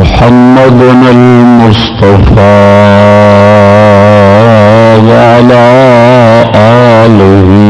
محمد المصطفى وعلى آله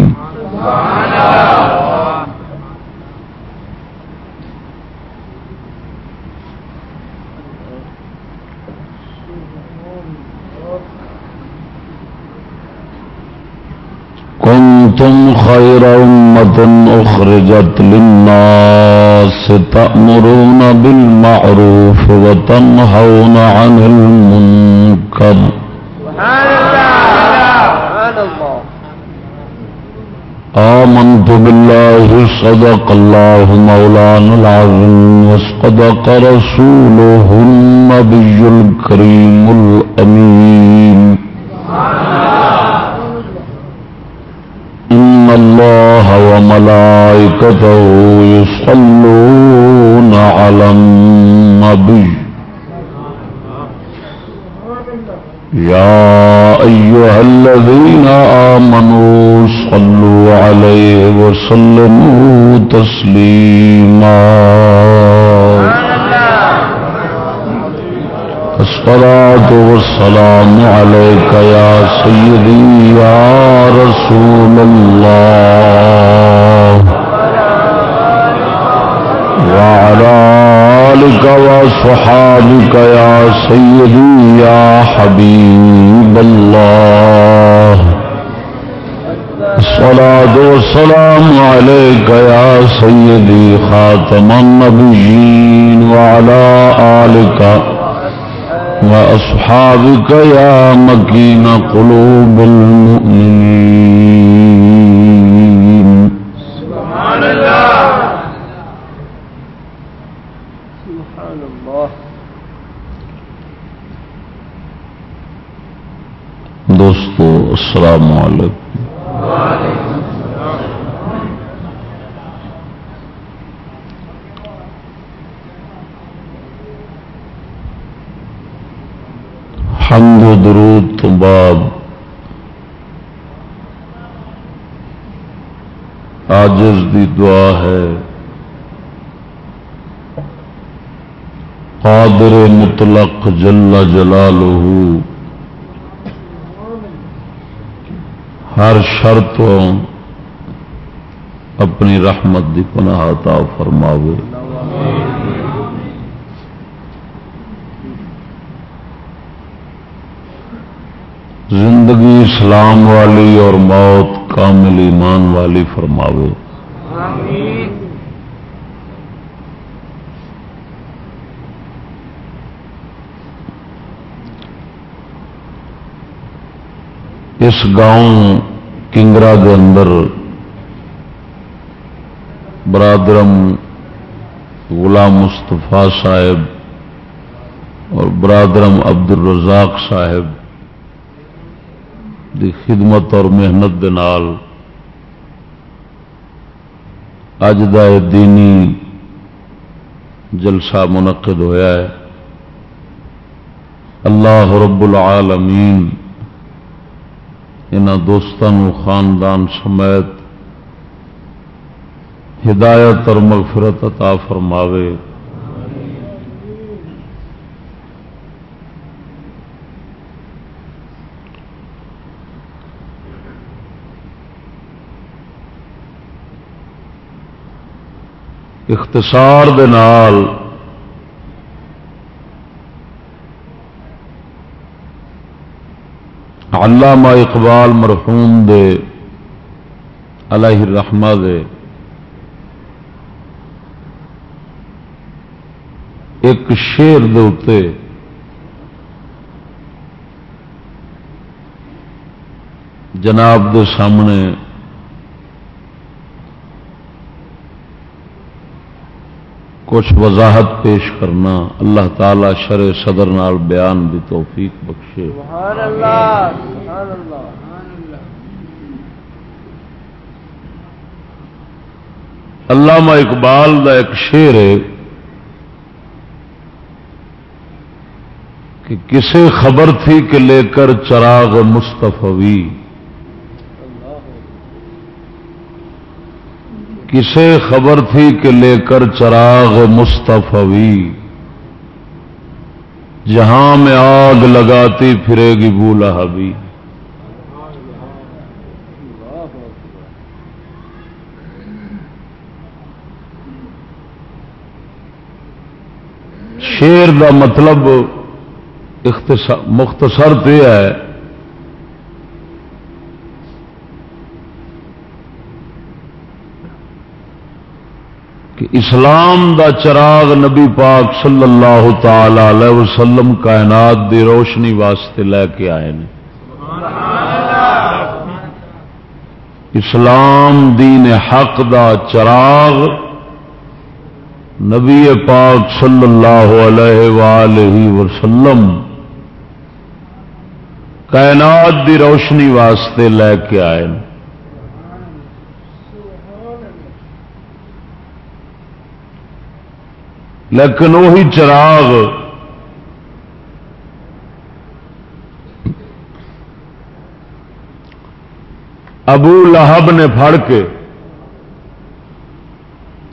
خير أمة أخرجت للناس تأمرون بالمعروف وتنهون عن المنكر. آمنت بالله، صدق الله مولانا العظيم، وصدق رسوله النبي الكريم الأمين. الله وملائكته يصلون على النبي. يا أيها الذين آمنوا صلوا عليه وسلموا تسليما. الصلاة والسلام عليك يا سيدي يا رسول الله. وعلى آلك وصحابك يا سيدي يا حبيب الله. الصلاة والسلام عليك يا سيدي خاتم النبيين وعلى آلك وأصحابك يا مكين قلوب المؤمنين سبحان الله سبحان الله دوستو السلام علیکم. و درود تو بعد آجز دی دعا ہے۔ قادر مطلق جل جلالہ۔ ہر شرطوں اپنی رحمت دی پناہ عطا فرماوے۔ زندگی اسلام والی اور موت کامل ایمان والی فرماوے۔ اس گاؤں کنگرا کے اندر برادرم غلام مستفا صاحب اور برادرم عبد الرزاق صاحب دی خدمت اور محنت دے نال اج دا دینی جلسہ منعقد ہویا ہے۔ اللہ رب العالمین ان دوستان خاندان سمیت ہدایت اور مغفرت عطا فرماوے۔ اختصار دے نال علامہ اقبال مرحوم دے علیہ الرحمہ دے ایک شیر دے اتے جناب دے سامنے کچھ وضاحت پیش کرنا۔ اللہ تعالی شر صدر نال بیان دی توفیق بخشے۔ سبحان اللہ سبحان اللہ علامہ اقبال دا ایک شیر ہے کہ کسے خبر تھی کہ لے کر چراغ مستفوی کسے خبر تھی کہ لے کر چراغ مستفوی جہاں میں آگ لگاتی پھرے گی بولا حبی شیر دا مطلب مختصر تو ہے کہ اسلام دا چراغ نبی پاک صلی اللہ تعالی علیہ وسلم کائنات دی روشنی واسطے لے کے آئے نے۔ اسلام دین حق دا چراغ نبی پاک صلی اللہ علیہ وآلہ وسلم کائنات دی روشنی واسطے لے کے آئے نے۔ لیکن وہی چراغ ابو لہب نے پھڑ کے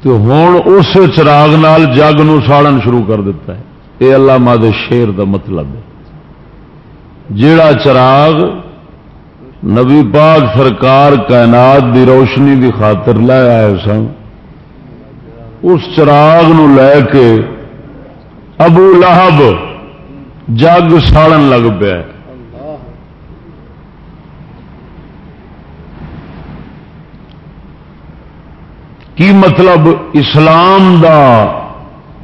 تو ہوں اس چراغ نال جگ نو ساڑن شروع کر دیتا ہے۔ یہ اللہ ماد شیر دا مطلب ہے۔ جیڑا چراغ نبی پاک سرکار کائنات دی روشنی دی خاطر لے آئے سن اس چراغ نو لے کے ابو لہب جگ ساڑن لگ پیا۔ کی مطلب اسلام دا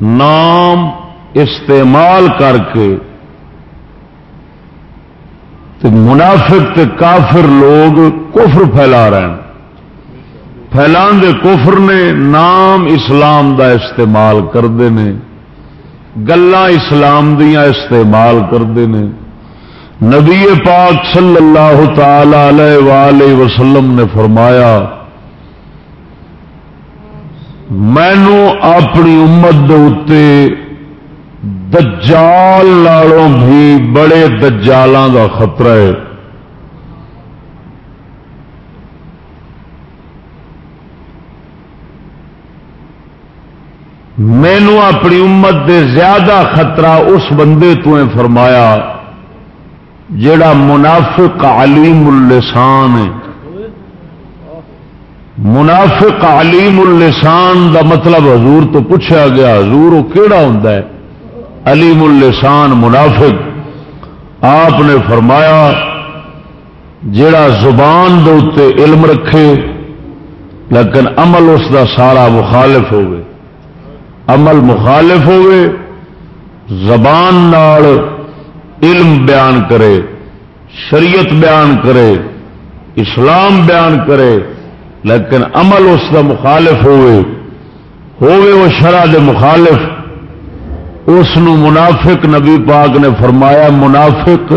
نام استعمال کر کے منافق تے کافر لوگ کفر پھیلا رہے ہیں۔ پھیلان دے کفر نے نام اسلام دا استعمال کرتے ہیں گلا اسلام دیا استعمال کرتے ہیں نبی پاک صلی اللہ تعالی علیہ وآلہ وسلم نے فرمایا مینو اپنی امت دے دجال لالوں بھی بڑے دجالاں دا خطرہ ہے۔ مینو اپنی امت دے زیادہ خطرہ اس بندے تو فرمایا جڑا منافق علیم اللسان ہے۔ منافق علیم اللسان دا مطلب حضور تو پوچھا گیا، حضور وہ کیڑا ہوں علیم اللسان منافق۔ آپ نے فرمایا جڑا زبان دے علم رکھے، لیکن عمل اس دا سارا مخالف ہوگی عمل مخالف ہوئے، زبان نال علم بیان کرے، شریعت بیان کرے، اسلام بیان کرے، لیکن عمل اس کا مخالف ہوئے ہوئے وہ شرح دے مخالف۔ اس منافق نبی پاک نے فرمایا، منافق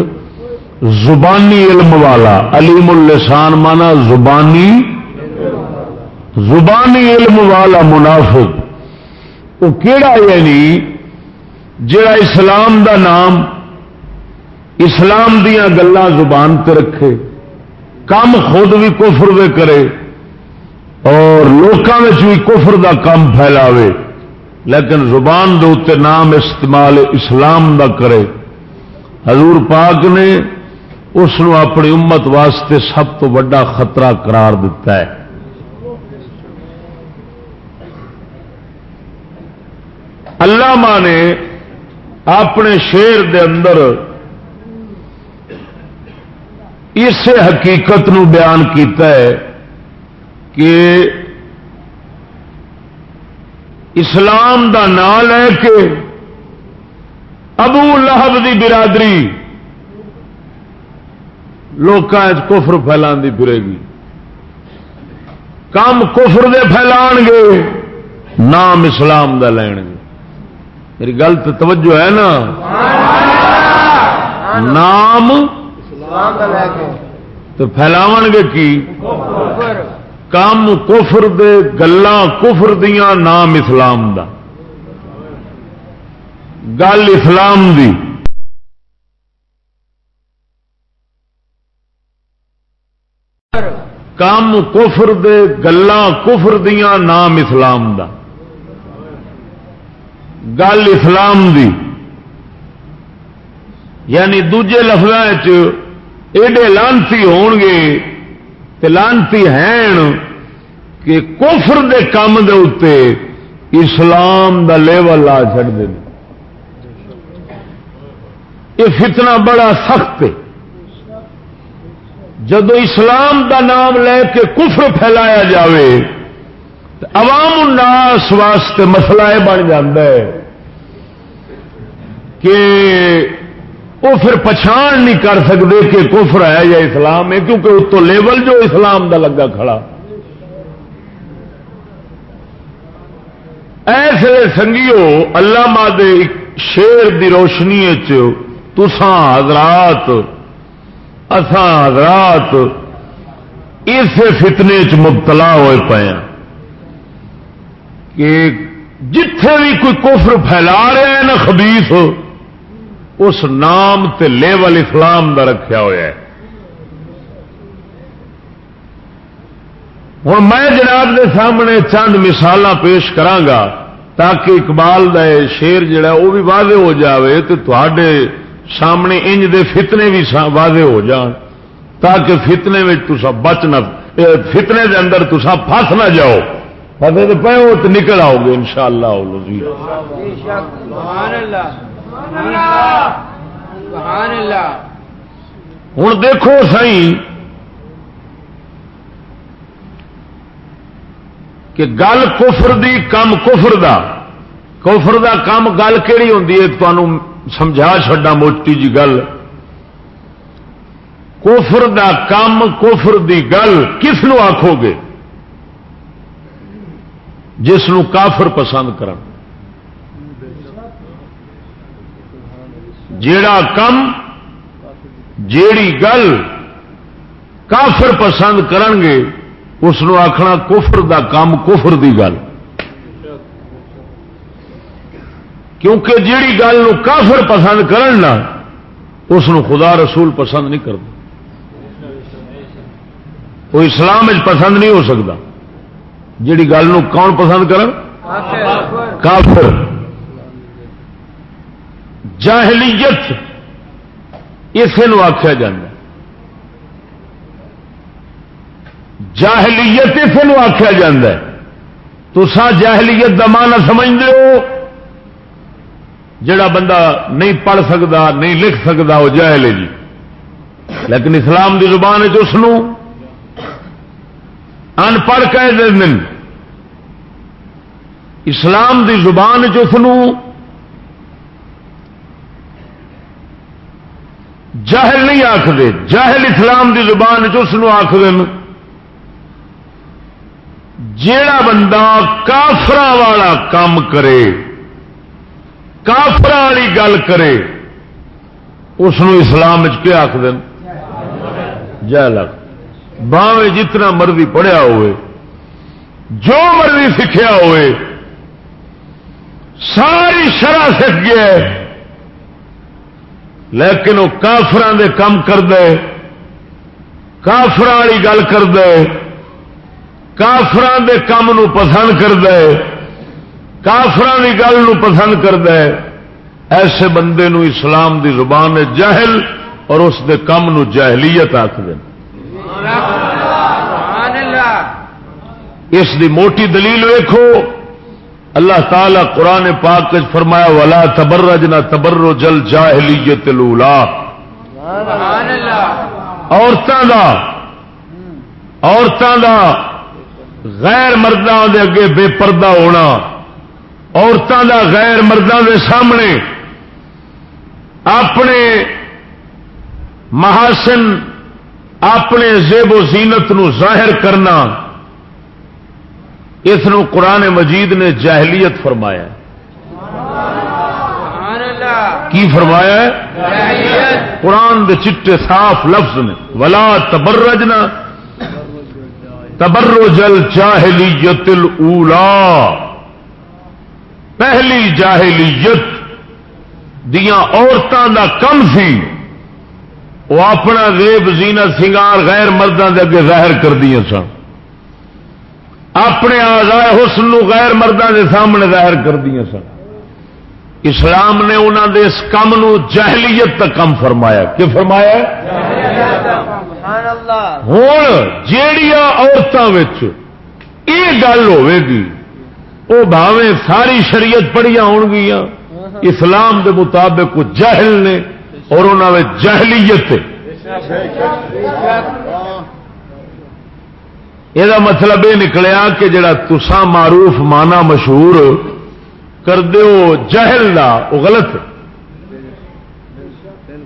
زبانی علم والا، علیم اللسان مانا زبانی زبانی علم والا منافق۔ وہ کیڑا یعنی جڑا اسلام دا نام، اسلام دیا گلان زبان تے رکھے، کم خود بھی کفر وے کرے، اور لوگوں بھی کفر دا کم پھیلاوے، لیکن زبان دے اتنے نام استعمال اسلام دا کرے۔ حضور پاک نے اس اپنی امت واسطے سب تو بڑا خطرہ قرار دیتا ہے۔ اللہ نے اپنے شیر دے اندر اس حقیقت نو بیان کیتا ہے کہ اسلام دا نام لے کے ابو لہب دی برادری لوکاں کفر پھیلان دی پھرے گی۔ کام کفر دے پھیلان گے، نام اسلام دا لین گے۔ میری گل تو توجہ ہے نا؟ نام تو پھیلاو گے کی؟ کام کفر دے گلا کفر دیا نام اسلام دا۔ گل اسلام دی۔ کام کفر دے گلا کفر دیا نام اسلام دا۔ گل اسلام دی۔ یعنی دجے لفظ ایڈے لانتی ہون گے لانتی ہیں کہ کوفر دے کام دے اتے اسلام دا لیول آ چڑھ دے۔ یہ فتنہ بڑا سخت ہے۔ جدو اسلام دا نام لے کے کفر پھیلایا جاوے عوام الناس واسطے مسئلہ یہ بن ہے۔ کہ وہ پھر پچھان نہیں کر سکتے کہ کفر ہے یا اسلام ہے، کیونکہ اس تو لیول جو اسلام دا لگا کھڑا۔ ایسے سنگیو اللہ دے شیر دی روشنی تسان حضرات اسان حضرات اس فتنے چ مبتلا ہوئے پے ہیں کہ جتھے بھی کوئی کفر پھیلا رہا ہے نا خبیس اس نام تے لیول اسلام دا رکھا ہوا ہے۔ ہوں میں جناب دے سامنے چند مثال پیش کرانگا تاکہ اقبال دا شیر جڑا وہ بھی واضح ہو جاوے تو تے سامنے انج دے فتنے بھی واضح ہو جان۔ تاکہ فتنے میں تسا بچ نہ فتنے دے اندر تسا پھس نہ جاؤ۔ فتح پہ نکل آؤ گے ان شاء اللہ۔ ہوں دیکھو سی کہ گل کفر دی کم کفر دا۔ کفر دا کم گل کہڑی ہوں تمہوں سمجھا چڈا موٹی جی گل۔ کفر دا کم کفر دی گل کس نو آخو گے؟ جس کافر پسند کر جیڑا کم جیڑی گل کافر پسند کرن گے اس آخنا کفر دا کم کفر دی گل۔ کیونکہ جیڑی گل کافر پسند کرنا اس خدا رسول پسند نہیں کرتا وہ اسلام پسند نہیں ہو سکتا جیڑی گل کون پسند کر کافر۔ جاہلیت اسے آخیا جا جاہلیت اسے آخیا جا تو سا جاہلیت کا مانا سمجھتے ہو۔ جڑا بندہ نہیں پڑھ سکتا نہیں لکھ سکتا وہ جاہل ہے جی۔ لیکن اسلام کی زبان اس ان پڑھ دیں اسلام دی زبان چس جاہل نہیں آخر جاہل اسلام دی زبان چس آخر جیڑا بندہ کافر والا کام کرے کافر والی گل کرے اس اسلام کیا آخر جہل آخ باوے جتنا مرضی پڑھیا ہوئے، جو مرضی سیکھا ہوئے، ساری شرح سکھ گیا لیکن وہ کافران دے کم کر دے کافر والی گل کر دے کافران دے کام نو پسند کرد کافران کی گل نو پسند کرد ایسے بندے نو اسلام دی زبان جہل اور اس دے کم نو جہلیت آخر اس دی موٹی دلیل ویکھو اللہ تعالی قرآن پاک فرمایا ولا تبرج نہ تبرو جل جاہلیت لولا عورتوں کا عورتوں کا غیر مردوں دے اگے بے پردہ ہونا عورتوں کا غیر مردوں دے سامنے اپنے محاسن اپنے زیب و زینت نو ظاہر کرنا۔ اس قرآن مجید نے جاہلیت فرمایا کی فرمایا قرآن دے چٹے صاف لفظ نے۔ ولا تبرجنا۔ تبرجل جاہلیت الاولا پہلی جاہلیت دیا عورتوں کا کم سی۔ وہ اپنا ریب زینت سنگار غیر مردوں کے اگے ظاہر کر دیا سن۔ اپنے آزائے حسن غیر مردوں کے سامنے ظاہر کر دیا سن۔ اسلام نے انہوں دے اس کام نو جہلیت تک کم فرمایا۔ کہ فرمایا ہوں جہیا عورتوں یہ گل ہوے وہ بھاویں ساری شریعت پڑھیا ہون گیا اسلام دے مطابق جہل نے اور انہوں جہلیت یہ مطلب یہ نکلیا کہ جڑا تسا معروف مانا مشہور کر دو جہل دا وہ غلط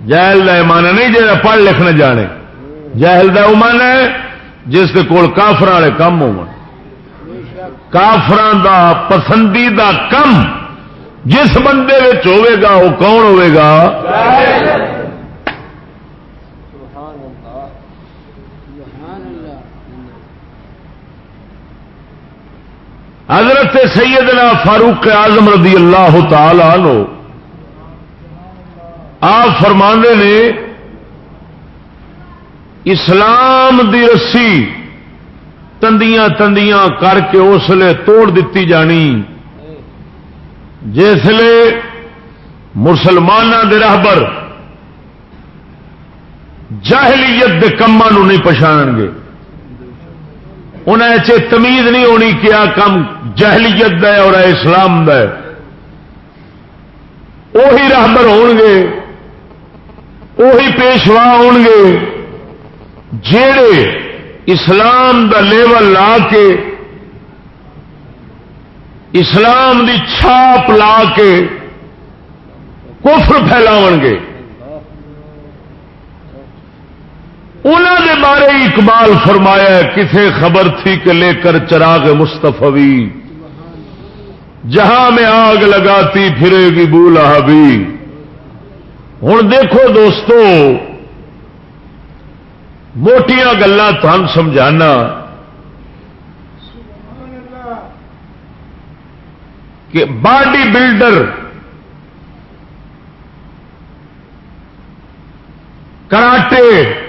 جہل دا مانا نہیں جا پڑھ لکھنا جانے جہل دا وہ مانا ہے جس کے کول کافر والے کم ہو کافران دا پسندیدہ کم جس بندے ہوے گا وہ کون ہوے گا حضرت سیدنا فاروق اعظم رضی اللہ تعالی عنہ، آپ فرمانے نے، اسلام دی رسی تندیاں تندیاں کر کے اس لیے توڑ دیتی جانی۔ جسے مسلمانوں کے راہبر جاہلیت کے کما نہیں پچھاڑ گے انہیں تمیز نہیں ہونی کیا کم جہلیت ہے اور اسلام ہے وہی راہبر ہون گے وہی پیشوا ہون گے جڑے اسلام دا لیول لا کے، اسلام دی چھاپ لا کے کفر پھیلاو گے۔ انہوں بارے اقبال فرمایا کسے خبر تھی کہ لے کر چراغ مستفی جہاں میں آگ لگاتی پھرے گی بولا بھی ہوں دیکھو دوستو، موٹیاں گلیں تم سمجھانا۔ کہ باڈی بلڈر کراٹے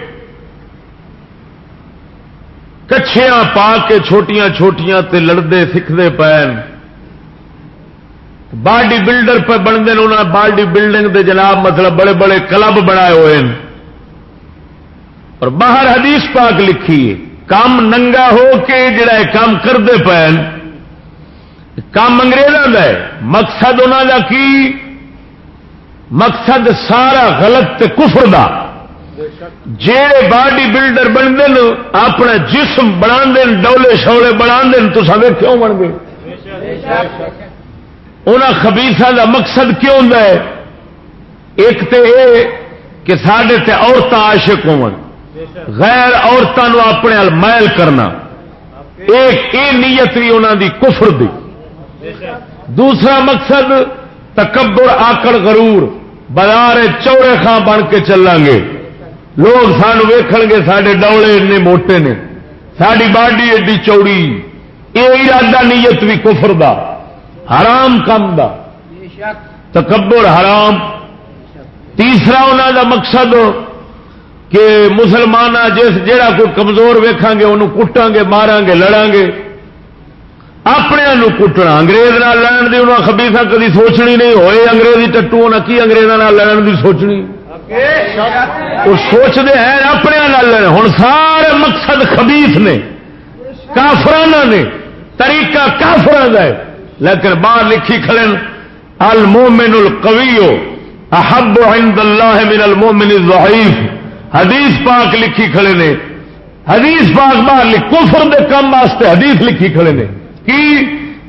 کچھیاں پا کے چھوٹیاں چھوٹیاں تے لڑتے سیکھتے پین باڈی بلڈر پہ بنتے انہوں باڈی بلڈنگ دے جناب مطلب بڑے بڑے کلب بنائے ہوئے ہیں۔ اور باہر حدیث پاک لکھی کام ننگا ہو کے جڑا کام کرتے پین کام انگریزوں کا مقصد انہوں کا کی؟ مقصد سارا غلط تے کفر دا۔ جہے باڈی بلڈر بنتے ہیں، اپنا جسم بنا ڈولے شولے بنا تو سب کیوں بن گئے ان خبیسا کا مقصد کیوں ہے؟ ایک تو یہ کہ سڈے تے عورتیں آشک ہو غیر عورتوں اپنے محل کرنا۔ ایک یہ نیت بھی انہوں دی کفر دی۔ دوسرا مقصد، تکبر، آکڑ، غرور۔ بازار چوڑے خاں بن کے چلیں گے۔ لوگ سان ویکھ گے سارے ڈولے ای موٹے نے ساری باڈی ایڈی چوڑی، یہ ارادہ نیت بھی کفر دا، حرام کم دا۔ تکبر حرام۔ تیسرا انہوں دا مقصد کہ مسلمان جس جہا کوئی کمزور ویکھاں گے انہوں کٹاں گے، ماراں گے، لڑاں گے، اپنے کٹنا۔ انگریز لڑن کی انہوں خبیسا کدی سوچنی نہیں، ہوئے انگریزی ٹٹو ہونا کی انگریزوں لڑن کی سوچنی؟ وہ سوچتے ہیں اپنے ہوں سارے مقصد خبیس نے کافرانہ نے، طریقہ کافر ہے۔ لیکن باہر لکھی کھڑے المومن القوی، احب عند اللہ من المومن الضعیف۔ حدیث پاک لکھی کھڑے نے۔ حدیث پاک باہر کفر دے کم واسطے حدیث لکھی کھڑے نے۔ کی؟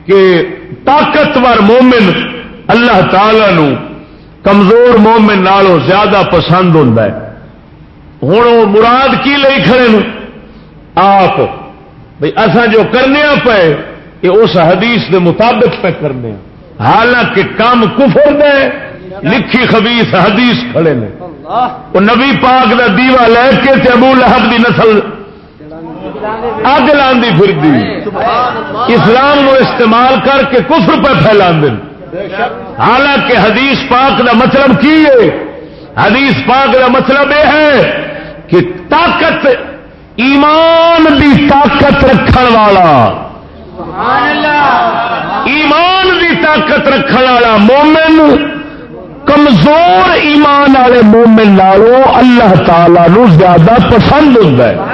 کہ طاقتور مومن اللہ تعالی نو کمزور مومن نالوں زیادہ پسند ہوتا ہے۔ ہوں مراد کی لئی کھڑے آپ۔ بھائی اصا جو کرنے پے یہ اس حدیث دے مطابق پہ کرنے حالانکہ کام کفر دے لکھی خبیس حدیث کھڑے نے۔ وہ نبی پاک دا دیوا لے کے تے ابو لہب دی نسل اگ لاندی پھر دی۔ اسلام نو استعمال کر کے کفر پہ پھیلا دیں حالانکہ حدیث پاک دا مطلب کی ہے؟ حدیث پاک دا مطلب یہ ہے کہ طاقت ایمان دی طاقت رکھن والا، ایمان دی طاقت رکھن والا مومن، کمزور ایمان والے مومن لالوں اللہ تعالی نو زیادہ پسند ہوتا ہے۔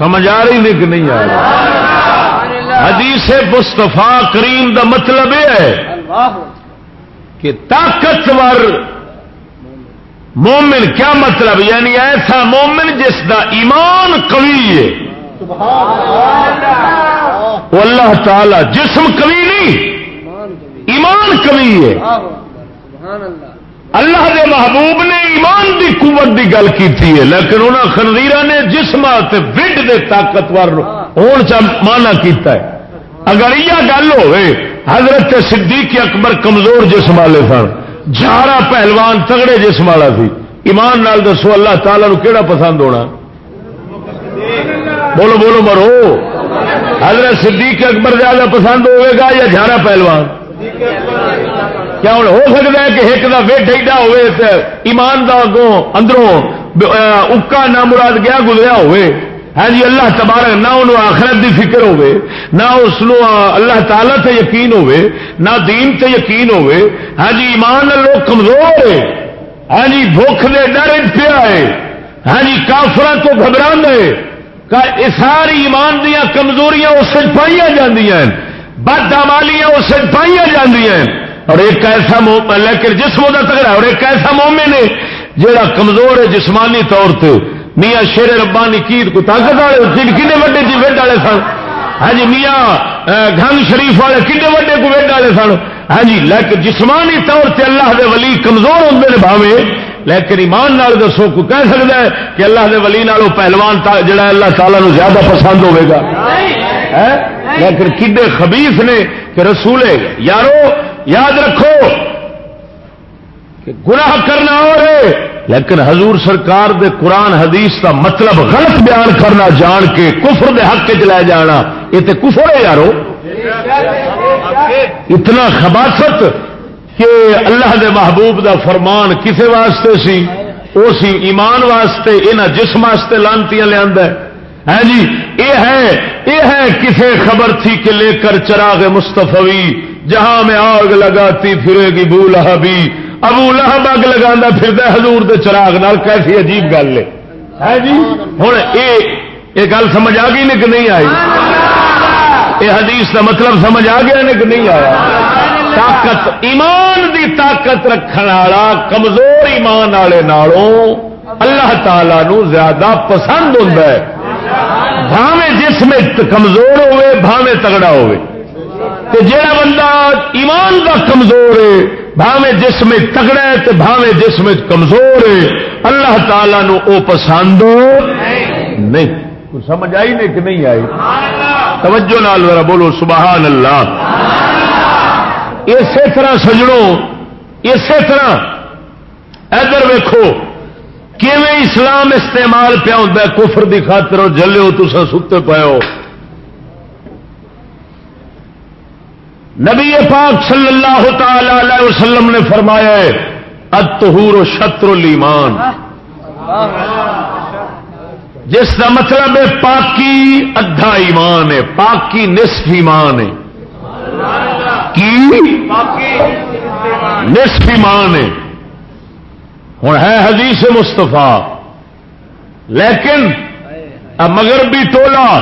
سمجھ آ رہی نہیں کہ نہیں آ رہی؟ حدیث مستفا کریم دا مطلب یہ ہے کہ طاقتور مومن کیا مطلب؟ یعنی ایسا مومن جس دا ایمان قوی ہے۔ وہ اللہ تعالی جسم قوی نہیں ایمان قوی. ہے۔ اللہ دے محبوب نے ایمان دی قوت دی گل کی ہے، لیکن انہوں خنزیر نے جسم وڈ دے طاقتور ہون چا مانا کیتا ہے۔ اگر یہ گل ہوئے، حضرت صدیق اکبر کمزور جسم والے سن جارا پہلوان تگڑے جسم والا سی۔ ایمان نال دسو، اللہ تعالی نو کیڑا پسند ہونا؟ بولو بولو، مرو۔ حضرت صدیق اکبر زیادہ پسند ہوئے گا یا جارا پہلوان؟ کیا ہوں؟ ہو سکتا ہے کہ ایک کا ویٹ ایڈا ہوئے ایمان دا اگوں اندروں اکا نہ مراد گیا گزریا ہوئے؟ ہاں جی اللہ تبارک، نہ انہوں آخرت دی فکر ہوئے، نہ اس اللہ تعالی تے یقین ہوئے، نہ دین تے یقین ہوئے۔ ہاں جی ایمان لوگ کمزور ہے ہاں جی بھوک دے ڈر پیا ہے۔ ہاں جی کافر تو گھبرا ہے ساری ایمان دیا کمزوریاں اس پائی جاندیاں بد امالیاں اس پائی جاندیاں اور ایک ایسا لیکن جسم کا تگڑا اور ایک ایسا مومن ہے جہاں کمزور ہے جسمانی طور پہ میاں شیر ربانی کیت کو طاقت والے کنے وڈے جی ویڈ والے سن؟ ہاں جی میاں گنگ شریف والے کنے وڈے کو ویڈ والے سن؟ ہاں جی لیکن جسمانی طور سے اللہ دے ولی کمزور ہوں نے بھاوے۔ لیکن ایمان نال دسو کو کہہ سکتا ہے کہ اللہ دے ولی نالو پہلوان جڑا اللہ تعالیٰ نو زیادہ پسند ہوئے گا۔ لیکن کڈے خبیف نے کہ رسول یارو یاد رکھو کہ گناہ کرنا اور لیکن حضور سرکار دے قرآن حدیث کا مطلب غلط بیان کرنا، جان کے کفر دے حق چ لے جانا۔ یہ تو کفر ہے یارو۔ اتنا خباست کہ اللہ دے محبوب دا فرمان کسے واسطے سی؟ وہ سی ایمان واسطے یہاں جسم واسطے لانتی لیا ہے۔ جی یہ ہے یہ ہے کسے خبر تھی کہ لے کر چراغ مستفوی جہاں میں آگ لگاتی پھرے گی بو لہبی۔ ابو لہب اگ لگا پھر حضور دے چراغ نال کیسی عجیب گل ہے۔ جی؟ ہوں یہ گل سمجھ آ گئی کہ نہیں آئی؟ یہ حدیث کا مطلب سمجھ آ گیا کہ نہیں آیا؟ طاقت ایمان دی طاقت رکھنے والا کمزور ایمان والے نالوں اللہ تعالی نو زیادہ پسند ہوتا ہے۔ بھاوے جسم کمزور ہوئے بھاوے تگڑا ہوئے جہا بندہ ایمان کا کمزور ہے بھاوے جسم تگڑا ہے تو بھاوے جسم کمزور ہے۔ اللہ تعالی نو او پسند نہیں۔ سمجھ آئی نہیں کہ نہیں آئی؟ توجہ نال ذرا بولو، سبحان اللہ۔ اسی طرح سجڑوں اسی طرح۔ ادھر ویکو کیویں اسلام استعمال پیا ہوتا ہے؟ کفر دی خاطر جلو تسا ستے پے ہو نبی پاک صلی اللہ تعالی علیہ وسلم نے فرمایا ہے اتہور و شطر الایمان۔ جس کا مطلب ہے پاکی ادھا ایمان ہے، پاکی نصف ایمان ہے۔ کی؟ نصف ایمان ہے۔ ہوں ہے حدیث مستفا لیکن مگر بھی ٹولا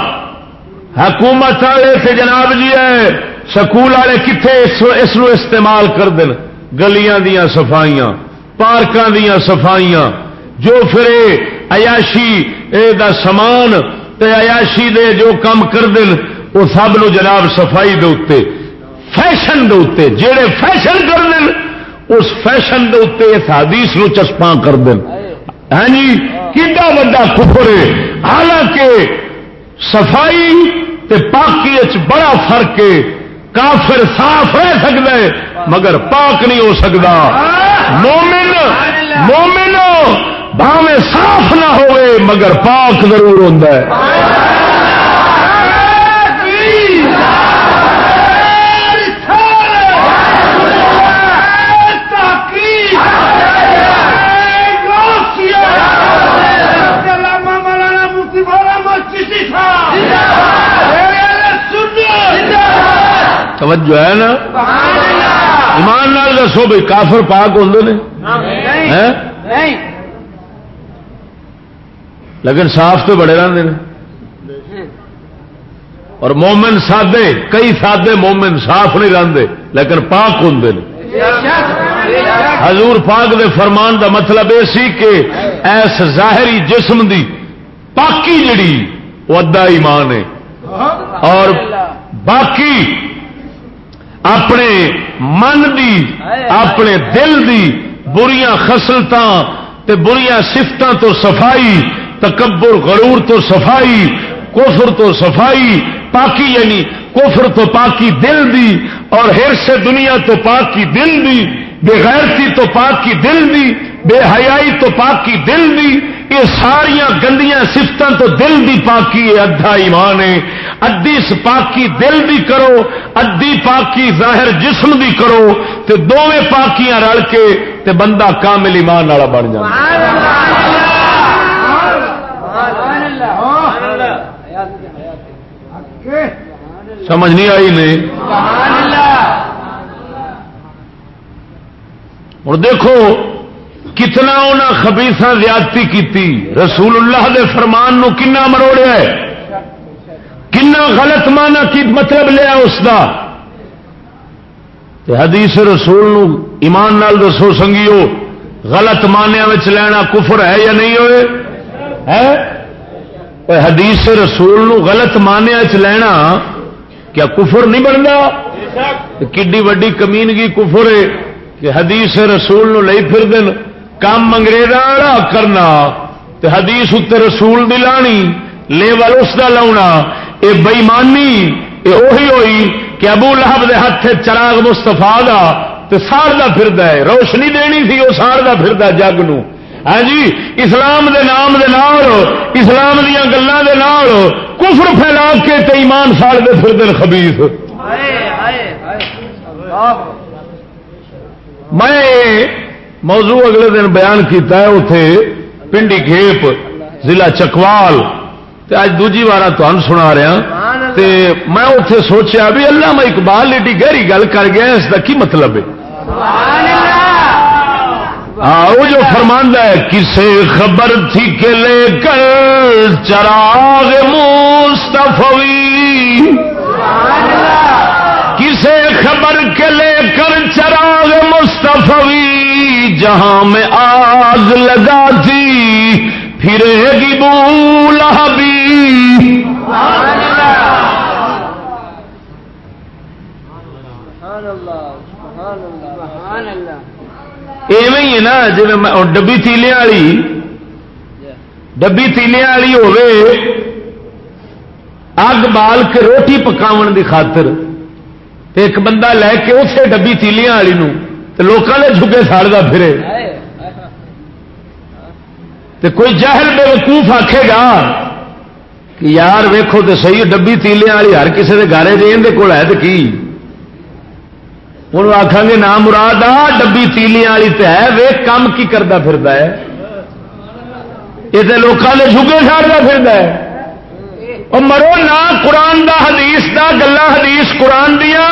حکومت والے سے جناب جی ہے سکول والے کتنے اس استعمال کر دیں گلیاں دیا صفائیاں، پارکاں دیا صفائیاں۔ جو پھر ایاشی اے دا سامان تے ایاشی دے جو کام کر دن وہ سب نو جناب صفائی دے اتے فیشن دے اتے جڑے فیشن کر دن اس فیشن دے اتے اس حدیث نو چسپاں کر دن ہاں جی کڈا بڑا کفر ہے۔ حالانکہ صفائی تے پاکی اچ بڑا فرق ہے۔ کافر صاف رہ سکتا ہے مگر پاک نہیں ہو سکتا مومن مومن، بھاوے صاف نہ ہوئے، مگر پاک ضرور ہوتا ہے۔ توجہ ہے نا؟ ایمان نال دسو بھائی کافر پاک ہوں لیکن صاف تو بڑے رہتے ہیں اور مومن سادے کئی سادے مومن صاف نہیں رہتے لیکن پاک ہوں حضور پاک دے فرمان دا مطلب یہ سی کہ ایس ظاہری جسم دی پاکی جڑی وہ ادا ایمان ہے۔ اور باقی اپنے من دی اپنے دل دی بریاں خسلت بریاں سفتوں تو صفائی تکبر غرور تو صفائی کفر تو صفائی پاکی یعنی کفر تو پاکی دل دی اور ہر سے دنیا تو پاکی دل دی بے غیرتی تو پاکی دل دی بے حیائی تو پاکی دل دی، یہ ساریا گندیاں سفتوں تو دل دی پاکی ہے ادھا ایمان ہے۔ ادی پاکی دل دی کرو ادی پاکی ظاہر جسم دی کرو، تے دونیں پاکیاں رل کے تے بندہ کامل ایمان والا بن جائے سمجھ نہیں آئی نہیں اور دیکھو کتنا انہیں خبیسا زیادتی کی رسول اللہ دے فرمان نو کنا مروڑیا ہے؟ کنا غلط مانا کی مطلب لیا اس کا حدیث رسول نو ایمان نال دسو سنگیو غلط مانیا لینا کفر ہے یا نہیں ہوئے؟ ہے؟ حدیث رسول نو غلط مانیا لینا کیا کفر نہیں بنتا کڈی وڈی کمینگی کفر ہے کہ حدیث رسول نو لئی پھر دن۔ کام انگریزا کرنا تے حدیث اتنے رسول دی لانی لیول اس کا لاؤنا۔ یہ بئیمانی یہ اہی ہوئی کہ ابو لہب دے ہاتھ چراغ مستفا دا تے ساردا پھردا ہے۔ روشنی دینی تھی وہ ساردا پھردا جگ نو۔ ہاں جی اسلام دے نام دے نال اسلام دیا گلوں دے نال کفر پھیلا کے تے ایمان ساڑ دے پھر دن خبیث۔ میں موضوع اگلے دن بیان کیتا ہے اتے پنڈی کھیپ، ضلع چکوال۔ اج دوجی بار تمہیں سنا رہا ہاں۔ تے میں اتے سوچیا بھی اللہ میں اقبال ایڈی گہری گل کر گیا اس کا کی مطلب ہے؟ ہاں وہ جو فرماندہ ہے، کسے خبر تھی کہ لے کر چراغ مستفوی کسے خبر کے لے کر چراغ مستفوی جہاں میں آگ لگا دی، پھرے گی بولا بھی ایویں ہی ہے نا جی ڈبی تیلے والی۔ ڈبی تیلے والی ہوے اگ بال کے روٹی پکاو کی خاطر۔ ایک بندہ لے کے اسے ڈبی تیلیاں والی لوگوں نے جھگے ساڑتا پھرے۔ تو کوئی جہل بے وقوف آکھے گا کہ یار ویکھو تو صحیح ڈبی تیلے والی ہر کسی کے گارے دے اندر کول ہے تو کی؟ ہوں آخان گے نام مراد آ، ڈبی تیلیاں والی تو ہے۔ ویخ کام کی کرتا پھر ہے۔ یہ تو لوگوں نے جگے ساڑتا پھر ہے۔ اور مرو نہ قرآن دا حدیث دا گلا حدیث قرآن دیا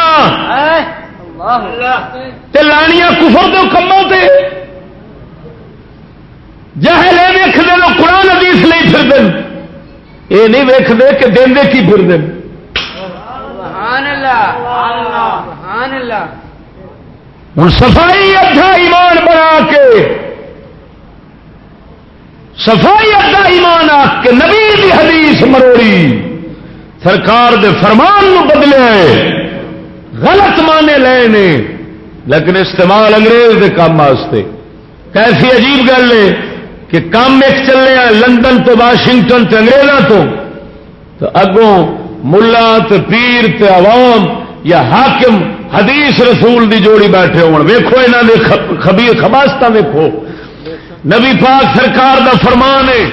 لانیاں کفر دو کموں سے جہل ویخ دے لو قرآن حدیث نہیں پھر دن یہ نہیں ویخ دے کہ دے دے کی پھر دن ہوں صفائی ادھا ایمان بنا کے۔ صفائی ادھا ایمان آ کے نبی دی حدیث مروڑی۔ سرکار دے فرمان نو بدلے۔ غلط مانے لے نے، لیکن استعمال انگریز دے کام واسطے۔ کیسی عجیب گل ہے کہ کام ایک چلے ہیں، لندن تو واشنگٹن تے انگریزوں تو۔ تو اگوں ملا تے پیر تے عوام یا حاکم، حدیث رسول دی جوڑی بیٹھے ہو ویکو یہاں نے خبیر خباستہ ویکو نبی پاک سرکار دا فرمان ہے،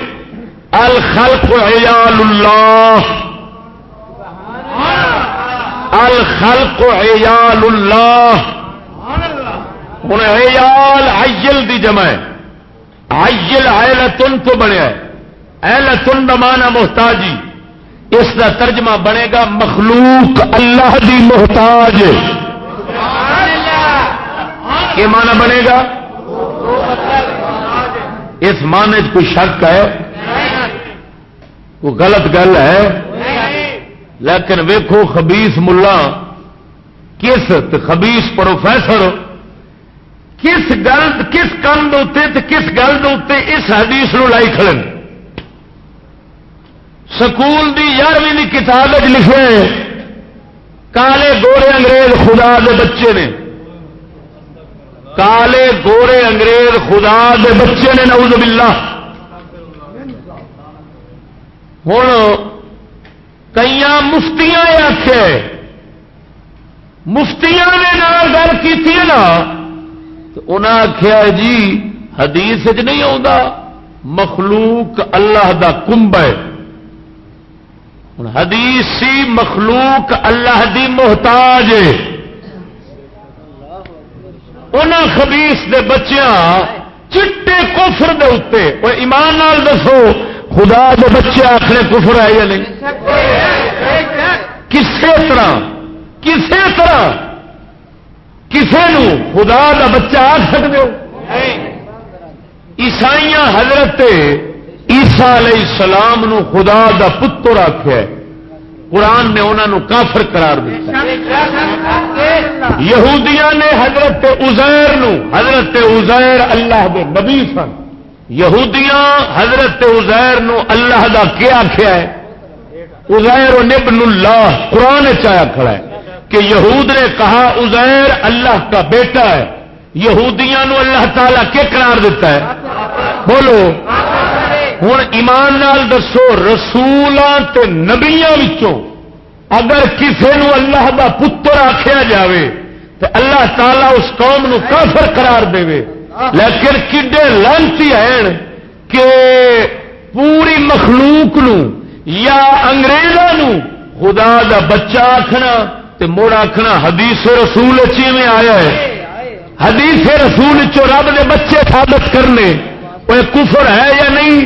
الخلق عیال اللہ۔ الخلق عیال اللہ ہوں عیال عیل دی جمع ہے. عیل ایلتن تو بنیا ایلتن بمانا محتاجی. اس کا ترجمہ بنے گا مخلوق اللہ دی محتاج. یہ مانا بنے گا؟ اس معنی کوئی شک ہے؟ کوئی غلط گل ہے. لیکن ویکو خبیس ملا کس خبیس پروفیسر، کس گل، کس کام کس گل اس حدیث نو لائی کھڑے سکول دی یارویں کتاب لکھے کالے گورے انگریز خدا دے بچے نے۔ کالے گورے انگریز خدا دے بچے نے، نعوذ باللہ۔ ہوں کئی مفتیاں آخے مفتیاں نے نال گل کی نا، تو انہیں آخیا جی حدیث چ نہیں آ مخلوق اللہ دا کمب ہے۔ حدیث سی مخلوق اللہ دی محتاج ان خبیس دے بچیاں چٹے کفر دے اتنے وہ ایمان نال دسو خدا دے بچے آخر کفر ہے یا نہیں؟ کسے طرح کسے طرح کسے نو خدا دا بچہ آ سکتے ہو؟ عیسائی حضرت عیسا علیہ السلام نو خدا دا پتر آخیا قرآن نے انہوں کافر قرار دیا یہودیاں نے حضرت ازیر نو، حضرت ازیر اللہ دے نبی سن۔ یہودیاں حضرت ازیر نو اللہ دا کیا آخیا ہے؟ ازیر و نبن اللہ، قرآن چایا کھڑا ہے؟ کہ یہود نے کہا ازیر اللہ کا بیٹا ہے۔ یہودیاں نو اللہ تعالی کے قرار دیتا ہے؟ بولو۔ ہوں ایمان نال دسو رسولوں نبیا اگر کسی نو اللہ دا پتر آخیا جاوے تو اللہ تعالی اس قوم نو کافر قرار دے لیکن کڈے لانتی ہیں کہ پوری مخلوق نو یا انگریزوں خدا دا بچہ آخنا تے مڑ آخنا حدیث رسول چیویں آیا ہے۔ حدیث رسول چو رب دے بچے ثابت کرنے۔ وہ کفر ہے یا نہیں؟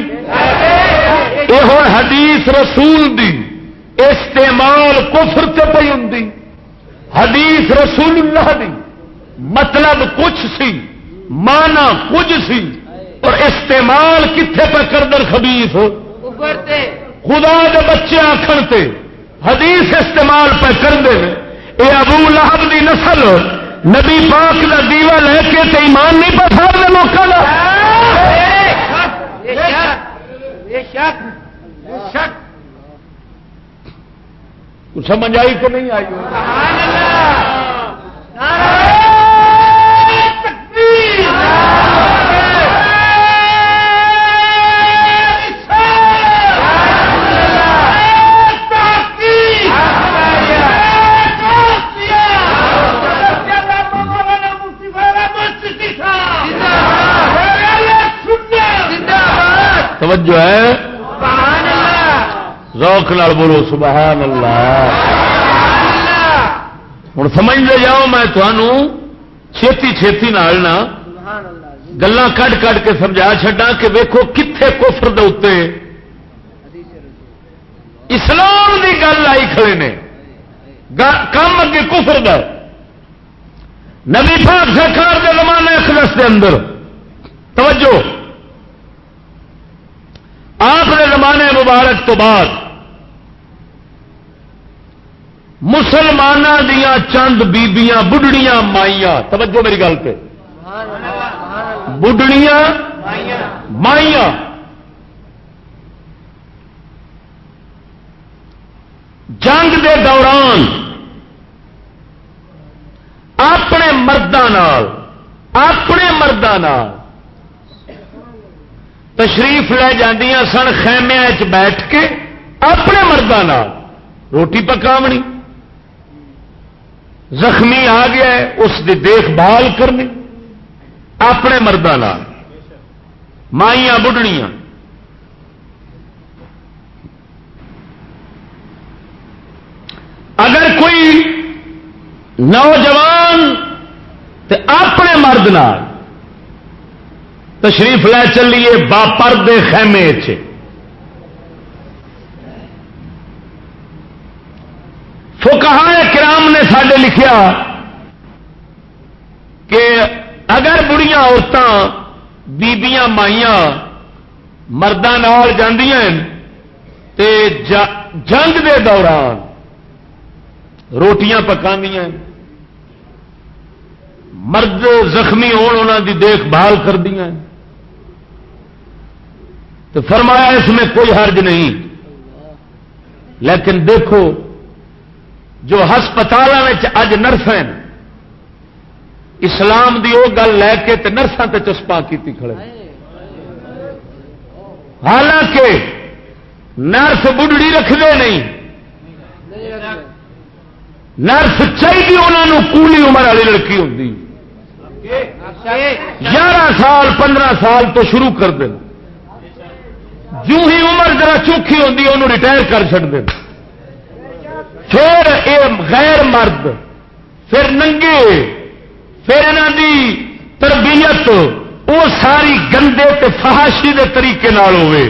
یہ حدیث رسول دی استعمال کفر سے پی ہوں حدیث رسول اللہ دی مطلب کچھ سی۔ مانا کچھ سی اور استعمال کتنے پہ کردر خبیف خدا دے بچے آخر تے حدیث استعمال پہ کر دے اے ابو لہب دی نسل نبی پاک کا دیوا لے کے تے ایمان نہیں پسا دے لوگوں کا سمجھ آئی تو نہیں آئی؟ توجہ ہے؟ روک نال بولو سبحان اللہ ہوں سمجھ لے جاؤ میں تمہوں چھتی چھتی نال نہ گلا کٹ کٹ کے سمجھا چڈا کہ ویکو کتنے کفر دے اسلام کی گل آئی کھڑے نے۔ کم اگے کفر دا نبی پاک سرکار کے زمانے اخلس کے اندر۔ توجہ۔ آپ نے زمانے مبارک تو بعد مسلمانوں دیا چند بیبیاں بڑھڑیاں مائیاں، توجہ میری گل پہ بڑھڑیاں مائیاں۔ جنگ دے دوران اپنے مردوں اپنے مردوں تشریف لے جاندیاں سن خیمیا بیٹھ کے اپنے مردوں روٹی پکاونی۔ زخمی آ گیا ہے، اس کی دیکھ بھال کرنی۔ اپنے مردوں مائیاں بڑھڑیاں اگر کوئی نوجوان تے اپنے مرد نال تشریف لے چلیے باپر دے خیمے چ فکہ کرام نے سڈے لکھیا کہ اگر بڑیاں عورتیں بیبیاں، مائیاں مردوں تے جنگ دے دوران روٹیاں پکایا مرد زخمی ہون دی دیکھ بھال کر دیا تو فرمایا اس میں کوئی حرج نہیں۔ لیکن دیکھو، جو ہسپتال اج نرس ہیں، اسلام دی وہ گل لے کے نرساں تے چسپا کی کھڑے۔ حالانکہ نرس بڑھڑی رکھتے نہیں۔ نرس چاہیے انہوں کولی عمر والی لڑکی ہوتی گیارہ سال پندرہ سال تو شروع کر دیں جو ہی عمر ذرا چوکھی ہوتی انہوں ریٹائر کر دیں پھر یہ غیر مرد، پھر ننگے، پھر یہاں کی تربیت وہ ساری گندے تے فہاشی دے طریقے ہوئے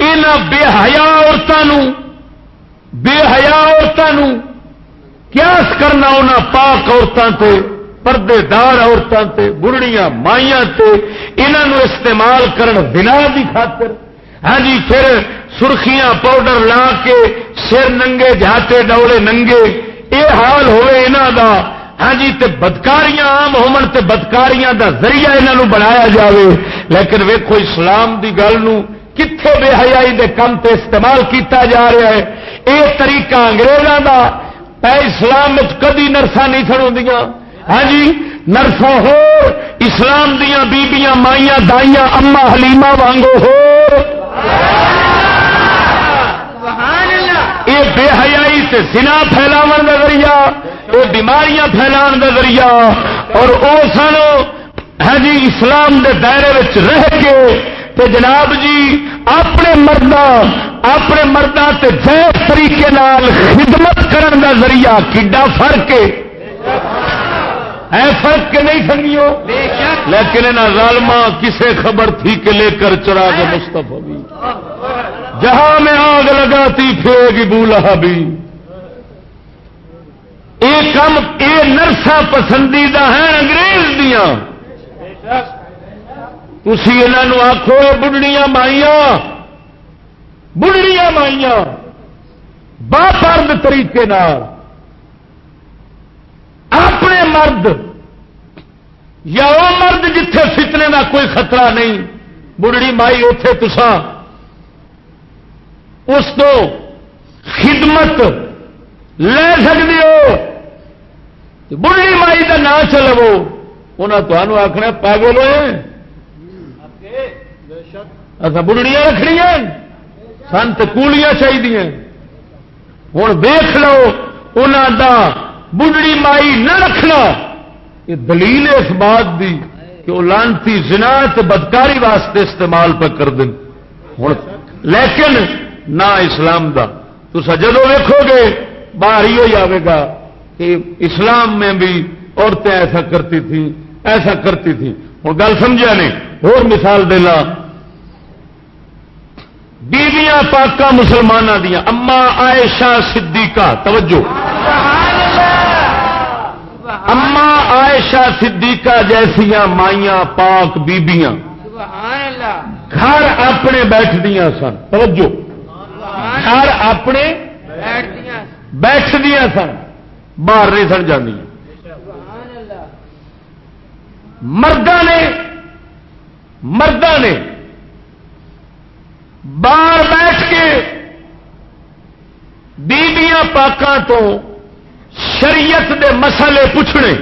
یہاں بے حیا عورتوں بے حیا عورتوں کیاس کرنا انہوں پاک عورتوں سے پردے دار عورتوں سے بڑھڑیاں مائیاں سے انہوں استعمال کرن بنا دی خاطر۔ ہاں جی پھر سرخیاں پاؤڈر لا کے سر ننگے جاتے ڈولے ننگے۔ یہ حال ہوئے انہوں دا۔ ہاں جی تے بدکاریاں آم ہومن تے بدکاریاں دا ذریعہ انہوں بنایا جاوے۔ لیکن ویکھو اسلام دی گل کتنے بے حیائی دے کم تے استعمال کیتا جا رہا ہے۔ یہ طریقہ انگریزوں کا پہ اسلام کدی نرساں نہیں سڑوں ہاں جی نرساں ہو اسلام دیا بیبیاں مائیاں دائیاں اما حلیمہ وانگو ہو یہ بے حیائی سے سنا پھیلاو کا ذریعہ یہ بیماریاں پھیلان کا ذریعہ اور وہ سن ہاں جی اسلام کے دائرے رہ کے تے جناب جی اپنے مردہ اپنے مردہ تے جیس طریقے نال خدمت کرن دا ذریعہ کڈا فرق ہے؟ اے فرق کے نہیں سنگیو؟ لیکن نہ ظالما کسے خبر تھی کہ لے کر چرا کے مستفا بھی۔ جہاں میں آگ لگاتی پھر گی بولا بھی یہ کم، یہ نرسا پسندیدہ ہیں انگریز دیا تھی یہاں آخو بڑھڑیاں مائیاں۔ بڑھڑیاں مائیاں۔ باپرد طریقے اپنے مرد یا وہ مرد جتھے فتنے کا کوئی خطرہ نہیں بڑھڑی مائی اتے تسا اس کو خدمت لے سکتے ہو۔ بڑھڑی مائی کا نام چلو انہوں تمہوں آخنا پاگل ہوئے۔ اچھا بڑھڑیاں رکھنیا سنت کولیاں چاہیے ہوں دیکھ لو انہوں بڑھڑی مائی نہ رکھنا۔ یہ دلیل اس بات دی کہ وہ لانتی زنا بدکاری واسطے استعمال پہ کر دیں ہوں لیکن نہ اسلام دا۔ تو جدو دیکھو گے، باہر ہی ہو جائے گا کہ اسلام میں بھی عورتیں ایسا کرتی تھیں، ایسا کرتی تھیں۔ ہوں گل سمجھا نہیں اور مثال دینا بیویاں پاکا مسلمانوں دیا اما عائشہ صدیقہ، توجہ۔ اما عائشہ صدیقہ جیسیا مائیاں پاک بیبیاں گھر اپنے بیٹھ دیا سن۔ توجہ۔ گھر اپنے بیٹھ دیا سن۔ باہر نہیں سن جی مرد نے مرد نے باہر بیٹھ کے بیبیاں پاکاں تو شریعت دے مسئلے پوچھنے۔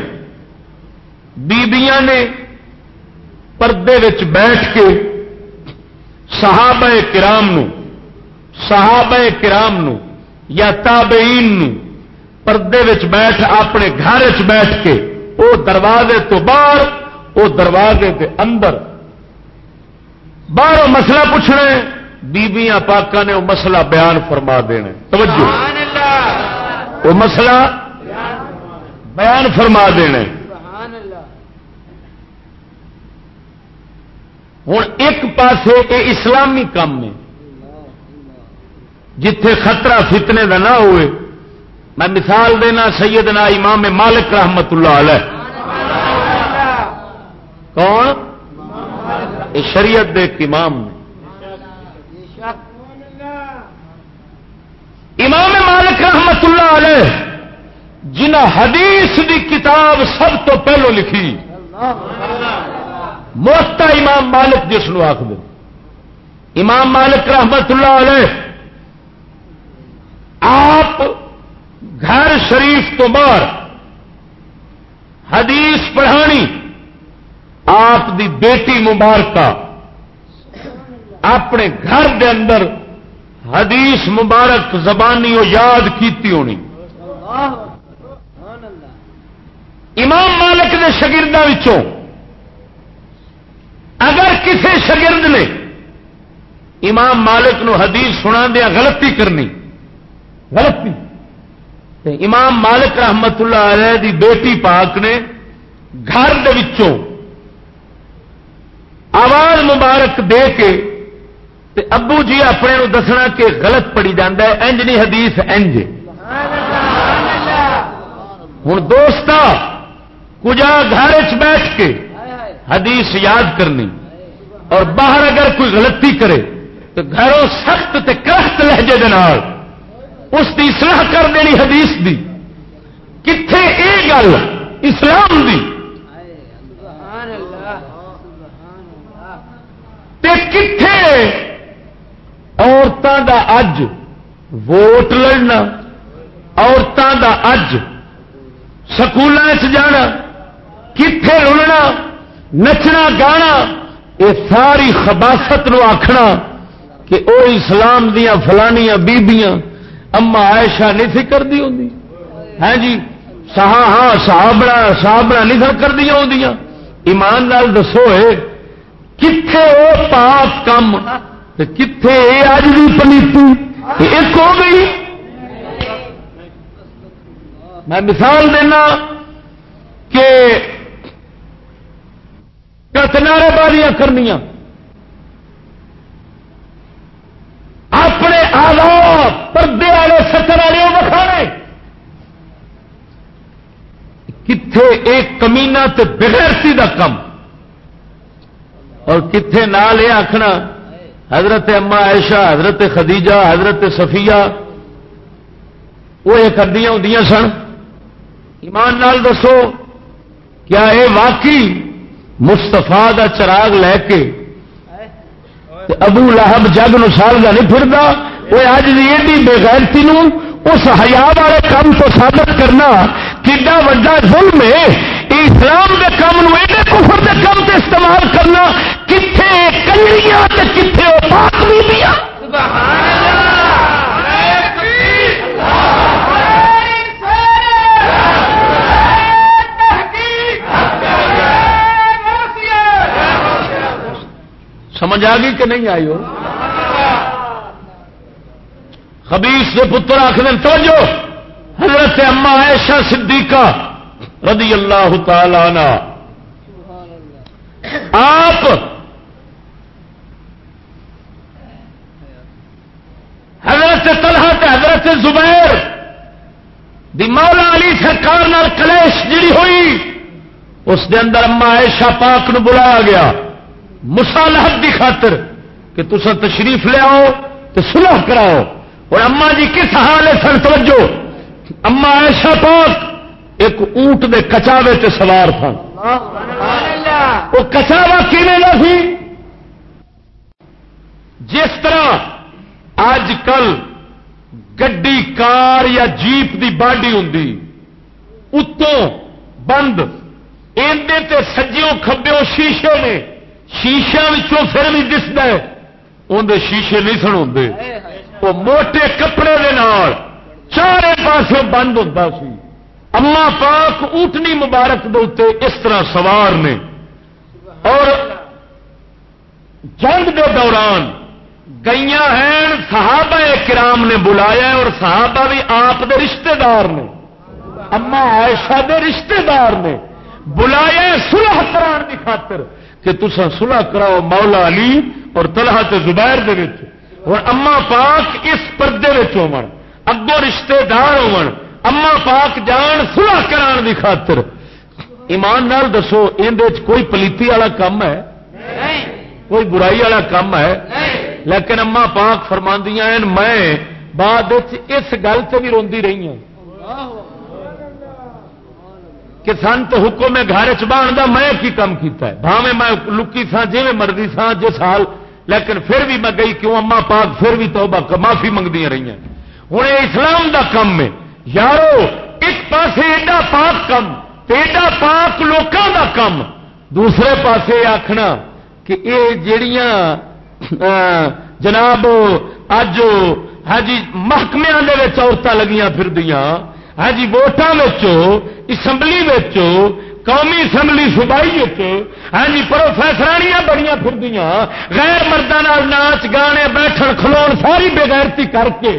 بیبیاں نے پردے وچ بیٹھ کے صحابہ کرام نو، صحابہ کرام نو یا تابعین نو پردے وچ بیٹھ اپنے گھر بیٹھ کے وہ دروازے تو باہر وہ دروازے کے اندر۔ باہر مسئلہ پوچھنا بیبیاں پاکا نے وہ مسئلہ بیان فرما دینے۔ توجہ۔ وہ مسئلہ بیان فرما دینے۔ ہوں ایک پاسے یہ اسلامی کام ہے۔ جتھے خطرہ فتنے کا نہ ہوئے۔ میں مثال دینا سیدنا امام مالک رحمت اللہ علیہ۔ کون؟ شریعت دے امام امام مالک رحمت اللہ علیہ، جنہ حدیث دی کتاب سب تو پہلو لکھی۔ موتا امام مالک جس کو آخ امام مالک رحمت اللہ علیہ، آپ گھر شریف تو باہر حدیث پڑھانی، آپ دی بیٹی مبارکہ اپنے گھر دے اندر حدیث مبارک زبانی وہ یاد کیتی ہونی۔ امام مالک کے شگردوں اگر کسی شگرد نے امام مالک نو حدیث سنا دیا غلطی کرنی، غلطی۔ امام مالک رحمت اللہ علیہ دی بیٹی پاک نے گھر وچوں آواز مبارک دے کے تے ابو جی اپنے نو دسنا کہ غلط پڑی جانا ہے، انج نہیں، حدیث انج۔ ہوں دوست کجا گھر بیٹھ کے حدیث یاد کرنی۔ اور باہر اگر کوئی غلطی کرے، تو گھروں سخت تے کرخت لہجے اس کی سلاح کر دینی حدیث دی۔ کتھے اے گل اسلام دی؟ تے کتھے عورتوں دا اج ووٹ لڑنا عورتوں دا اج سکول جانا کتنے رلنا، نچنا، گانا یہ ساری خباست نو آخنا کہ وہ اسلام دیا فلانیاں بیبیاں، اما عائشہ نہیں سی کر دی ہوں ہاں ہے جی سہا ہاں صابڑا صابڑا نہیں سر کر دیا ہوں ایمان لال دسو کتنے وہ پاپ کم کتنے یہ اج بھی پنیتی ایک ہو گئی۔ میں مثال دینا کہ نعرے بازیاں کرنی اپنے آلات پردے والے سچر والے وکھانے کتنے ایک کمینا تے بغیرتی دا کم۔ اور کتنے نال یہ آخنا حضرت اما عائشہ، حضرت خدیجہ، حضرت صفیہ، وہ یہ کردیا ہوں سن۔ ایمان نال دسو، کیا یہ واقعی مستفا دا چراغ لے کے ابو لہب جگ نو سال کا نہیں پھرتا وہ اج ایڈی بےغیرتی اس ہیا والے کام کو ثابت کرنا کڈا ظلم ہے۔ اسلام کے کام ایڈے کفر کے کام سے استعمال کرنا کتنے کنجریاں کتنے پاک بھی سمجھ آ گئی کہ نہیں آئی ہو؟ خبیس کے پتر آخر توجہ، حضرت اما عائشہ صدیقہ رضی اللہ تعالی عنہ. آپ حضرت طلحہ تے حضرت زبیر دی مولا علی سرکار نال کلیش جڑی ہوئی، اس دے اندر اما عائشہ پاک نو بلایا گیا۔ مسالحت دی خاطر کہ تسا تشریف لے آؤ تو سلح کراؤ۔ اور اما جی کس حال ہے سر توجہ؟ اما عائشہ پاک ایک اونٹ دے کچاوے تے سوار تھا وہ کچاوا کیویں سی؟ جس طرح اج کل گڈی، کار یا جیپ دی باڈی ہوں اتوں بند اندر سجیوں کھبیوں شیشے نے شیشوں پھر بھی دستا ہے اندر شیشے نہیں سن ہوں وہ موٹے کپڑے دے نال چارے پاسوں بند ہوتا سی۔ اما پاک اونٹنی مبارک دے اس طرح سوار نے۔ اور جنگ دے دوران گئی ہیں، صحابہ کرام نے بلایا اور صحابہ بھی آپ دے رشتہ دار نے۔ اما عائشہ دے رشتہ دار نے۔ بلایا سلح کران کی خاطر کہ تسا سلح کراؤ مولا علی اور طلحہ تے زبیر دے اور اما پاک اس پردے ہون۔ اگوں رشتہ دار ہون۔ اما پاک جان سلح کران دی خاطر۔ ایمان نال دسو اندر کوئی پلیتی والا کام ہے؟ کوئی برائی والا کام ہے؟ لیکن اما پاک فرماندیاں میں بعد اس گل سے بھی روندی رہی ہوں۔ کہ سن تو حکم میں گھر چاہتا میں کی کام کیتا ہے؟ بھاوے میں لکی سا جی مرضی سا جس حال۔ لیکن پھر بھی میں گئی کیوں؟ اما پاک پھر بھی تو معافی منگدی رہی ہیں۔ ہوں اسلام دا کم ہے۔ یارو، ایک پاسے ایڈا پاک کم، ایڈا پاک لوکاں دا کم۔ دوسرے پاسے آخنا کہ یہ جڑیاں جناب، اج ہاں جی محکمے عورتیں لگیاں پھر ہاں جی ووٹان اسمبلی قومی اسمبلی سبائی ہاں جی پروفیسرانیاں بڑی پھر غیر مردوں ناچ گانے، بیٹھن کھلو ساری بےغیرتی کر کے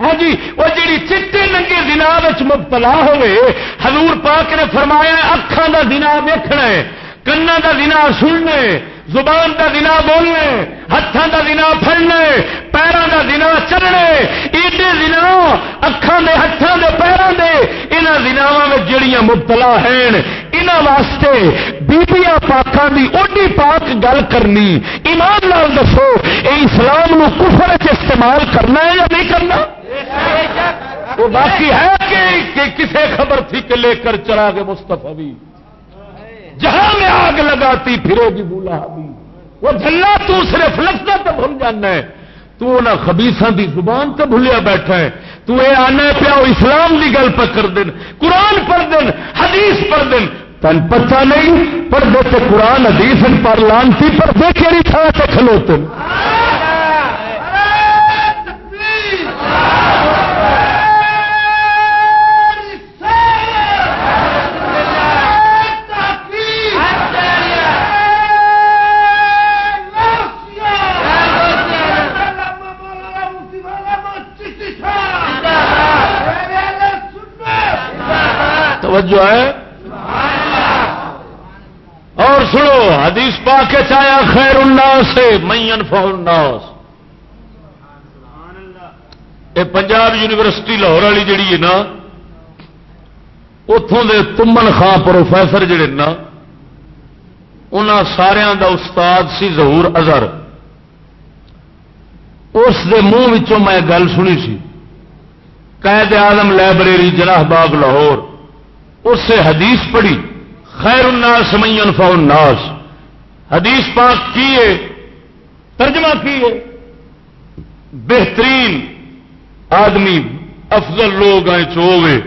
ہاں جی وہ جی چٹے ننگے دن مبتلا ہوئے، حضور پاک نے فرمایا اکھان کا دن ویکھنا ہے کنا کا دن سننا زبان کا دن بولنے ہاتھوں کا دن پڑنے پیروں کا دن چلنے، ایڈے دن اکھان کے ہاتھوں کے پیروں کے یہاں دنوں میں جڑیاں مبتلا ہیں یہاں واسطے بیبیا پاکوں کی اوڈی پاک گل کرنی۔ ایمان لال دسو یہ اسلام نو کفر استعمال کرنا ہے یا نہیں کرنا؟ وہ باقی ہے کہ کسے خبر تھی کہ لے کر چلا گے مستفا بھی جہاں میں آگ لگاتی، پھرے گی بولا بھی وہ جلا تو صرف لفظ تو بھول جانا ہے۔ تو نہ خبیساں دی زبان تو بھولیا بیٹھا ہے۔ تو یہ آنا پیا اسلام دی گل پہ کر دین، قرآن پڑھ دین، حدیث پڑھ دین۔ تن پتہ نہیں پر دیتے قرآن، حدیث پر لانتی پر دے کیڑی تھا سے کھلوتے توجہ ہے؟ اور سنو، حدیث پا کے چایا خیر الناس سے مین الناس. یہ پنجاب یونیورسٹی لاہور والی جڑی ہے نا اتوں دے تمن خان پروفیسر جڑے نا ان سارا دا استاد سی ظہور ازہر اس دے منہ میں گل سنی سی، قید آدم لائبریری جناح باغ لاہور۔ اس سے حدیث پڑھی، خیر الناس من انفع الناس۔ حدیث پاک کیے، ترجمہ کیے۔ بہترین آدمی افضل لوگ آئے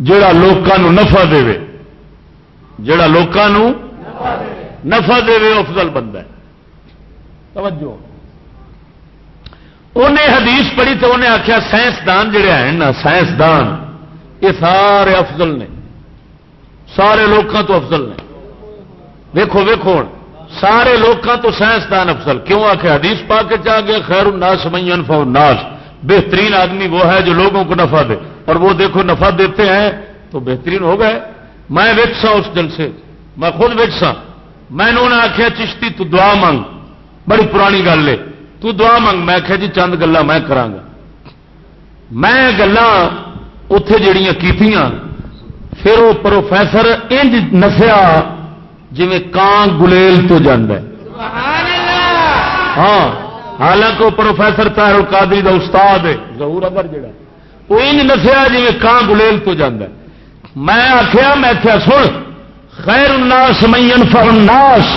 جڑا لوگوں نفع دے۔ جڑا لوگوں نفع دے افضل بندہ ہے۔ توجہ۔ انہیں حدیث پڑھی تو انہیں آخیا سائنسدان جڑے ہیں نا، سائنسدان، یہ سارے افضل نے۔ سارے لوگوں تو افضل نے۔ ویکو ویکو سارے لوگوں تو سائنسدان افضل۔ کیوں آ کے حدیث پا کے چاہ گیا، خیر الناس من فو ناس بہترین آدمی وہ ہے جو لوگوں کو نفع دے۔ اور وہ دیکھو، نفع دیتے ہیں تو بہترین ہو گئے۔ میں ویچسا اس دن سے۔ میں خود ویچسا میں نے آخیا چشتی، تو دعا منگ بڑی پرانی گل ہے۔ تو دعا منگ میں آخیا جی چند گلا میں کرا میں گلا اتے جڑیاں کیتیاں پھر وہ پروفیسر انج نسیا جی کان گلیل تو جانا ہاں حالانکہ وہ پروفیسر تاہر القادری دا استاد ہے۔ ظہور ابر جڑا۔ وہ انج نسیا جی کان گلیل تو جانا میں آخیا میں کیا سن خیر الناس مین الناس۔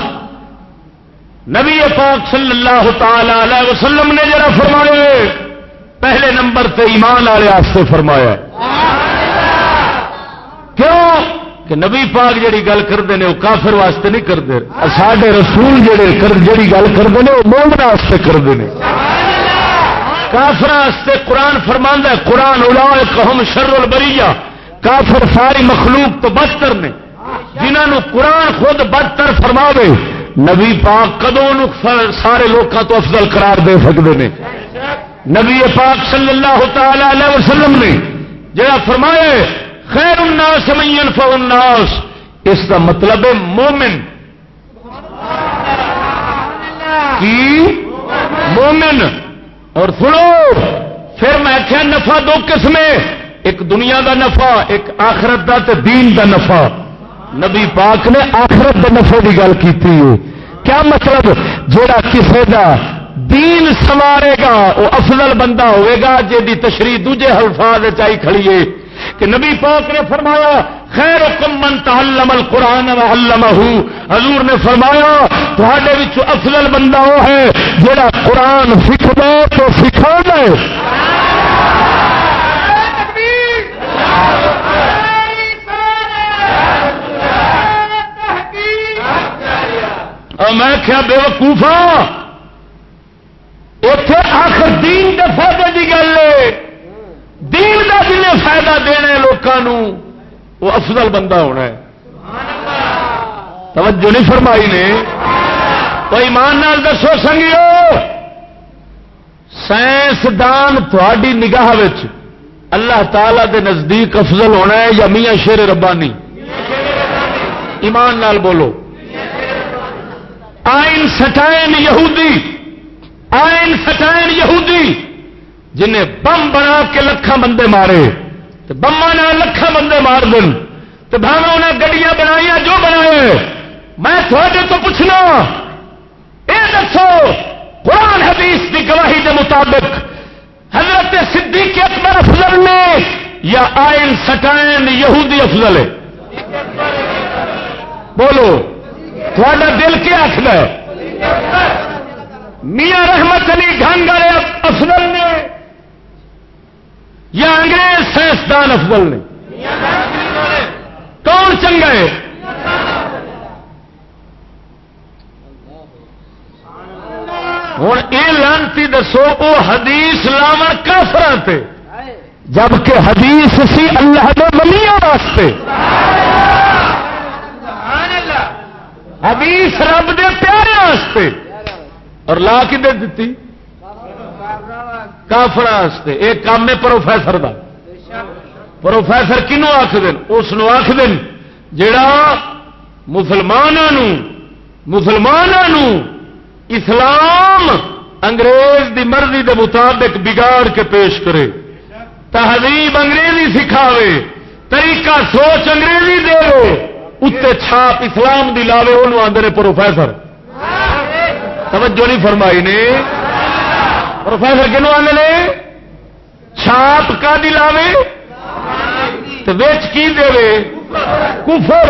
نبی پاک صلی اللہ تعالی علیہ وسلم نے جڑا فرمایا پہلے نمبر تے ایمان والے فرمایا کہ نبی پاک جڑی گل کرتے ہیں، وہ کافر واسطے نہیں کرتے۔ سارے رسول جڑے جڑی گل کرتے ہیں، وہ مومن واسطے کرتے ہیں۔ کافر واسطے قرآن فرما ہے، قرآن اڑا کہم شر البریہ۔ کافر ساری مخلوق تو بدتر نے۔ جنہوں قرآن خود بدتر فرما نبی پاک کدو سارے لوگوں تو افضل قرار دے سکتے ہیں نبی پاک صلی اللہ تعالی علیہ وسلم نے جڑا فرمائے خیر الناس من الناس. اس کا مطلب ہے مومن. کی؟ مومن. اور سنو، پھر میں کیا نفع دو قسم ایک دنیا دا نفع، ایک آخرت دا تے دین دا نفع. نبی پاک نے آخرت دا نفع کی گل کی کیا مطلب؟ جڑا کسی دا دین سوارے گا وہ افضل بندہ ہوئے گا جی تشریح دوجے حلفاظ چائی کھڑیے کہ نبی پاک نے فرمایا، خیر من تعلم القرآن حضور نے فرمایا تھوڑے افضل بندہ وہ ہے جڑا قرآن سکھ دے تو سکھا دے میں کیا بے وقوفا اتے آخر دین کے فائدے کی گل ہے. دین کا جنہیں فائدہ دینا لوگوں وہ افضل بندہ ہونا ہے۔ توجہ نہیں فرمائی نے؟ کوئی مان دسو سنگیو سائنسدان تھوڑی نگاہ اللہ تعالی دے نزدیک افضل ہونا ہے یا میاں شیر ربانی؟ ایمان نال بولو۔ آئن سٹائن یہودی آئن سٹائن یہودی۔ جنہیں بم بنا کے لکھان بندے مارے تو بما لکھان بندے مار دن تو بھاوے انہیں گڈیاں بنائی جو بنائے، میں تھوڑے تو پوچھنا یہ دسو، قرآن حدیث کی گواہی کے مطابق حضرت صدیق اکبر افضل نے یا آئن سٹائن یہودی افضل ہے؟ بولو، تھوڑا دل کیا آخر ہے؟ میاں رحمت علی گنگ والے افضل نے یا انگریز سائنسدان افضل نے۔ کون چنگا ہے؟ ہوں یہ لانتی دسو، وہ حدیث لاو کافر جبکہ حدیث سی اللہ کے ملیاں واسطے۔ حدیث رب دے پیارے واسطے۔ اور لا کی دے دیتی کافر ایک کام ہے پروفیسر دا۔ پروفیسر کنو آخ دن اس آخ دن جڑا مسلمانوں مسلمانوں اسلام انگریز دی مرضی دے مطابق بگاڑ کے پیش کرے۔ تہذیب انگریزی سکھاوے، طریقہ سوچ انگریزی دے اتنے چھاپ اسلام دی لاوے وہ آدھے پروفیسر۔ توجہ نہیں فرمائی نے۔ پروفیسر کنو آدھے چھاپ کا دلاوے تو ویچ کی دے کفر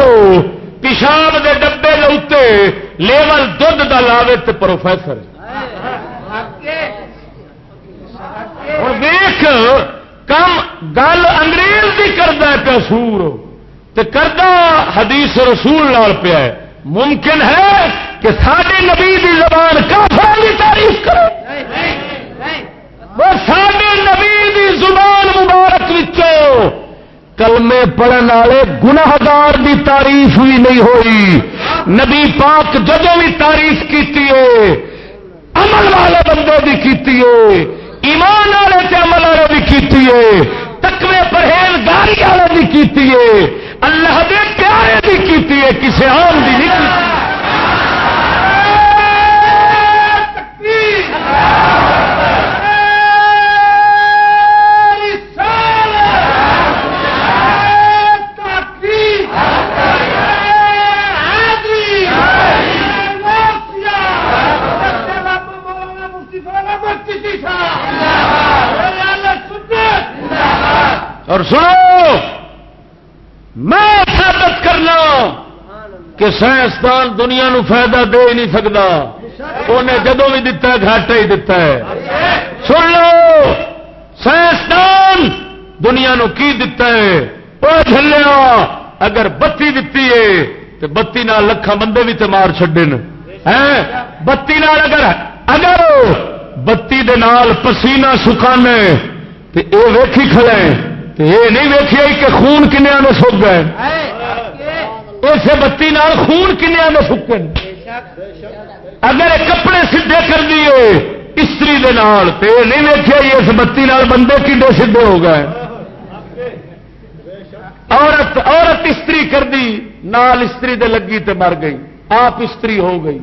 پیشاب دے ڈبے لوتے لیول دھد کا لاوے تو پروفیسر۔ ہوں ویخ کم گل انگریز کی کرتا پیا سور۔ کرتا حدیث رسول لال پیا ممکن ہے کہ ساری نبی دی زبان کافر کی تعریف کرے۔ سارے نبی دی زبان مبارک کلمے پڑھن والے گناہدار دی تعریف بھی نہیں ہوئی۔ نبی پاک جدو بھی تعریف کی عمل والے بندے کی ایمان والے تے عمل والے بھی کیتی ہے تکوے پرہیزگاری والے بھی کیتی ہے، اللہ دے پیارے بھی کیتی ہے کسی عام بھی نہیں کیتی۔ اور سنو، میں ثابت کرنا کہ سائنسدان دنیا نو فائدہ دے ہی نہیں سکتا۔ انہیں جدو بھی دتا ہے، گھاٹا ہی دتا ہے۔ سن لو، سائنسدان دنیا نو کی دتا ہے؟ وہ اگر بتی دتی ہے، تو بتی نال لکھا بندے بھی تے مار چڈن بتی نال اگر اگر بتی دے نال پسینہ سکھانے، تو یہ ویکھی کھڑے یہ نہیں ویکیا کہ خون کنیا میں سک گئے۔ اسے بتی نال خون کنیا میں سکے۔ اگر کپڑے سیدھے کر دیے استری دے نال تے نہیں ویکیا اس بتی نال بندے کنڈے سیدھے ہو گئے۔ عورت عورت استری کر دی، نال استری دے لگی تے مر گئی۔ آپ استری ہو گئی۔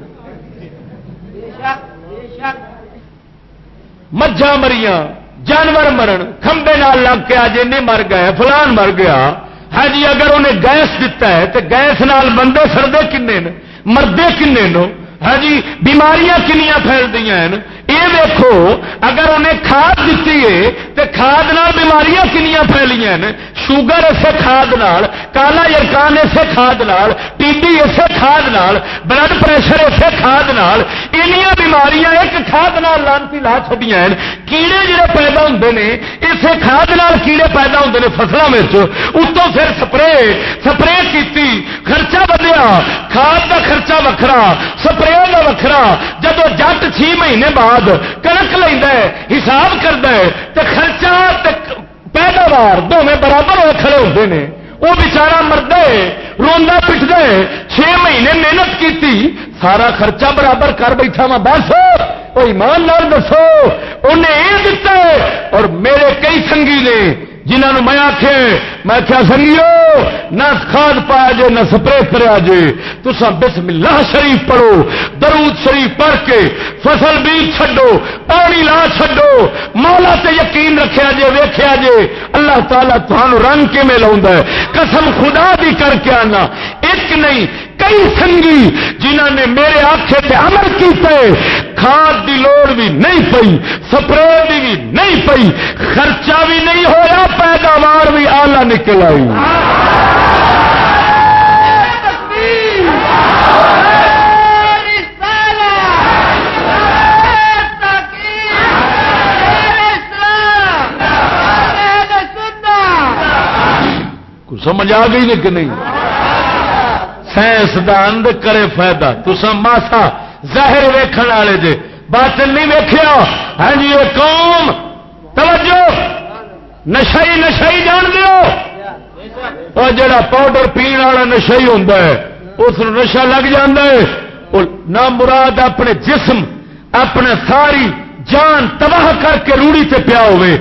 مجھا مریاں جانور مرن، کھمبے نال لگ کے آج نہیں مر گئے، فلان مر گیا۔ ہاں جی اگر انہیں گیس دتا ہے تو گیس نال بندے سردے کنے مردے کنے نو ہاں جی بیماریاں کنیاں پھیل دیا یہ دیکھو، اگر انہیں کھاد دیتی ہے تو کھاد نال بیماریاں کنیاں پھیلیاں شوگر اسے کھاد نال، کالا یرکان اسے کھاد نال، ٹی بی اسے کھاد نال، بلڈ پریشر اسے کھاد نال انیاں بیماریاں ایک کھاد نال لانتی لا چڈیا کیڑے جڑے پیدا ہوتے ہیں اسے کھاد نال کیڑے پیدا ہوتے ہیں فصلوں میں اتوں پھر سپرے سپرے کیتی، خرچہ بدیا کھاد کا خرچہ وکھرا، سپرے کا وکھرا۔ جب جٹ چھ مہینے بعد کنک لینا حساب کرتا ہے تو خرچہ پیداوار دونوں برابر ہو کھڑے ہوتے ہیں وہ بچارا مرد روا پٹ چھ مہینے محنت کی سارا خرچہ برابر کر بیٹھا وا بس وہ ایمان نال دسو انہیں یہ دتا ہے، اور میرے کئی سنگھی نے جنہوں میں آخ میں کیا سنگیو، نہ کھاد پایا جے، نہ سپرے کرا جے۔ تو بسم اللہ شریف پڑھو، درود شریف پڑھ کے فصل بیج چھڈو، پانی لا چھڈو۔ مولا تے یقین رکھیا جے ویخیا جے۔ اللہ تعالیٰ تمہوں رنگ کے میں لاؤں قسم خدا بھی کر کے آنا۔ ایک نہیں کئی سنگھی جنہ نے میرے آخے تے عمل کیتے کھاد دی لوڑ بھی نہیں پئی سپرے دی بھی نہیں پئی خرچہ بھی نہیں ہویا پیداوار بھی آلہ نکل آئی۔ سمجھ آ گئی کہ نہیں؟ سائنسدان کرے فائدہ۔ تو ماسا ظاہر ویکھن والے جے۔ باطل نہیں ویکھیا۔ ہاں جی یہ قوم۔ توجہ۔ نشائی نشائی جان دیو اور جڑا پاؤڈر پین والا نشائی ہوں اس نشا لگ جا نہ مراد اپنے جسم، اپنے ساری جان تباہ کر کے روڑی تے پیا ہوئے۔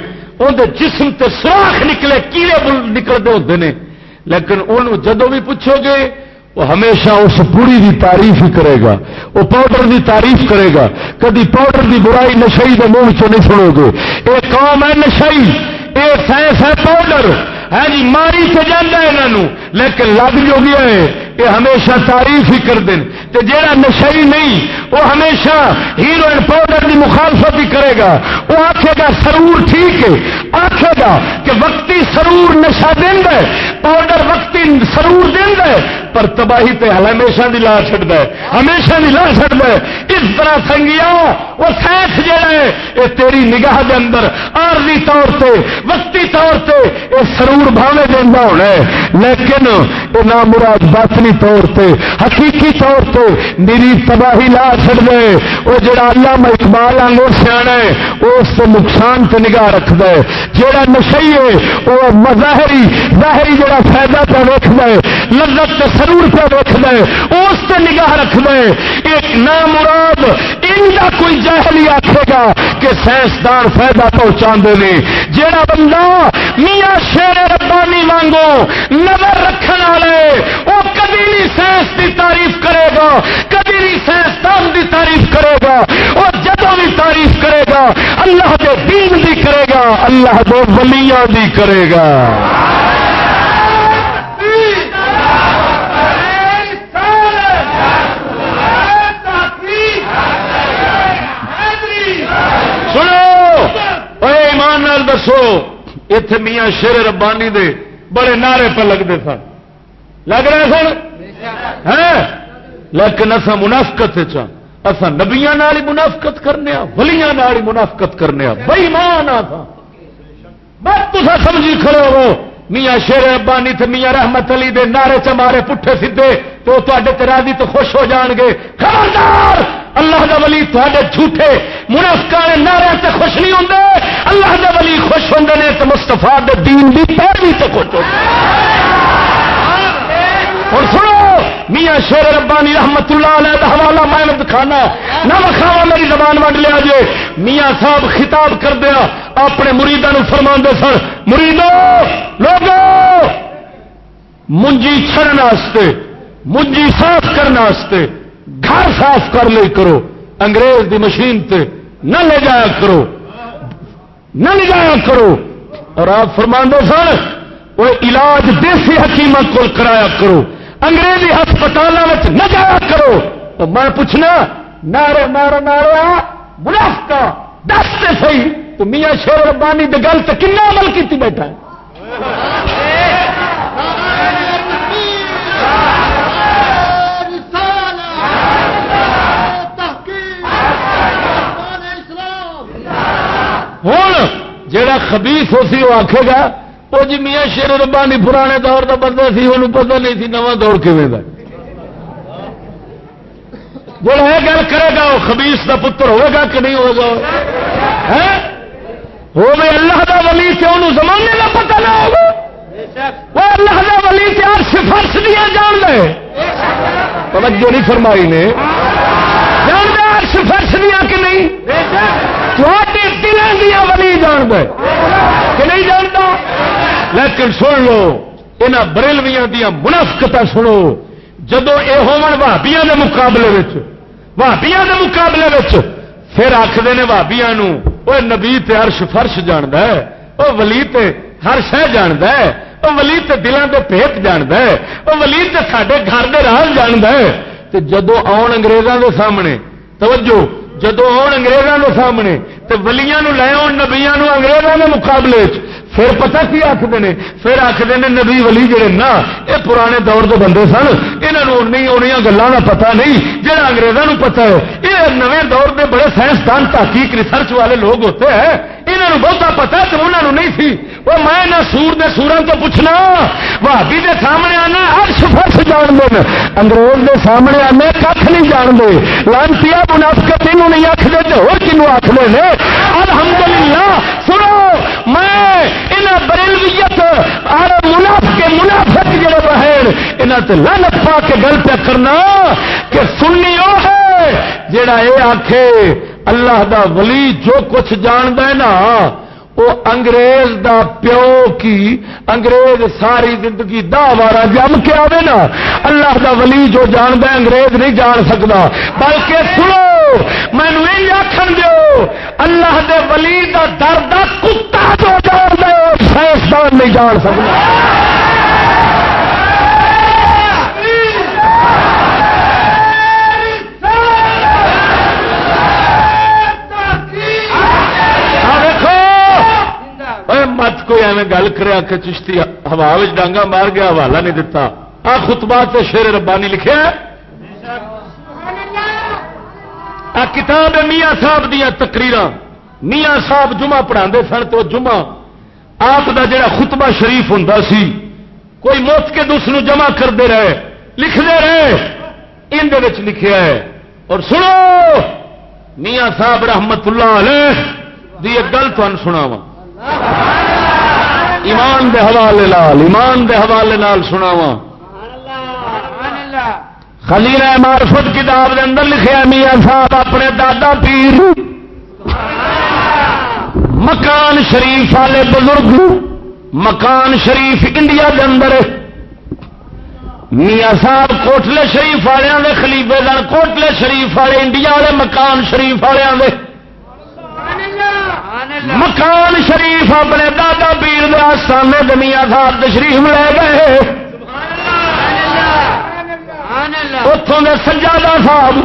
اندر جسم تے سوراخ نکلے کیڑے نکلتے ہوتے ہیں لیکن ان جدو بھی پوچھو گے وہ ہمیشہ اس پوری دی تعریف ہی کرے گا، وہ پاؤڈر دی تعریف کرے گا۔ کدی پاؤڈر دی برائی نشائی کے منہ چ نہیں سنو گے۔ یہ قوم ہے نشائی یہ سائنس ہے پاؤڈر۔ ہے جی ماری سے جانا یہاں لیکن لگ جو گیا ہے یہ ہمیشہ تعریف ہی کر دیں تے جیڑا نشئی نہیں، وہ ہمیشہ ہیروئن پاؤڈر کی مخالفت ہی کرے گا۔ وہ آخے گا سرور ٹھیک ہے۔ آخے گا کہ وقتی سرور نشا دیں پاؤڈر وقتی سرور دیں پر تباہی تے ہمیشہ دی لا چڑھتا ہے۔ ہمیشہ دی لا چڑھتا ہے۔ اس طرح سنگیا وہ سائنس جہا ہے یہ تیری نگاہ دے اندر آرزی طور سے وقتی طور سے یہ سرور بھاوے دینا ہونا ہے۔ لیکن یہ نام مراد باطنی طور سے حقیقی طور سے میری تباہی لا چڑ دے۔ وہ جڑا اللہ اقبال آنگو سیاح ہے وہ اس سے نقصان سے نگاہ رکھد ہے جہاں نشئی ہے وہ مظاہری، ظاہری جڑا فائدہ پہ ویکد ہے لذت سرور پہ ویکد ہے اس سے نگاہ رکھد ہے ایک نام مراد آئندہ کوئی جہلی آخے گا کہ سائنسدان فائدہ پہنچا دے جہاں بندہ میاں شیر ربانی مانگو نظر رکھنے والے، وہ کبھی نہیں سائنس کی تعریف کرے گا، کبھی نہیں سائنسدان کی تعریف کرے گا اور جدوں بھی تعریف کرے گا، اللہ کے دین بھی کرے گا، اللہ دے ولیاں بھی کرے گا۔ سنو، اے ایمان نال دسو اتے میاں شیر ربانی دے بڑے نعرے پہ لگتے سن۔ لگ رہے سن؟ لیکن اصا منافقت اصا ہاں۔ نبیا ہی منافقت کرنے ولیاں ہی منافقت کرنے بئی مان آ بس تصا سمجھی کھڑے ہو۔ میاں شیر ربانی تے میاں رحمت علی دے نعرے چمارے پٹھے سیدے تو تے راضی تو خوش ہو جان گے۔ خبردار! اللہ دا ولی تے جھوٹے منافقا نعرے سے خوش نہیں ہوتے اللہ دا ولی خوش ہوں نے تو مستفا دین بھی پیروی سے خوش ہوتے اور سنو، میاں شیر ربانی رحمت اللہ علیہ دا حوالہ میں دکھانا نہ وکھاوا میری زبان وڈ لیا جے۔ میاں صاحب خطاب کر دیا اپنے مریدوں فرما سن، مریدو، لوگو، منجی چڑھنے منجی صاف کرنے گھر صاف کر لے کرو، انگریز دی مشین تے نہ لے جایا کرو، نہ لے جایا کرو۔ اور آپ فرما سن وہ علاج دیسی حکیمت کو کرایا کرو، انگریزی ہسپتالوں نہ جایا کرو۔ تو میں پوچھنا نارے مارو نارا منافقہ دس سے صحیح، تو میاں شیر ربانی دے گل سے کن عمل کی بیٹھا ہے؟ جا خبیس ہو سی وہ آخے گا وہ جی میاں شیر ربانی پرانے دور کا بندہ سی وہ پتا نہیں سی نواں دور کھے کا یہ گل کرے گا وہ خبیس کا پتر ہوگا کہ نہیں ہوگا ہو اللہ کا ولی سے انہوں زمانے کا پتا نہ ہوگا۔ وہ اللہ کا ولی سے آپ سفارش دیا جان دے۔ توجہ نہیں فرمائی نے۔ جان دے سفارش دیا کہ نہیں؟ دلوں دیا ولی جان دے۔ کہ نہیں جانتا؟ لیکن سن لو یہاں بریلویاں دیا منافقت سنو۔ جدو یہ ہوابیا کے مقابلے بھابیا کے مقابلے پھر آخر نے بھابیا وہ نبی ارش فرش جاند ہے وہ ولی تے ہر شہ جاند ہے وہ ولی تے دلان کے پیت جاند ہے وہ ولی تے سڈے گھر کے راہ جاند ہے۔ جدو آن انگریزوں کے سامنے، توجہ جدو آن انگریزوں کے سامنے تو ولیاں لے آن نبیا انگریزوں کے مقابلے پھر پتا کی آخر نے؟ پھر آخر نے نبی ولی جڑے نا یہ پرانے دور کے بندے سن یہاں گلوں کا پتا نہیں جہاں اگریزوں پتا ہے۔ یہ نئے دور کے بڑے سائنسدان، تحقیق ریسرچ والے لوگ ہوتے ہیں یہاں بہتا پتا تو انہوں نہیں سی۔ وہ میں نہ سور دے سورا تو پوچھنا بھابی دے سامنے آنا ارش فرش جان دے انگریز دے سامنے آنے کھ نہیں جان دے۔ لانتی منافقت یہ نہیں آخر تو ہو کنو آخر نے؟ الحمدللہ، سنو۔ میں انہیں بریلویت اور منافق منافق جڑے بہن انہوں سے لانت پا کے گل پہ کرنا کہ سننی وہ ہے، جڑا یہ آخے اللہ دا ولی جو کچھ جاند ہے نا وہ انگریز دا پیو کی انگریز ساری زندگی دہ بارہ جم کے آئے نا۔ اللہ دا ولی جو جاند ہے، انگریز نہیں جان سکتا بلکہ سنو۔ مینو یہ آخر دو اللہ دے ولی دا درد کتا جو جان دے سائنسدان نہیں جان سکتا۔ مت کوئی ایویں گل کرا کہ چشتی ہوا ڈانگا مار گیا، حوالہ نہیں دتا۔ آ خطبہ سے شیر ربانی لکھے آ کتاب میاں صاحب دیا تقریر میاں صاحب جمعہ پڑھا سن تو جمعہ آپ دا جڑا خطبہ شریف ہوں سی، کوئی موت کے دوسرے جمع کرتے رہے۔ لکھتے رہے اندر لکھا ہے۔ اور سنو، میاں صاحب رحمت اللہ علیہ دی ایک گل تمہیں سناواں۔ ایمان دے حوالے لال ایمان دے حوالے لال سناوا خلیل معرفت کتاب کے اندر لکھا میاں صاحب، اپنے دادا پیر۔ مکان شریف والے بزرگ، مکان شریف انڈیا کے اندر۔ میاں صاحب، کوٹلے شریف والوں کے خلیفے دن کوٹلے شریف والے، انڈیا والے مکان شریف والوں کے مکان شریف اپنے دادا پیر آستانے دمیا صاحب تشریف لے گئے۔ اتوں کے سجادہ صاحب،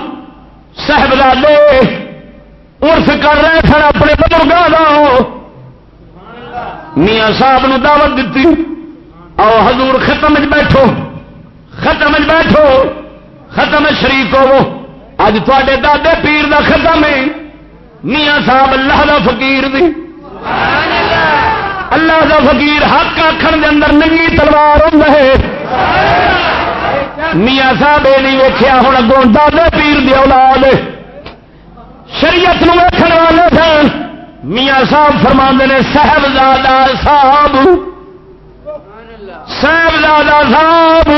صاحبزادے ارف کر رہے سن اپنے بزرگوں کا میاں صاحب نو دعوت دیتی آؤ حضور ختم بیٹھو۔ ختم بیٹھو۔ ختم شریف ہو اج تے دادے پیر دا ختم ہے۔ میاں صاحب اللہ دا فقیر دی۔ اللہ دا فقیر حق آخر دے اندر ننگی تلوار ہوں میاں صاحب یہ نہیں ویکیا ہوں اگوں دادے پیر دی اولاد شریعت نو ویکن والے سن۔ میاں صاحب فرما نے، صاحبزادہ صاحب۔ صاحبزادہ صاحب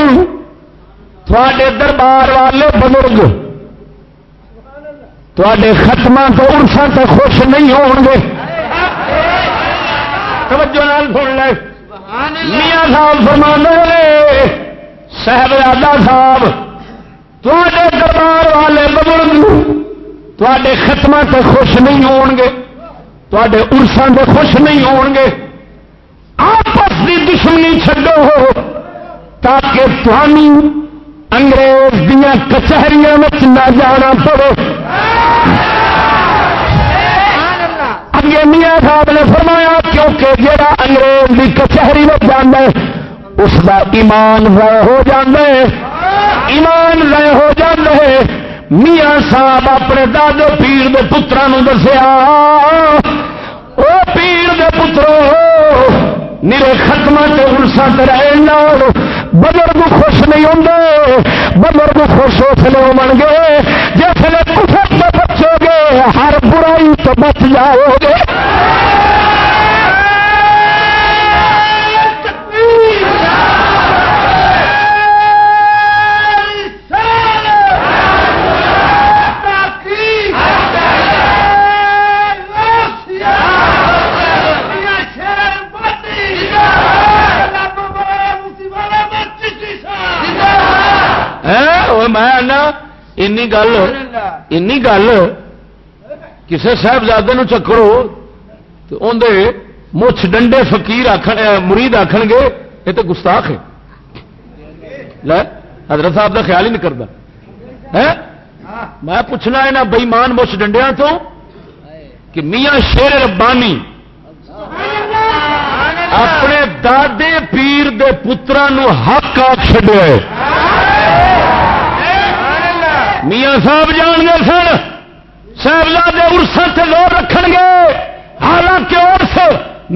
تھوڑے دربار والے بزرگ۔ تے ختم تو ارسا تو خوش نہیں ہو گے۔ توجہ نال سن لے۔ میاں صاحب فرما نے صاحبزادہ صاحب تے دربار والے بزرگ تے ختم تو خوش نہیں ہو گے تے ارسان سے خوش نہیں ہو گے آپس کی دشمنی چڈو تاکہ تھی انگریز دیا کچہریوں میں نہ جانا پڑے۔ اگے میاں صاحب نے فرمایا، کیونکہ جہاں انگریز کی کچہری میں جانا ہے اس کا ایمان رہ ہو جانا ہے ایمان رہ ہو جانا ہے میاں صاحب اپنے دادے پیر دے پترا دسیا وہ پیر دے پترو میرے ختم سے ارسا رہے بزرگ خوش نہیں ہوں بزرگ خوش اس لیے ہو گے جس نے کفر سے بچو گے ہر برائی تو بچ جاؤ گے میں گل گل کسی صاحبزادے چکرو تو اندر مچھ ڈنڈے فقیر آخر مرید آخ گے یہ تو گستاخ ہے حضرت صاحب کا خیال ہی نہیں کرتا میں پوچھنا یہاں بئیمان مچھ ڈنڈیا تو کہ میاں شیر ربانی اپنے دادے پیر دے پترا حق آ چڈیا میاں صاحب جان گے سن، صاحبزادے ارسا سے لوگ رکھ گے حالانکہ ارس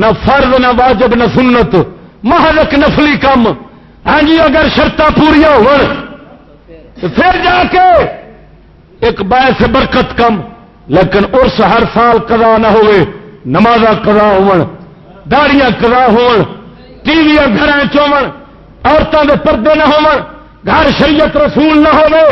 نہ فرض، نہ واجب، نہ سنت محلک نفلی کم۔ ہاں جی اگر شرط پوریا ہو پھر جا کے ایک باعث برکت کم۔ لیکن ارس ہر سال کدا نہ ہوئے نماز کدا ہو داڑیاں کدا ہو ٹی وی گھر چون عورتوں کے پردے نہ ہو گھر شریعت رسول نہ ہوئے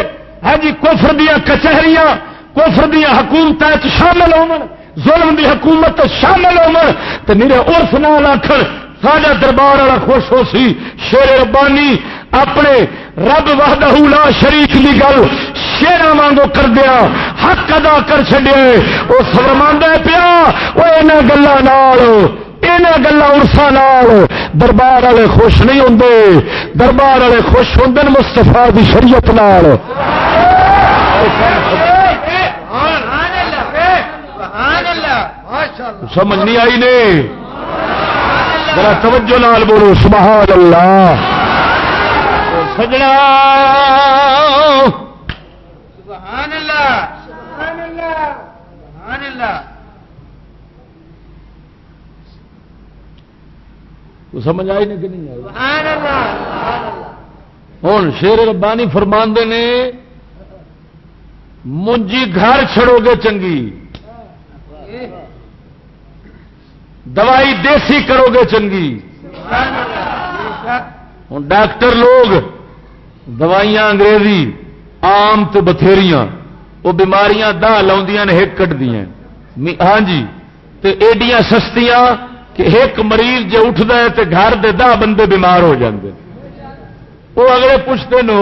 ہے جی کوفر دیا کچہریاں کوفر دیا حکومت شامل ہو ظلم دی حکومت شامل ہو میرے ارف نال آخر ساڈا دربار والا خوش ہو سی، شیر ربانی، اپنے رب وحدہ لا شریف کی گل شیرا وانگو کر دیا، حق ادا کر چڈیا وہ فرما پیا وہ یہاں گلوں یہاں گلا ارسا دربار والے خوش نہیں ہوں دربار والے خوش ہوں مستفا کی شریعت نال۔ سمجھ نہیں آئی نے؟ ذرا توجہ نال بولو، سبحان اللہ۔ سجنا سبحان اللہ سبحان اللہ سبحان اللہ سمجھ آئی نہیں کہ نہیں آئی؟ ہوں شیر ربانی فرماندے نے منجی گھر چھڑو گے چنگی۔ دوائی دیسی کرو گے چنگی۔ ہوں ڈاکٹر لوگ دوائیاں انگریزی آم تو بتھیریاں وہ بیماریاں دہ لاؤں نے ایک کٹ دیا ہاں جی تے ایڈیاں سستیاں کہ ایک مریض جے اٹھتا ہے تے گھر دے دہ بندے بیمار ہو جاندے وہ اگلے پوچھتے نو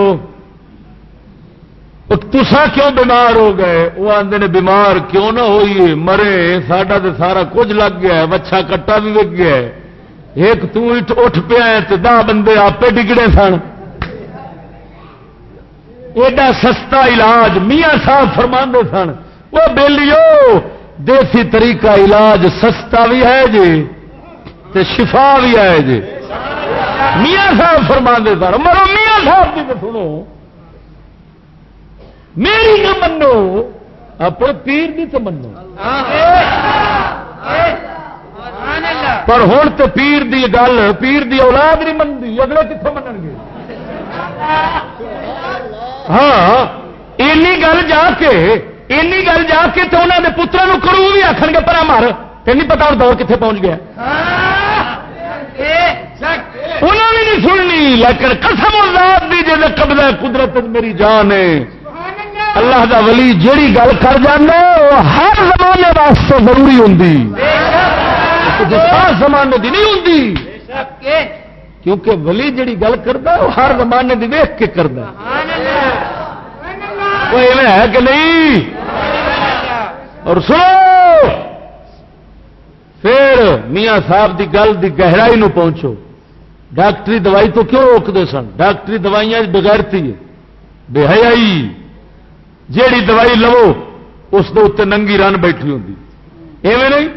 تسا کیوں بیمار ہو گئے؟ وہ آدھے نے، بیمار کیوں نہ ہوئی؟ مرے، ساڈا تو سارا کچھ لگ گیا ہے، وچھا کٹا بھی وک گیا ہے۔ ایک اٹھ پیا تو دہ بندے آپ ڈگڑے سن۔ ایڈا سستا علاج میاں صاحب فرما سن۔ وہ بےلیو دیسی طریقہ علاج سستا بھی ہے جی۔ تے شفا بھی ہے جی۔ میاں صاحب فرما سن۔ مرو میاں صاحب کی تو سنو۔ میری نہ منو۔ اپنے پیر کی تو منو۔ پر ہوں تو پیر دی گل، پیر دی اولاد نہیں منتی اگلے کتوں من گے؟ ہاں اینی گل جا کے، اینی گل جا کے تو انہوں نے پترا کرو بھی آخر گے پر مر۔ نہیں پتا اور دور کتنے پہنچ گیا۔ انہوں نے نہیں سننی لیکن قسم اللہ دی جی قبضہ قدرت میری جان ہے۔ اللہ دا ولی جیڑی گل کر جانا وہ ہر زمانے واسطے ضروری ہوں ہر زمانے دی نہیں ہوں کیونکہ ولی جیڑی گل کرتا وہ ہر زمانے دی ویخ کے کرتا ہے۔ کہ نہیں؟ اور سنو۔ پھر میاں صاحب دی گل دی گہرائی نو پہنچو۔ ڈاکٹری دوائی تو کیوں روکتے سن؟ ڈاکٹری دوائیاں بغیرتی بے حیائی۔ جیڑی دوائی لو اس اتنے ننگی رن بیٹھی ہوں ایویں نہیں؟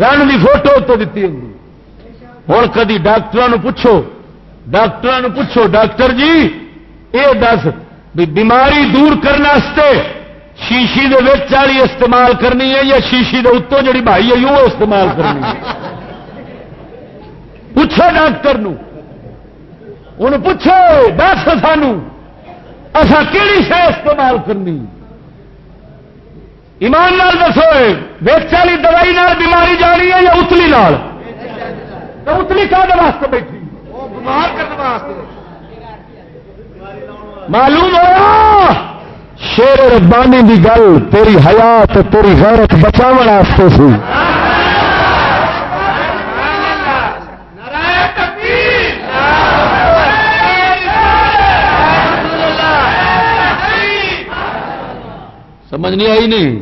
رن کی فوٹو اتو دیتی ہوں ہوں کدی ڈاکٹر پوچھو۔ ڈاکٹر پوچھو ڈاکٹر جی یہ دس بھی بیماری دور کرنے شیشی دے والی استعمال کرنی ہے یا شیشی دے اتوں جڑی بھائی ہے وہ استعمال کرنی ہے؟ پوچھو ڈاکٹر پوچھو دس سانوں اصا کہڑی شہ استعمال کرنی؟ ایمان نال دسو ویچ والی دوائی نال بیماری جانی ہے یا اتلی نال؟ اتلی کا واسطے بیٹھی؟ معلوم ہوا شیر ربانی دی گل، تیری حیات، تیری غیرت بچاؤ واسطے سی۔ سمجھ نہیں آئی نہیں؟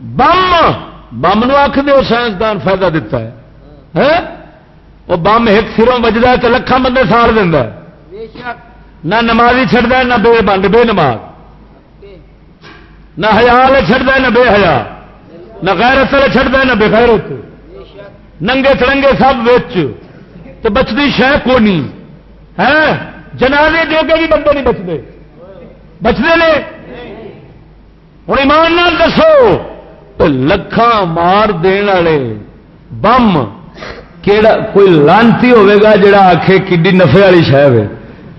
بم بم نو آخ دو سائنسدان فائدہ دیتا ہے۔ ہاں؟ وہ بم ایک سروں بجتا ہے تو لکھان بندے ساڑ دینا نہ نمازی چڑھتا نہ بے بند بے نماز۔ نہ ہزار چڑھتا نہ بے حیا نہ غیرت والے چڑھتا نہ بے غیرت۔ ننگے تڑنگے سب تو بچتی شہ کو نہیں ہے؟ جنازے جوگے بھی بندے نہیں بچتے۔ بچتے نے؟ ہوں ایمان نال دسو۔ لکھان مار دن والے۔ بم کیڑا کوئی لانتی ہوگا جڑا آخے کڈی نفے والی شہ ہے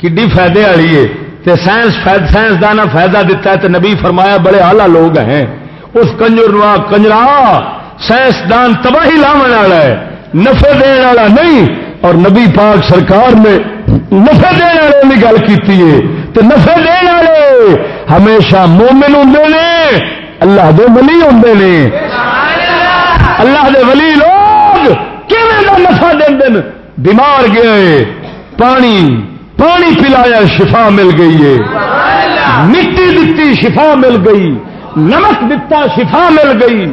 کڈی فائدے والی ہے تے سائنس سائنسدان فائدہ دیتا ہے تے نبی فرمایا بڑے آلہ لوگ ہیں۔ اس کنجر کنجرا، سائنسدان تباہی لاو والا ہے نفے دن والا نہیں۔ اور نبی پاک سرکار نے نفے دن والے کی گل کی تو نفے دن والے ہمیشہ مومن ہوں نے، اللہ دے ولی ہوں نے۔ اللہ دے ولی لوگ کیون نفا دن بیمار گئے پانی پانی پلایا، شفا مل گئی ہے۔ مٹی دتی، شفا مل گئی۔ نمک دتا، شفا مل گئی۔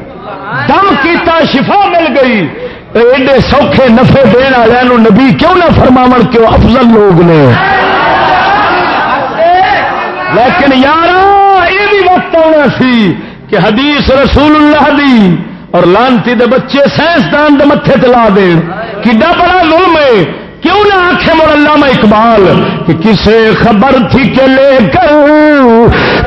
دم کیتا، شفا مل گئی۔ ایڈے سوکھے نفے دن والوں نبی کیوں نہ فرماو کیوں افضل لوگ نے؟ لیکن یار یہ بھی وقت آنا سی کہ حدیث رسول اللہ دی اور لانتی دے بچے سائنسدان دے متے تلا دین۔ کڈا بڑا ظلم ہے۔ کیوں نہ آخے مر علامہ اقبال کہ کسے خبر تھی کہ لے کر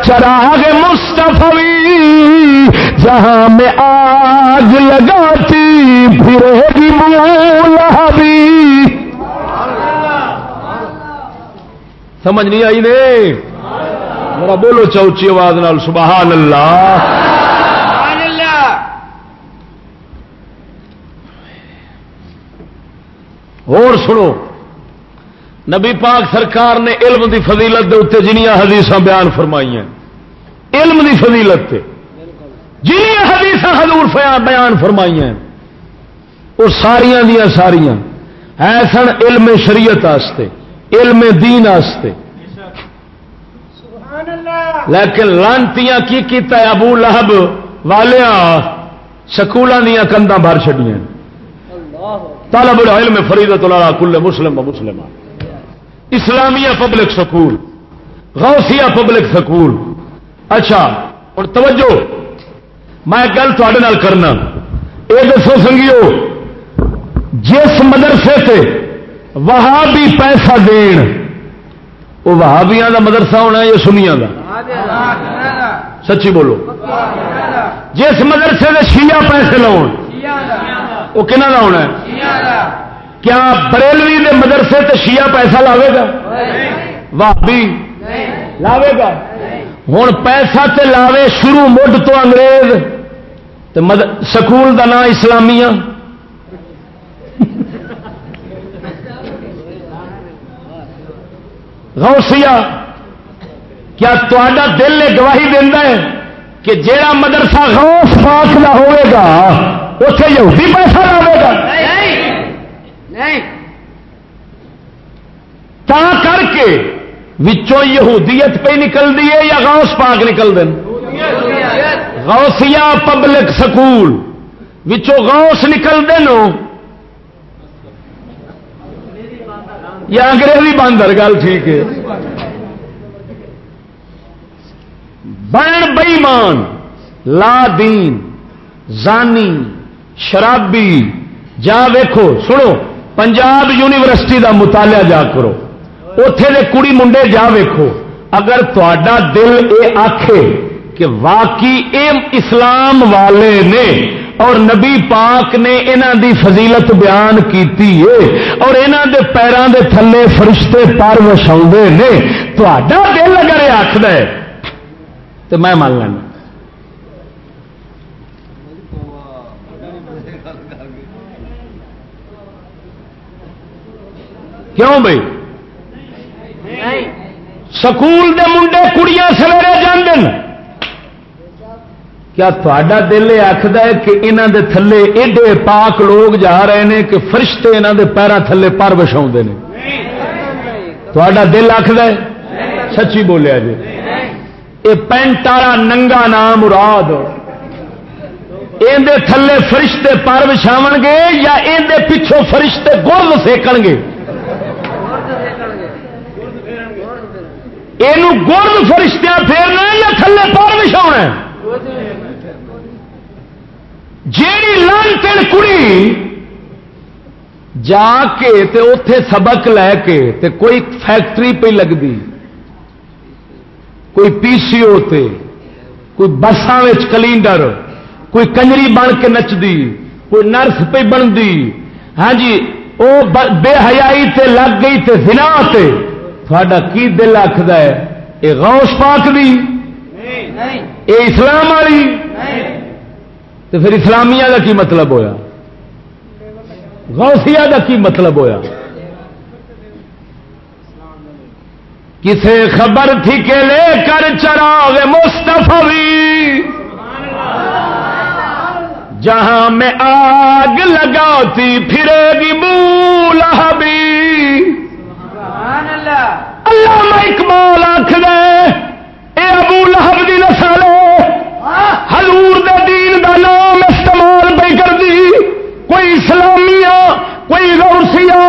چراغ مستفی جہاں میں آگ لگاتی، پھرے گی بھی سمجھ نہیں آئی نے؟ میرا بولو چوچی آواز نال، سبحان اللہ۔ اور سنو۔ نبی پاک سرکار نے علم دی فضیلت دے اتنے جنیاں حدیث بیان فرمائی ہیں علم دی فضیلت تے۔ جنیاں حدیث حضور بیان فرمائی ہیں وہ ساریاں دیا ساریاں۔ ہے سن علم شریعت آستے، علم دین آستے۔ لیکن لانتیاں کی کیتا ہے؟ ابو لہب والیاں سکولوں دیا کنداں بھر چڑیا طالب العلم فریدت اللہ کل مسلم و Muslim Islamia public school, Ghausia public school. اچھا اور توجہ، میں گل تھوڑے کرنا۔ یہ دسو سنگیو، جس مدرسے سے وہاں بھی پیسہ دین وہ وہابیاں دا مدرسہ ہونا ہے یا سنیا کا سچی بولو۔ جس مدرسے سے شیعہ پیسے لاؤ وہ کہنا کا ہونا کیا بریلوی دے مدرسے تے شیعہ پیسہ لاوے گا؟ وابی لاوے گا؟ ہوں پیسہ تے لاوے شروع مڈ تو انگریز سکول کا نام اسلامیہ۔ غوثیہ، کیا تا دل نے گواہی دینا ہے کہ جیڑا مدرسہ غوث پاک کا ہوئے گا اتنے یہودی پیسہ لاوے گا۔ تا کر کے وچوں یہودیت پہ نکل ہے یا غوث پاک نکل دیں غوثیہ پبلک سکول۔ وچوں غوث نکل دیں یا انگریزی باندر گل ٹھیک ہے۔ بن بئیمان لا دین زانی۔ شرابی، جا ویکھو، سنو، پنجاب یونیورسٹی دا مطالعہ جا کرو۔ اتے دے کڑی منڈے جا ویکھو۔ اگر تا دل یہ آکھے کہ واقعی اے اسلام والے نے اور نبی پاک نے انہوں دی فضیلت بیان کیتی ہے اور انہوں دے پیروں دے تھلے فرشتے پر وچھا نے تا دل اگر یہ آخر تو میں مان لینا۔ کیوں بھائی؟ سکول دے منڈے کڑیاں سویرے جان کیا تا دل یہ آخد ہے کہ انہوں دے تھلے ایڈے پاک لوگ جا رہے ہیں کہ فرشتے انہوں دے پیروں تھلے پر بچھا تا دل آخد ہے؟ سچی بولیا جی۔ یہ پینٹ والا ننگا نام مراد۔ اندر تھلے فرشتے پر بچھاو گے یا اندر پچھوں فرشتے گرد سیکن گے؟ یہ گرد فرشتیاں پھیرنا یا تھلے پار بچھا جیڑی لان کڑی جا کے تے اتے سبق لے کے تے کوئی فیکٹری پہ لگتی کوئی پی سی او تے، کوئی بسان کلینڈر، کوئی کنجری بن کے نچتی کوئی نرس پہ بنتی ہاں جی وہ بے حیائی تے لگ گئی تے زنا تے۔ تھوڑا کی دل آخد ہے؟ یہ غوث پاک دی؟ یہ اسلام والی؟ تو پھر اسلامیہ کا کی مطلب ہویا؟ غوثیہ کا کی مطلب ہویا؟ کسے خبر تھی کہ لے کر چراغ مستفی جہاں میں آگ لگاتی، پھرے گی بولا بھی اللہ اقبال آخر اے ابو لہب دی نسل حضور دے دین دا نام استعمال پہ کر دی۔ کوئی اسلامیہ کوئی غوثیہ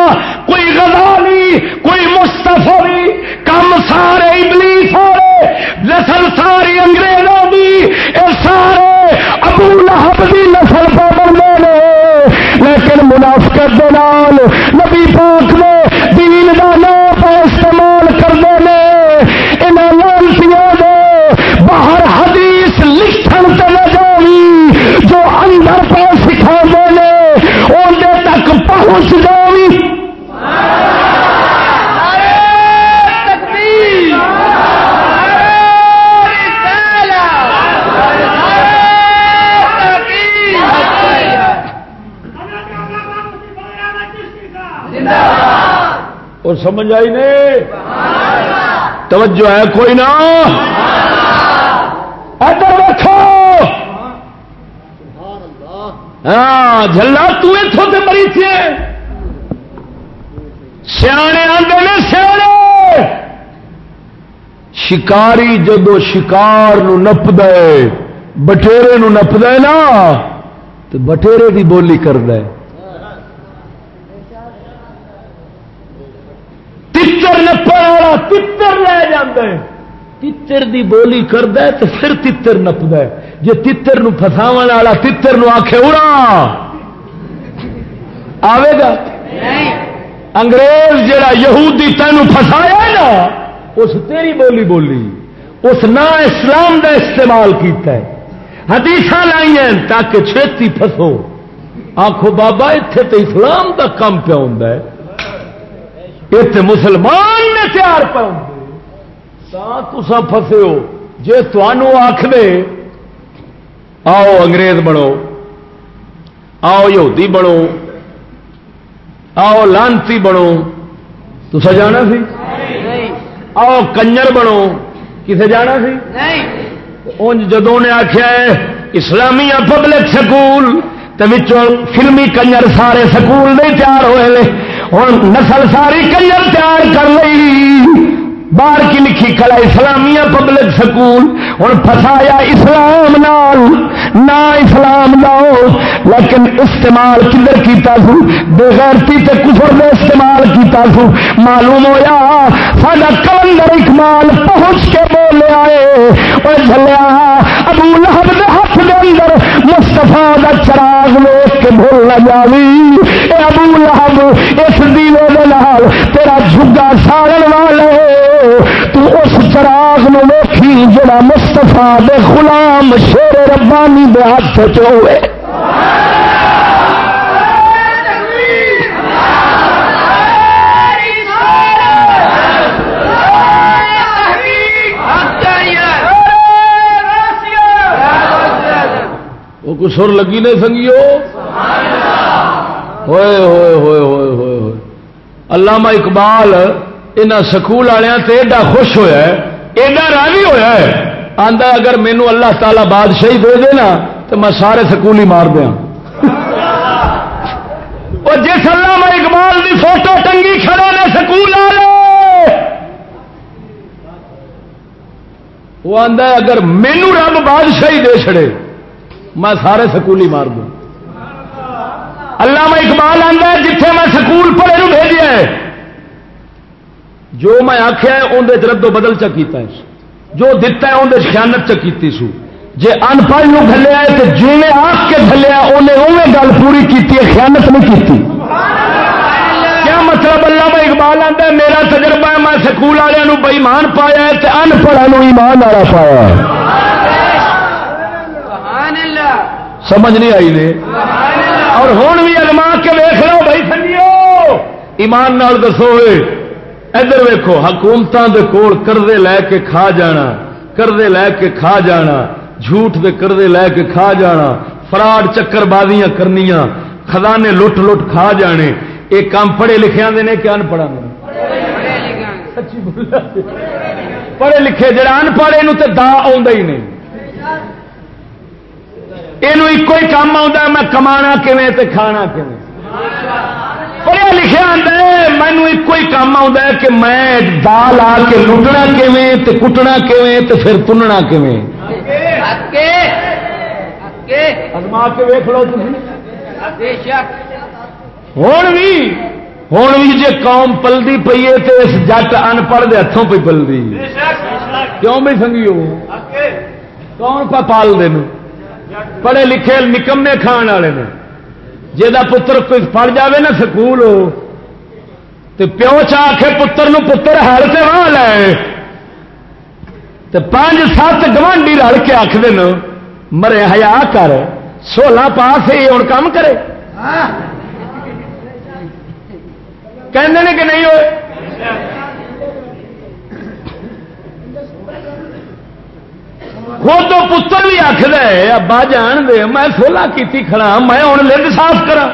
کوئی غزالی کوئی مستفی کم سارے ابلی سارے نسل ساری انگریزوں کی اے سارے ابو لہب دی نسل پہ بننے لیکن منافقت دے نال نبی پاک نے دین دا نام پہ استعمال کرتے ہیں انہاں لانتیاں دے باہر حدیث لکھن تے نہ جاوی جو اندر پہ سکھا دے اندر تک پہنچ جاوی سمجھ آئی نہیں؟ توجہ ہے کوئی نہ؟ ادھر رکھو ہاں جلا توں تے بری تھے سیانے آتے نے سیانے۔ شکاری جدو شکار نپد بٹیرے نپد نا، تو بٹیرے کی بولی کرد تر نپا والا تر لے جر دی بولی کرد تو پھر تر نپد جی تر فساو والا تر آخ اڑا۔ آئے گا؟ انگریز جڑا یہودی تینوں فسایا نا، اس تیری بولی بولی۔ اس نا اسلام کا استعمال کیتا ہے۔ حدیث لائی ہیں تاکہ چھتی فسو آخو بابا اتے تو اسلام کا کم پیا ہوں اتنے مسلمان نے تیار پہ تسا فسے ہو جی آخ دے آؤ انگریز بنو آؤ یہودی بنو آؤ لانتی بنو۔ تو جانا سی؟ آؤ کنجر بنو۔ کسے جانا سی؟ جدو نے آخیا اسلامیہ پبلک سکول فلمی کنجر سارے سکول نہیں تیار ہوئے ہوں نسل ساری کنجر تیار کر لی باہر کی لکھی کلا اسلامیہ پبلک سکول ہوں فسایا اسلام نال، نہ اسلام لاؤ لیکن استعمال کدھر کیتا سو؟ بغیرتی تے کفر دے استعمال کیتا سو۔ معلوم ہویا، ساڈا کلندر اکمال پہنچ کے بولے آئے۔ اور چلیا ابو لہب دے ہاتھ دے اندر مستفا دا چراغ ویک کے بھول نہ جاوی۔ اے ابو لہب اس دیوے دے نال تیرا جھگا ساڑن والے تو اس چراغ نو ویکھی جڑا مستفا دے غلام شیر ربانی دے ہاتھ چ ہوئے۔ وہ کچھ سر لگی نہیں سنگیو؟ ہوئے ہوئے ہوئے ہوئے ہوئے ہوئے۔ علامہ اقبال یہاں سکول والوں سے ایڈا خوش ہوا ہے، ایڈا راضی ہوا ہے آتا اگر مینو اللہ تعالی بادشاہی دے دے نا، تو میں سارے سکول ہی مار دیا اور جس علامہ اقبال کی فوٹو ٹنگی کھڑے نے سکول والے وہ آتا اگر مینو رب بادشاہی دے چڑے میں سارے سکولی مار دوں۔ اللہ میں اقبال آتا ہے جتھے میں سکول پڑھے نو بھیجا ہے۔ جو میں آخیا اندر ردو بدل چکیتا ہے۔ جو دتا ہے اندر خیانت چکیتی سو۔ جی انپڑھ گلیا ہے تو جی میں آخ کے گلیا انہیں اوے گل پوری کی خیانت نہیں کی کیا مطلب اللہ میں اقبال آتا ہے میرا تجربہ ہے میں سکول والوں بئیمان پایا ہے تو انپڑھوں ایمان والا پایا ہے۔ سمجھ نہیں آئی نے؟ اور ہوں بھی ازما کے ویخ لو بھائی سنگیو، ایمان نال دسو ادھر ویکو حکومتوں کے کول کردے لے کے کھا جانا، کردے لے کے کھا جانا، جھوٹ دے کردے لے کے کھا جانا، فراڈ چکر بازیاں کرنیاں، خزانے لٹ لٹ کھا جانے۔ یہ کام پڑھے لکھے آتے ہیں کہ ان پڑھا سچی پڑھے لکھے، جڑا ان پڑھے تو دا آ ہی نہیں۔ یہ ایک ہی کام آتا میں کما کھانا کھیں پڑھیا لکھا آتا ہے مینو ایک ہی کام آتا ہے کہ میں دال آ کے لٹنا کیویں کٹنا کیویں تو پھر تننا کیویں؟ ازما کے ویخ لو تھی ہوں بھی ہوں بھی جی قوم پلدی پی ہے تو اس جٹ ان پڑھ دے ہاتھوں پہ پلدی۔ کیوں بھی سنگیو؟ کون پا پال دے پڑھے لکھے نکمے کھان والے نے۔ جا پتر کوئی پڑ جائے نا سکول تو پیو چاہ کے پتر نو پتر ہر سے واہ لے۔ تو پانچ سات گوانڈی رل کے آخ دن مرے ہیا کر سولہ پاس ہی ہوں کام کرے۔ کہ نہیں ہوئے؟ خود پتر بھی آخر ابا جان دے، میں سولہ کی کھڑا، میں ہوں لنڈ صاف کرا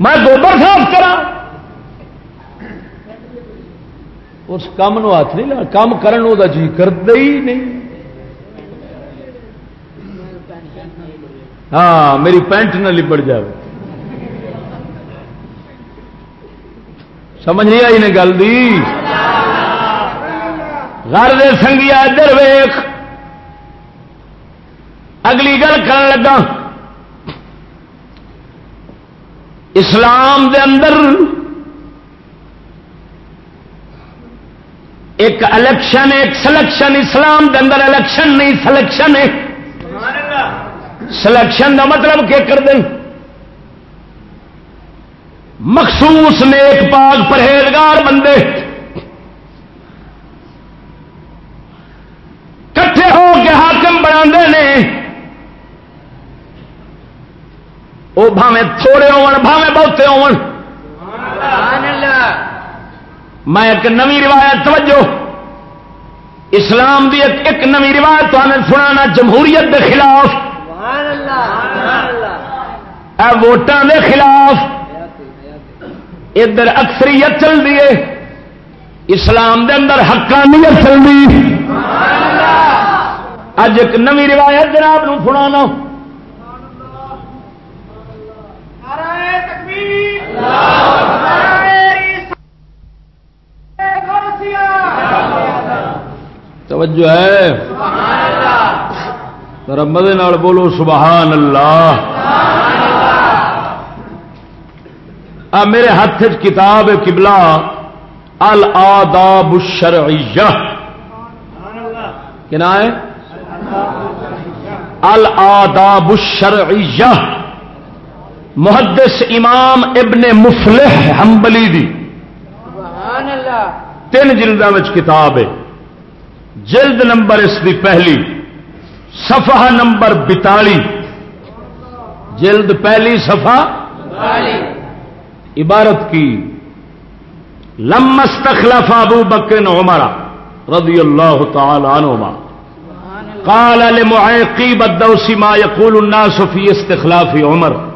میں گوبر صاف کرا اس کام نو ہاتھ نہیں لا کام کرن وہ جی کرتے ہی نہیں۔ ہاں میری پینٹ نہ لبڑ جائے سمجھ نہیں آئی نے گل دی؟ گھر دے سنگیا ادھر ویخ اگلی گل کر لگا، اسلام دے اندر ایک الیکشن، ایک سلیکشن، اسلام دے اندر الیکشن نہیں، سلیکشن ہے۔ سلیکشن کا مطلب کیا کر دیں مخصوص نیک پاک پرہیزگار بندے کٹھے ہو کے حاکم بنا وہ بھاوے تھوڑے بھاوے بہتے ہو میں ایک نوی روایت توجہ۔ اسلام دی ایک, ایک نوی روایت سنانا جمہوریت دے خلاف۔ ووٹان دے خلاف۔ ادھر اکثریت چل رہی ہے۔ اسلام دے اندر حقانیت چل رہی اج ایک نوی روایت جناب نو سنا توجہ ہے؟ رمدے بولو سبحان اللہ۔ آ، میرے ہاتھ کتاب کبلا الآداب الشرعیہ۔ کنا ہے؟ الآداب الشرعیہ۔ محدث امام ابن مفلح حنبلی دی۔ تین جلدوں میں کتاب ہے۔ جلد نمبر اس کی پہلی۔ صفحہ نمبر بتالی جلد پہلی صفحہ۔ عبارت کی۔ لمس تخلف ابو بکر عمر رضی اللہ تعالی عنہما۔ قال لمعيقيب الدوسي ما يقول الناس في استخلاف عمر۔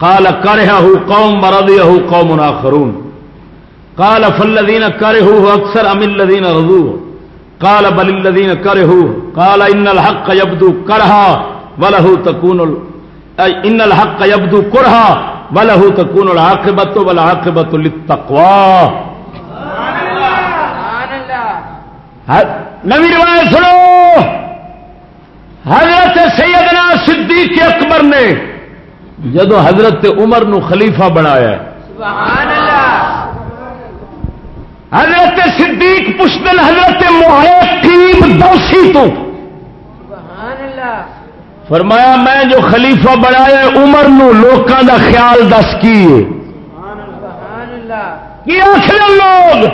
قال كرهه قوم ورضيه قوم آخرون. قال فالذين كرهوه أكثر أم الذين رضوه؟ قال بل الذين كرهوه. قال إن الحق يبدو كرها وله تكون ان الحق يبدو كرها وله تكون العاقبة والعاقبة للتقوى. نبی روایت سنو، حضرت سیدنا صدیق اکبر نے جدو حضرت عمر نو خلیفہ بنایا سبحان اللہ حضرت صدیق پشتن، حضرت محیب دوسی تو۔ سبحان اللہ فرمایا، میں جو خلیفہ بنایا عمر نو لوکاں دا خیال دس کی آخر لوگ؟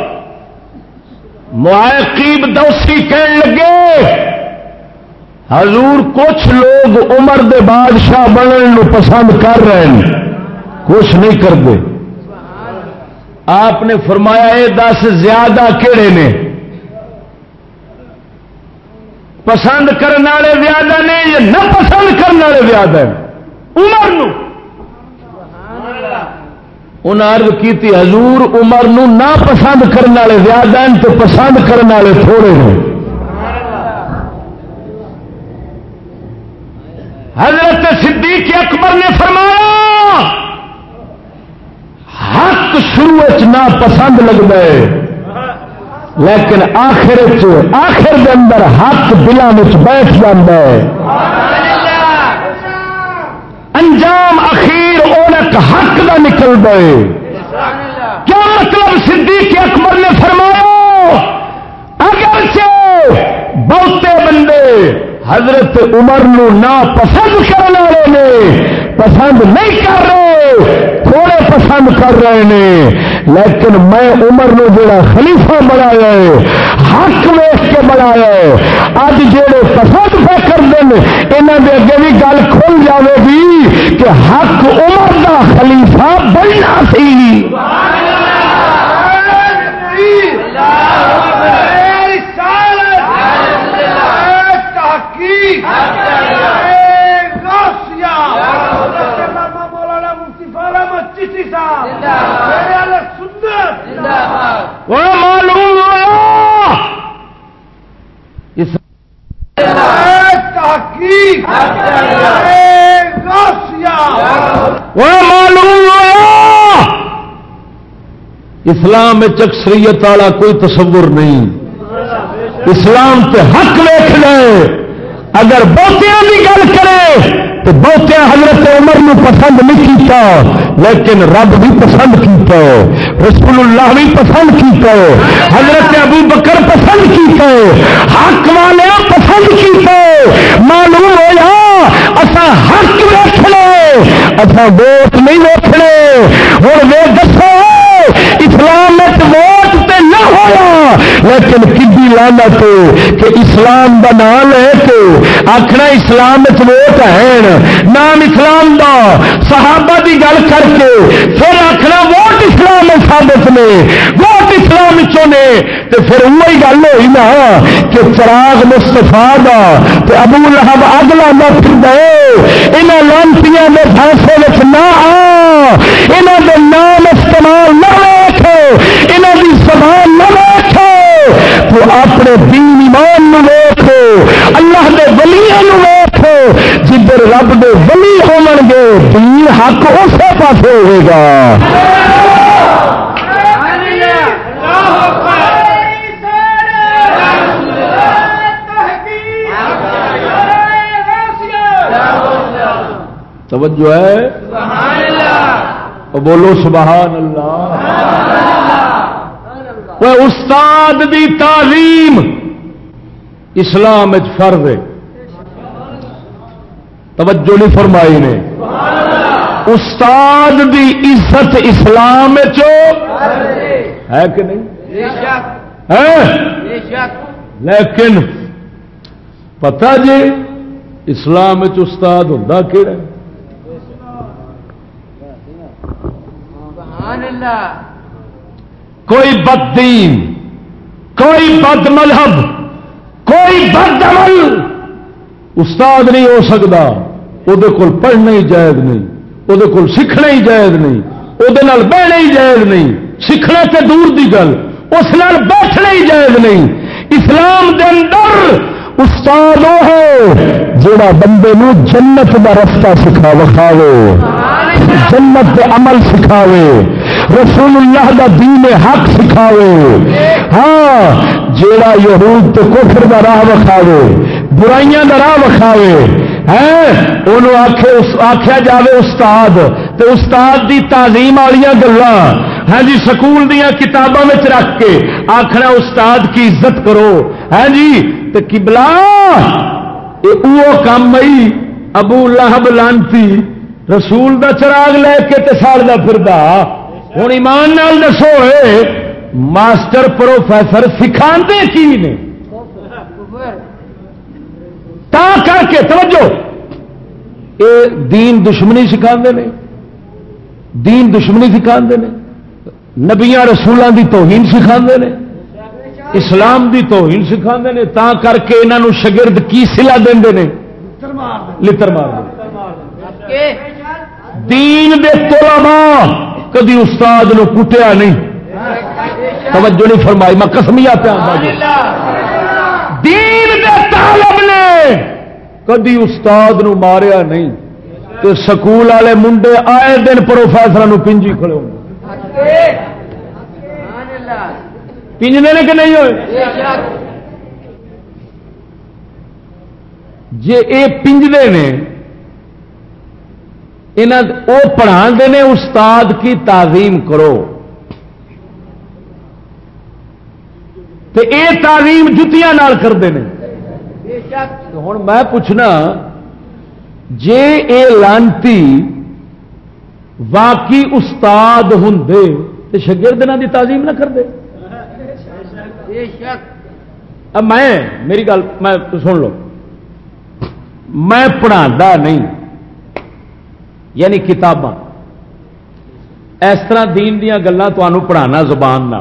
محقیب دوسی کہنے لگے حضور کچھ لوگ عمر دے بادشاہ بننے پسند کر رہے ہیں۔ کچھ نہیں کرتے۔ آپ نے فرمایا یہ دس زیادہ کہڑے نے؟ پسند کرنے والے زیادہ نے یا نہ پسند کرنے والے زیادہ عمر نو۔ عرض کی حضور عمر نو نہ پسند کرنے والے زیادہ ہیں تو پسند کرنے والے تھوڑے ہیں۔ حضرت صدیق اکبر نے فرمایا، حق شروع نہ پسند لگتا ہے، لیکن آخر آخر دے اندر حق دلان بیٹھ جا انجام اخیر اورک حق کا نکل گئے کیا مطلب صدیق اکبر نے فرمایا؟ اگر سے بہتے بندے حضرت عمر نو نہ پسند کرنے والے نے، پسند نہیں کر رہے، تھوڑے پسند کر رہے ہیں لیکن میں عمر نو جڑا خلیفہ بنایا ہے، حق ویخ کے بنایا ہے۔ اج جڑے پسند پہ کر دیں یہاں دے اگے بھی گل کھل جاوے گی کہ حق عمر دا خلیفہ بننا سی۔ معلوم معلوم اسلام اکثریت والا کوئی تصور نہیں۔ اسلام تے حق ویخ لے اگر بوتیاں کی گل کرے تو بہتیا حضرت عمر نو پسند نہیں کیتا، لیکن رب بھی پسند کیتا۔ رسول اللہ بھی پسند کیتا۔ حضرت ابو بکر پسند کیتا۔ حق والے پسند کیتا۔ معلوم ہوا اصا حق ویچنے اصا ووٹ نہیں ویچنے ہوں وہ دسو اسلام ووٹ تے نہ ہوا لیکن کبھی لانا تو کہ اسلام کا نام لے کے آخنا اسلام ووٹ ہے نام اسلام دا۔ صحابہ دی گل کر کے پھر آخنا ووٹ اسلام ثابت نے ووٹ اسلام چنے تو پھر وہی گل ہوئی نا کہ چراغ مستفا دا تے ابو لہب اگ لانا پھر دے۔ یہاں لانتیاں کے فیصلے نہ آ۔ یہاں کے نام استعمال نہ ویکھو یہاں کی زبان نہ ویکھو تو اپنے دین ایمان نو ویکھو اللہ دے ولیاں نو جدھر رب دے ولی ہون گے، دین حق اسی پاس ہوئے گا۔ توجہ ہے؟ بولو سبحان اللہ۔ وہ استاد دی تعلیم اسلام فرض ہے۔ توجہ نہیں فرمائی نے۔ استاد دی عزت اسلام ہے کہ نہیں؟ ہے؟ لیکن پتہ جی اسلام استاد ہوں کہڑا کوئی بد دین کوئی بد مذہب کوئی بد عمل استاد نہیں ہو سکتا وہ پڑھنا ہی جائز نہیں وہ سیکھنا ہی جائز نہیں وہ بہنا ہی جائز نہیں سیکھنا تے دور دی گل، اس بیٹھنا ہی جائز نہیں۔ اسلام دے اندر استاد وہ ہے جڑا بندے نو جنت کا رستہ سکھا وکھاوے، جنت دے عمل سکھاوے۔ رسول اللہ دا دین حق سکھاوے۔ ہاں جیڑا یہود تو کفر دا راہ وکھاوے، برائیاں دا راہ وکھاوے ہاں، آخیا جاوے استاد۔ تو استاد دی تعظیم والی گلا ہاں جی سکول دیا کتابوں میں رکھ کے آخنا استاد کی عزت کرو۔ ہاں جی تو کبلا وہ کام آئی ابو لہب لانتی، رسول دا چراغ لے کے تے ساڑا پھر ہوں ایمان نال دسو ماسٹر پروفیسر سکھا کی نے؟ تا کر کے توجہ اے دین دشمنی سکھا دین دشمنی سکھا نبیا رسولوں کی توہین سکھا اسلام کی توہین سکھا تا کر کے انہوں شگرد کی سلا دے لڑ مار دین دے طلباء کدی استاد نو کٹیا نہیں۔ توجہ نہیں فرمائی، میں کسمیا پیا جی۔ دین دے طالب نے کدی استاد نو ماریا نہیں۔ تو سکول والے منڈے آئے دن پروفیسر پنجی کھڑے پنجنے نے کہ نہیں ہوئے؟ جی یہ پنجتے ہیں وہ پڑھا نے استاد کی تعظیم کرو۔ تو یہ تعلیم جتیاں کرتے ہیں ہوں میں پوچھنا، جے اے لانتی واقعی استاد ہوں تو شگردوں کی تعظیم نہ کرتے میں، میری گل، میں، سن لو۔ میں پڑھا نہیں۔ یعنی کتاباں۔ اس طرح دین دیا گلان پڑھانا زبان نہ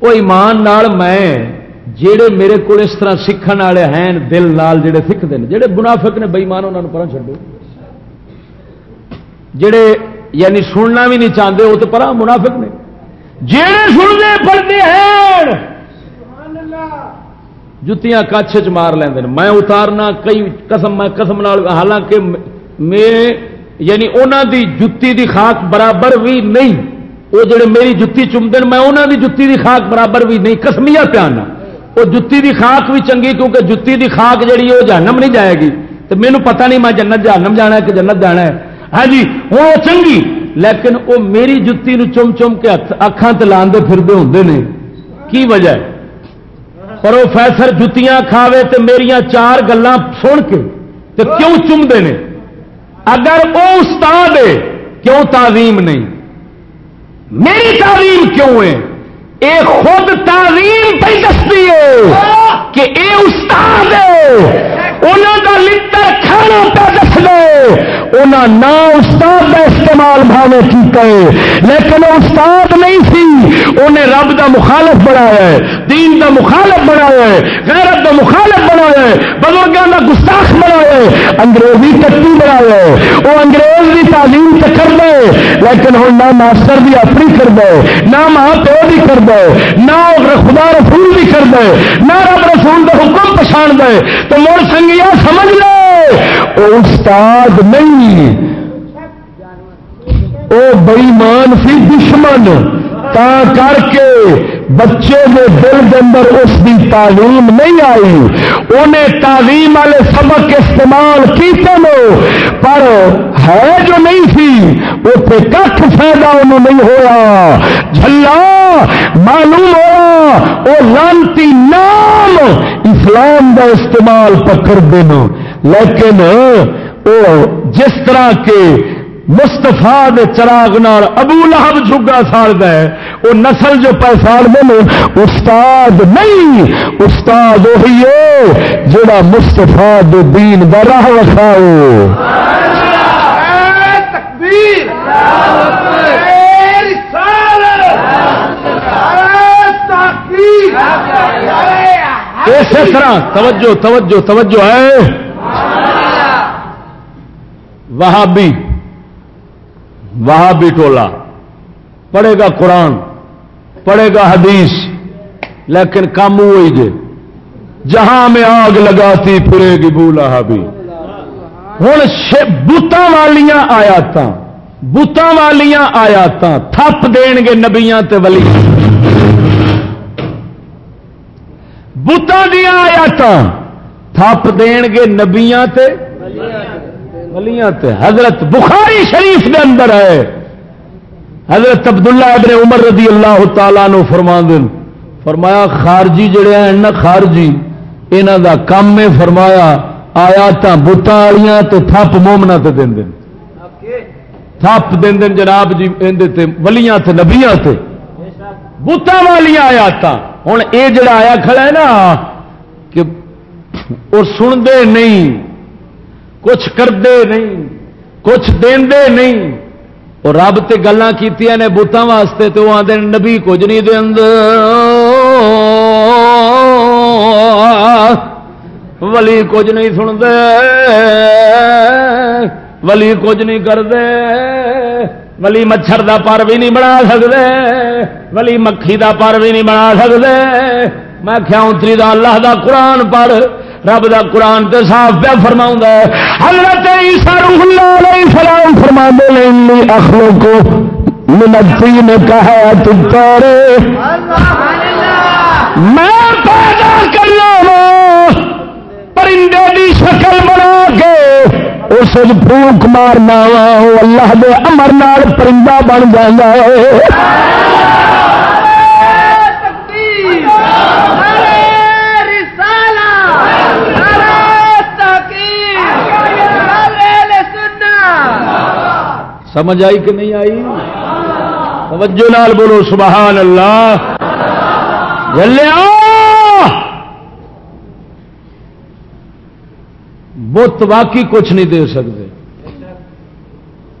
وہ ایمان نال میں جڑے میرے کو اس طرح سیکھن والے ہیں، دل نال جڑے سیکھتے ہیں جڑے منافق نے بئیمان انہوں پر چڈو جڑے یعنی سننا بھی نہیں چاہتے وہ تو پر منافق نے۔ جڑے سنتے، پڑھتے ہیں۔ جتیاں کچھ چ مار لیندے نے۔ میں اتارنا، کئی قسم، میں قسم نال، حالانکہ میں یعنی انہوں دی جتی دی خاک برابر بھی نہیں۔ وہ جڑے میری جتی چومتے ہیں میں انہوں دی جتی دی خاک برابر بھی نہیں۔ کسمیا پیانا وہ جتی دی خاک بھی چنگی کیونکہ جتی دی خاک جڑی وہ جہنم نہیں جائے گی۔ تو مینو پتہ نہیں میں جنت، جہنم جانا ہے کہ جنت جانا ہے۔ ہاں جی ہوں وہ چنگی، لیکن وہ میری جتی نو چم چم کے اکھان تلانے پھرتے ہوں نے۔ کی وجہ ہے؟ پروفیسر جتیاں کھاوے تے میریاں چار گلان سن کے تے کیوں چومتے ہیں اگر وہ استاد ہے کیوں تعظیم نہیں؟ میری تعلیم کیوں ہے؟ اے خود تعلیم پہ دستی ہے کہ اے استاد ہے۔ انہوں کا لڑ کھانا پہ دس دے نہ استاد کا استعمال بھاوے کیتا ہے لیکن استاد نہیں سی۔ انہیں رب دا مخالف بنایا ہے، دین دا مخالف بنایا ہے، غیرت دا مخالف بنایا ہے بزرگوں کا گستاخ بنایا ہے۔ انگریزی ٹٹی بنایا ہے۔ وہ انگریز کی تعلیم تو کر دے لیکن ہوں نہ ماسٹر بھی اپنی کر دے نہ ماں پیو بھی کر دے نہ خدا رسول بھی کر دے نہ رب رسول کا حکم پچھاڑ دے تو مڑ گیا سمجھ لو وہ استاد نہیں۔ وہ بئیمان سی دشمن تا کر کے بچے کے دل کے اندر اس کی تعلیم نہیں آئی۔ انہیں تعلیم والے سبق استعمال کیتے لو پر ہے جو نہیں تھی اتنے کھ فائدہ انہوں نہیں ہوا جلا معلوم ہوا وہ لانتی نام اسلام کا استعمال پکڑ دین لیکن وہ جس طرح کے مستفا چراغ نال ابو لہب جھگا ساڑتا ہے۔ وہ نسل جو پیسہ دے استاد نہیں، استاد وہی ہے جڑا مستفا دین کا راہ وکھاؤ اسی طرح توجہ توجہ توجہ ہے۔ وہابی وہاں بھی ٹولا۔ پڑھے گا قرآن، پڑھے گا حدیث، لیکن کام وہی جے جہاں میں آگ لگاتی، پھرے گی بولا بھی ہوں بوتان والیاں آیات بوتان والیاں آیات تھپ دین گے نبیاں تے ولی۔ بوتان دیا آیات تھپ دین گے نبیاں تے ولیاں تے حضرت بخاری شریف دے اندر ہے۔ حضرت عبداللہ ابن عمر رضی اللہ تعالیٰ نو فرما دن فرمایا، خارجی جڑے ہیں نا خارجی، انہاں دا کام میں فرمایا آیات بتاں والیاں تے تھپ مومنا تے دین دن تھپ دین دن جناب جی اندے تے ولیاں تے نبیاں تے۔ بتاں والیاں آیات ہن اے جڑا آیا کھڑا ہے نا کہ اور سن دے نہیں۔ کچھ کرتے نہیں، کچھ دے نہیں۔ اور رب تے گلا کی نے بتان واسطے تو آدھے نبی کچھ نہیں دے ولی کچھ نہیں سنتے، ولی کچھ نہیں کرتے۔ ولی مچھر دا پر بھی نہیں بنا سکتے، ولی مکھی دا پر بھی نہیں بنا سکتے۔ میں کیا اتری دا اللہ دا قرآن پڑھ۔ رب دا قرآن تے صاف پہ فرما حضرت عیسیٰ روح اللہ علیہ السلام فرما دے اخلو کو منتی نے کہا تارے میں پیدا کرنا پرندے دی شکل بنا کے اس پھوک مارنا وا اللہ دے امر نال پرندہ بن جانا ہے۔ سمجھ آئی کہ نہیں آئی؟ توجہ نال بولو، سبحان اللہ۔ جلیا بت واقعی کچھ نہیں دے سکتے۔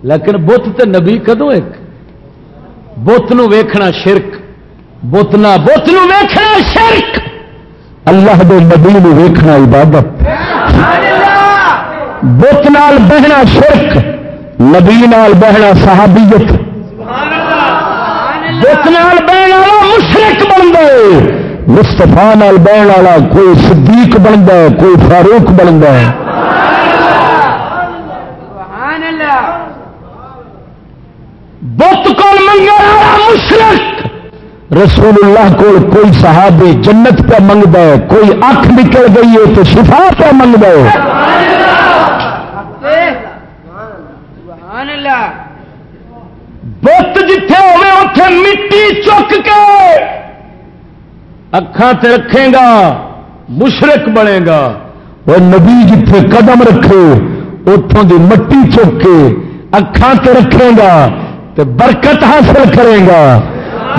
لیکن بت تے نبی کدو ایک؟ بت ویکھنا شرک۔ بت نہ بت ویکھنا شرک۔ اللہ دے نبی ویکھنا عبادت۔ بت نال بہنا شرک۔ نبی نال بہنا صحابیت۔ بت نال بہن والا مشرق بن گئے مستفا نال بہن والا کوئی صدیق بنتا ہے کوئی فاروق بنتا ہے۔ بت کو منگا مشرق رسول اللہ کو کوئی صحابی جنت پہ منگتا ہے کوئی اکھ نکل گئی ہے تو شفا پہ منگتا ہے سبحان اللہ بت جتھے ہوئے اتے مٹی چک کے اکھان تے رکھے گا مشرق بنے گا وہ نبی جتھے قدم رکھے اتوں دی مٹی چک کے اکھان تے رکھے گا تے برکت حاصل کرے گا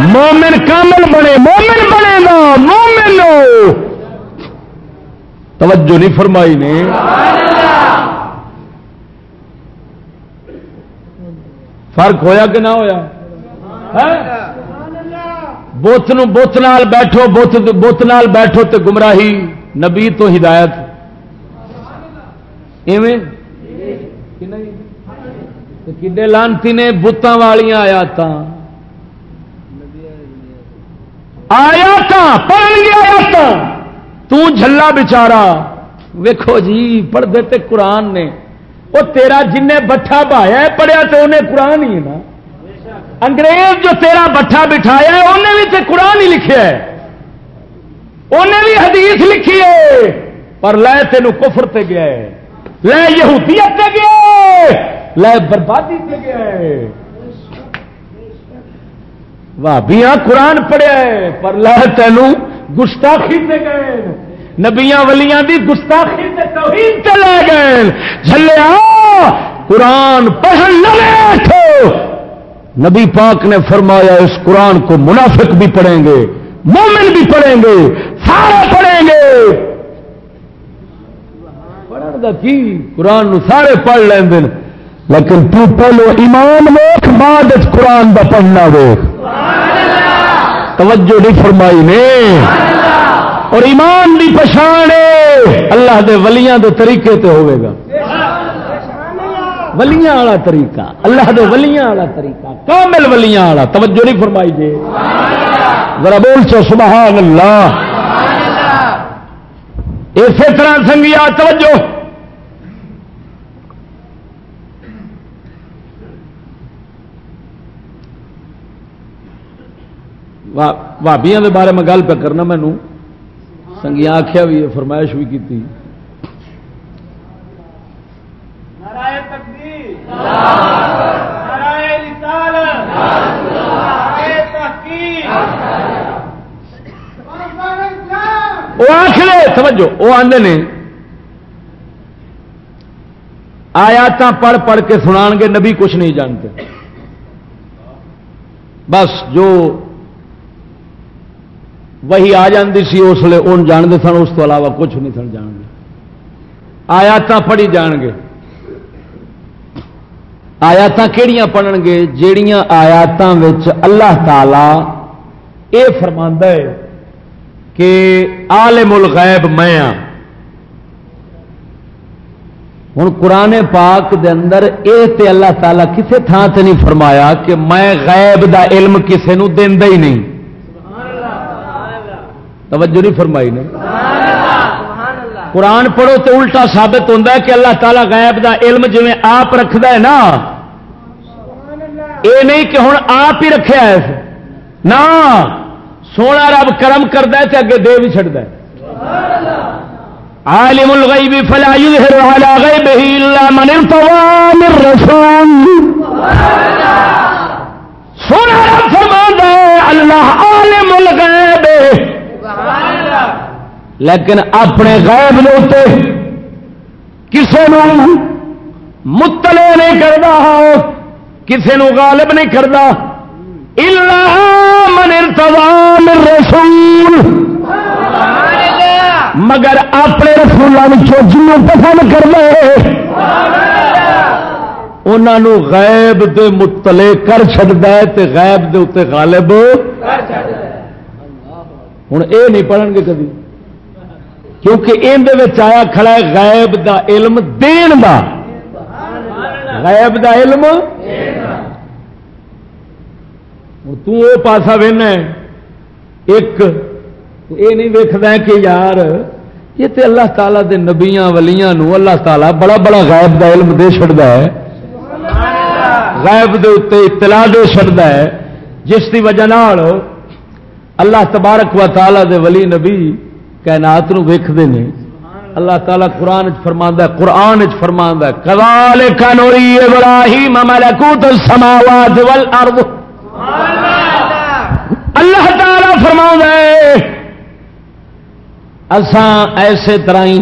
مومن کامل بنے مومن بنے گا مومن توجہ نہیں فرمائی نے فرق ہویا کہ نہ ہویا؟ بت بت نال بیٹھو بت بت نال بیٹھو تے گمراہی نبی تو ہدایت۔ ایویں؟ کڈے لانتی نے بتان والیاں آیات آیات گیا آیات تلا بچارا۔ ویکھو جی پڑھتے تے قرآن نے۔ وہ تیرا جن بٹھا بہایا پڑھیا تو انہیں قرآن ہی ہے نا۔ انگریز جو تیرا بٹھا بٹھایا ہے، انہیں بھی تے قرآن ہی لکھیا ہے۔ انہیں بھی حدیث لکھی ہے۔ پر لے تین کفر تے گیا ہے۔ لے یہودیت تے گیا ہے۔ لے بربادی تے گیا ہے۔ بھابیاں قرآن پڑھیا ہے، پر لے تینوں گستاخی تے گئے نبیاں ولیاں دی گستاخی تے توہین تے لے گئے۔ جھلیا، قرآن پڑھن نہ بیٹھو نبی پاک نے فرمایا، اس قرآن کو منافق بھی پڑھیں گے، مومن بھی پڑھیں گے، سارے پڑھیں گے۔ پڑھن دا کی؟ قرآن نو سارے پڑھ لیں دن لیکن تو پہلو ایمان ویخ بعد قرآن دا پڑھنا ویخ توجہ نہیں فرمائی نے۔ اور ایمان دی پچھان اللہ دے ولیاں دے طریقے تے ہوئے گا۔ ولیاں والا طریقہ۔ اللہ دے ولیاں والا طریقہ۔ کامل ولیاں والا۔ توجہ نہیں فرمائی جی۔ ذرا بول چو، سبحان اللہ۔ اسی طرح سنگیا توجہ۔ بھابیا کے بارے میں گل پہ کرنا مینو سنگیا آخیا بھی ہے فرمائش بھی کی سمجھو وہ آدھے نے۔ آیات پڑھ پڑھ کے سنا گے نبی کچھ نہیں جانتے۔ بس جو وہی آ جاتی سی، اس لیے ان جانتے سن، اس کو علاوہ کچھ نہیں سن جان گے آیات پڑھی جان گے۔ آیات کہڑیاں پڑھن گے؟ جہیا آیات اللہ تعالی یہ فرما ہے کہ عالم الغیب میں ہاں۔ ہوں قرآن پاک دے اندر اے تے اللہ تعالیٰ کسے تھان سے نہیں فرمایا کہ میں غیب دا علم کسے نو دینا ہی نہیں۔ توجہ نہیں فرمائی نے۔ قرآن پڑھو تو الٹا ثابت ہوتا ہے کہ اللہ تعالیٰ غیب دا علم جی آپ رکھد ہے نا۔ یہ نہیں کہ ہوں آپ ہی رکھے ہے نہ سونا رب کرم کرد ہے تو اگے دے بھی چڑھتا ہے۔ عالم الغیب فلا یظہر علی غیبہ الا من ارتضى من رسول سونا رب فرماندا ہے، اللہ عالم الغیب۔ لیکن اپنے غیب دے اوتے کسے نو مطلع نہیں کردا کسے نو غالب نہیں کردا۔ الا من ارتضى من رسول۔ مگر اپنے رسولوں جنوں پسند کر لے انہوں غیب دے مطلع کر چڑتا ہے تے غیب دے اتنے غالب کر ہوں اے نہیں پڑھن گے کبھی۔ کیونکہ اندر آیا کھڑا ہے غیب دا علم دین دا۔ غیب دا علم تو وہ پاسا وہنا ایک یہ نہیں ویکد کہ یار یہ تے اللہ تعالیٰ دے نبیاں ولیاں نو اللہ تعالیٰ بڑا بڑا غائب دا علم دے چڑتا ہے۔ غائب دے اتنے اطلاع دے چڑتا ہے۔ جس کی وجہ اللہ تبارک و تعالیٰ دے ولی نبی کائنات نو ویکھدے نے۔ اللہ۔ تعالیٰ قرآن چ فرماندا ہے قرآن چ فرماندا ہے کذالک نوری ابراہیم ملکوت السماوات والارض اللہ۔ تعالیٰ فرماندا ہے اساں ایسے طرح ہی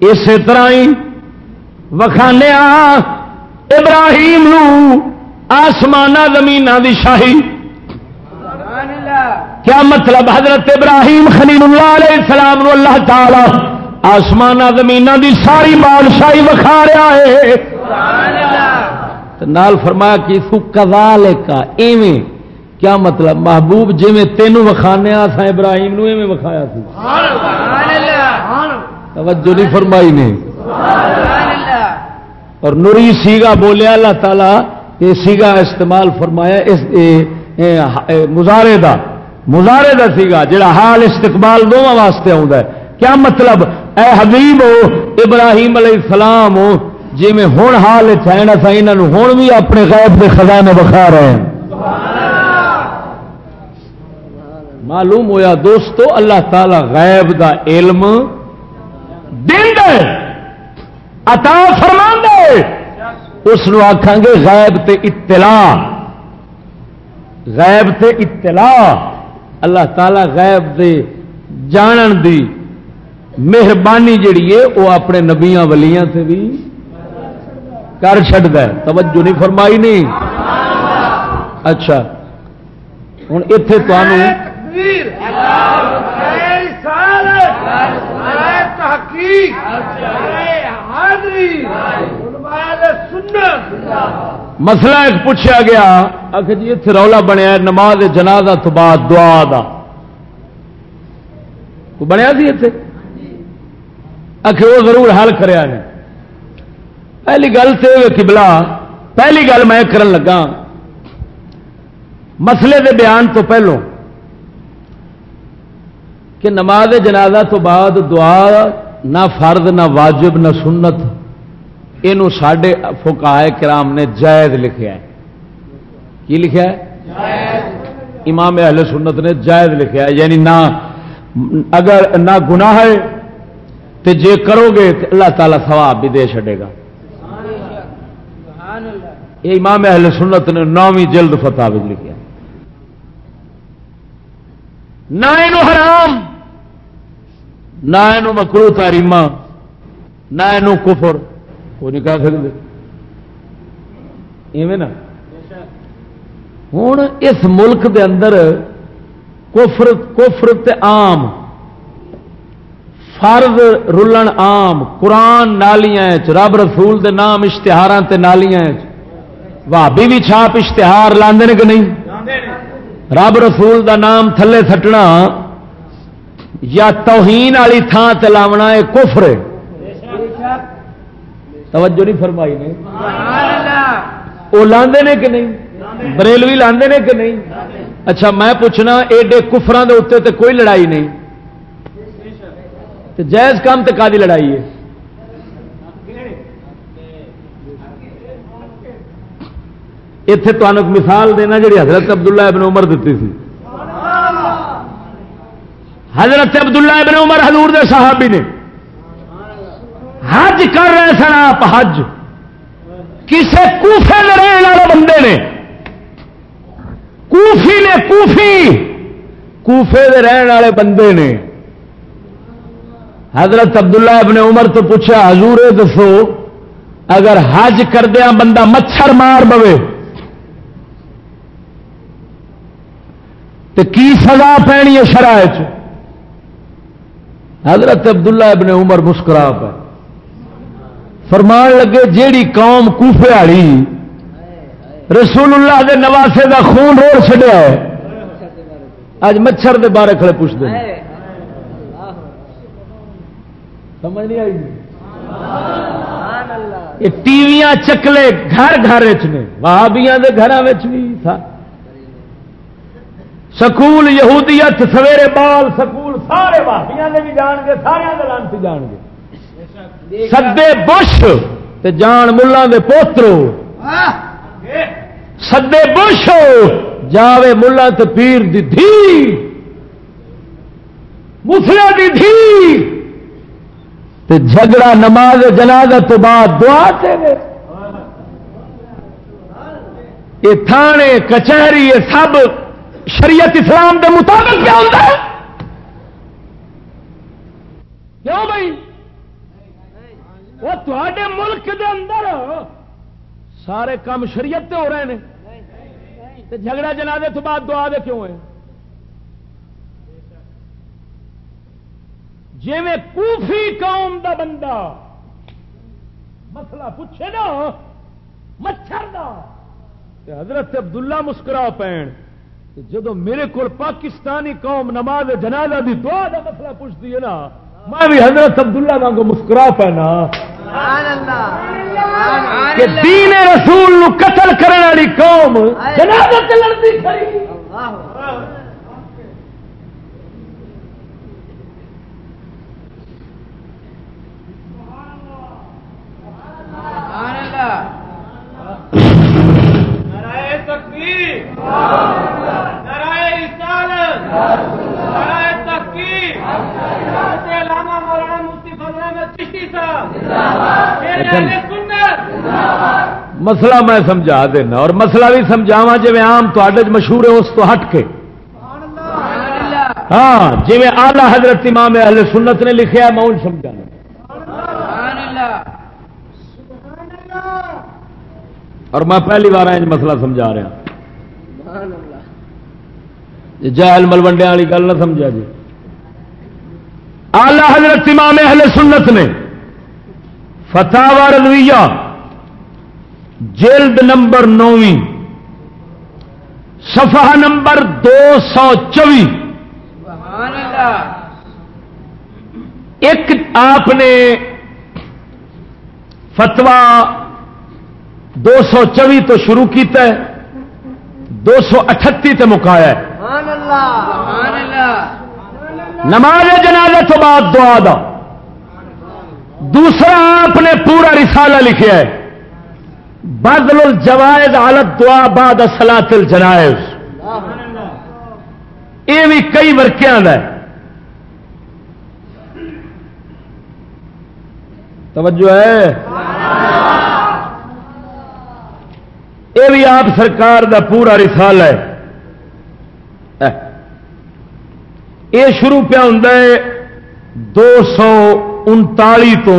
اسی طرح ہی وکھانے ابراہیم نو آسمان زمین دی شاہی۔ کیا مطلب حضرت ابراہیم خلیل اللہ علیہ السلام نو اللہ تعالی آسمان زمین دی ساری بادشاہی وکھا رہا ہے؟ نال فرمایا کہ سو کذال کا ایویں کیا مطلب محبوب جی میں تینوں وکھانے اساں ابراہیم نو ایویں وکھایا سی؟ توجہ نہیں فرمائی نے۔ اور نوری سیگا بولیا اللہ تعالی، یہ سیگا استعمال فرمایا اس مظاہرے دا۔ مظاہرے دا سیگا، جڑا حال استقبال دونوں واسطے آتا ہے۔ کیا مطلب؟ اے حبیب ہو، ابراہیم علیہ السلام ہو جی میں ہوں حال چین اصا یہاں ہوں بھی اپنے غیب کے خزانے بخا رہے ہیں۔ معلوم ہویا دوستو، اللہ تعالی غیب دا علم دین دے عطا فرما دے اس آخان گے غیب تے اطلاع۔ غیب تے اطلاع۔ اللہ تعالی غیب دے جانن دی مہربانی جڑی ہے، وہ اپنے نبیاں ولیاں سے بھی کر چڑھتا ہے۔ توجہ نہیں فرمائی نہیں۔ اچھا۔ ہوں اتے تحقیق۔ مسئلہ ایک پوچھا گیا، آخر جی اتنے رولا بنیا نماز جنازہ تو بعد دعا دا۔ بنیا سی اتنے آخر وہ ضرور حل کریا نے پہلی گل تو یہ قبلہ، پہلی گل میں کرن لگا۔ مسئلے دے بیان تو پہلوں کہ نماز جنازہ تو بعد دعا نہ فرد نہ واجب، نہ سنت۔ یہ سڈے فکائے کرام نے جائز لکھا ہے۔ کی لکھا ہے؟ امام اہل سنت نے جائز لکھا ہے۔ یعنی نہ، اگر نہ گناہ ہے تو جے کرو گے تو اللہ تعالیٰ ثواب بھی دے چڑے گا۔ یہ امام اہل سنت نے نویں جلد فتح بھی لکھا نہ یہ حرام، نہ یہ مکرو تاریما نہ یہ کفر۔ وہ نہیں کہہ سکتے ایویں نا۔ ہوں اس ملک دے اندر کفر کفر تے عام، فرض رلن عام، قرآن نالیاں رب رسول دے نام اشتہار تے نالیاں بھابی بھی چھاپ اشتہار لاندے نے کہ نہیں؟ رب رسول دا نام تھلے سٹنا یا توہین والی تھان تے لاونا ہے کفر۔ ہے توجہ نہیں فرمائی نے. وہ لاندے نے کہ نہیں؟ بریلوی لاندے نے کہ نہیں؟ اچھا میں پوچھنا ایڈے کفران دے اتنے تے کوئی لڑائی نہیں؟ تے جائز کام تے کادی لڑائی ہے؟ اتے تمہیں مثال دینا جی حضرت عبداللہ ابن عمر دیتی سی. حضرت عبداللہ ابن عمر حضور دے صحابی نے. حج کر رہے سن آپ، حج۔ کسے کوفے میں رہنے والے بندے نے۔ کوفی نے کوفی، کوفے دے رہن والے بندے نے۔ حضرت عبداللہ ابن عمر تو پوچھا، حضور دسو، اگر حج کردیا بندہ مچھر مار پوے تو کی سزا پینی ہے شرائط؟ حضرت عبداللہ ابن عمر مسکرا پہ فرمان لگے، جیڑی قوم کوفے والی رسول اللہ دے نواسے دا خون روڑ چڈیا ہے۔ اج مچھر دے بارے کھڑے پوچھتے ہیں۔ سمجھ نہیں آئی؟ سبحان اللہ ٹیویاں چکلے گھر گھر چ نے، وہابیاں دے گھراں بھی تھا۔ سکول یہودیت سویرے بال، سکول سارے واپیاں نے بھی جان گے، سارے لانتی جان گے۔ سدے بش تے جان ملان دے پوترو سدے بش جاوے ملا تے پیر دی دھی مسلے دی دھی تے جھگڑا نماز جنازہ تو بعد دعا دے یہ تھانے کچہری یہ سب شریعت اسلام کے مطابق کیا ہوتا ہے کیوں بھائی وہ تے ملک دے اندر سارے کام شریعت ہو رہے ہیں تے جھگڑا جنازے تو بعد دعا دے کیوں ہے جی میں کوفی قوم دا بندہ مسئلہ پوچھے نا، مچھر دا۔ تے حضرت عبداللہ مسکرا پین جدو میرے کو پاکستانی قوم نماز جنازہ دی دعا دا مسئلہ پوچھتی ہے نا، میں بھی حضرت عبداللہ وانگو مسکرا پینا کہ اللہ. دین رسول نو قتل کرنے والی قوم جنازہ تے لڑدی کھڑی۔ اللہ. سبحان اللہ نعرہ تکبیر۔ نعرہ رسالت۔ نعرہ تحقیق حضرت علامہ مولانا مفتی فضل احمد چشتی صاحب۔ سنت. مسئلہ میں سمجھا دینا اور مسئلہ بھی سمجھاوا جی عام تے مشہور ہے اس تو ہٹ کے. ہاں جی آلہ حضرت امام اہل سنت نے لکھا ہے میں ان سمجھانا. اللہ. اور میں پہلی بار آج مسئلہ سمجھا رہا جہل ملوڈیا والی گل نہ سمجھا جی. آلہ حضرت امام اہل سنت نے فتح رضویہ جلد نمبر نویں صفحہ نمبر دو سو چوی سبحان اللہ۔ ایک آپ نے فتوا دو سو چوی تو شروع کیتا ہے دو سو اٹھتی تے مکایا ہے۔ سبحان اللہ۔ سبحان اللہ۔ نماز جنازہ تو بعد دعا دا۔ دوسرا آپ نے پورا رسالہ لکھا ہے۔ بدل الجوائز حالت دعا بعد سلاط الجنائز۔ یہ بھی کئی ورکیاں ہے توجہ ہے۔ یہ بھی آپ سرکار دا پورا رسال ہے۔ یہ شروع پہ ہوں دو سو انتالی تو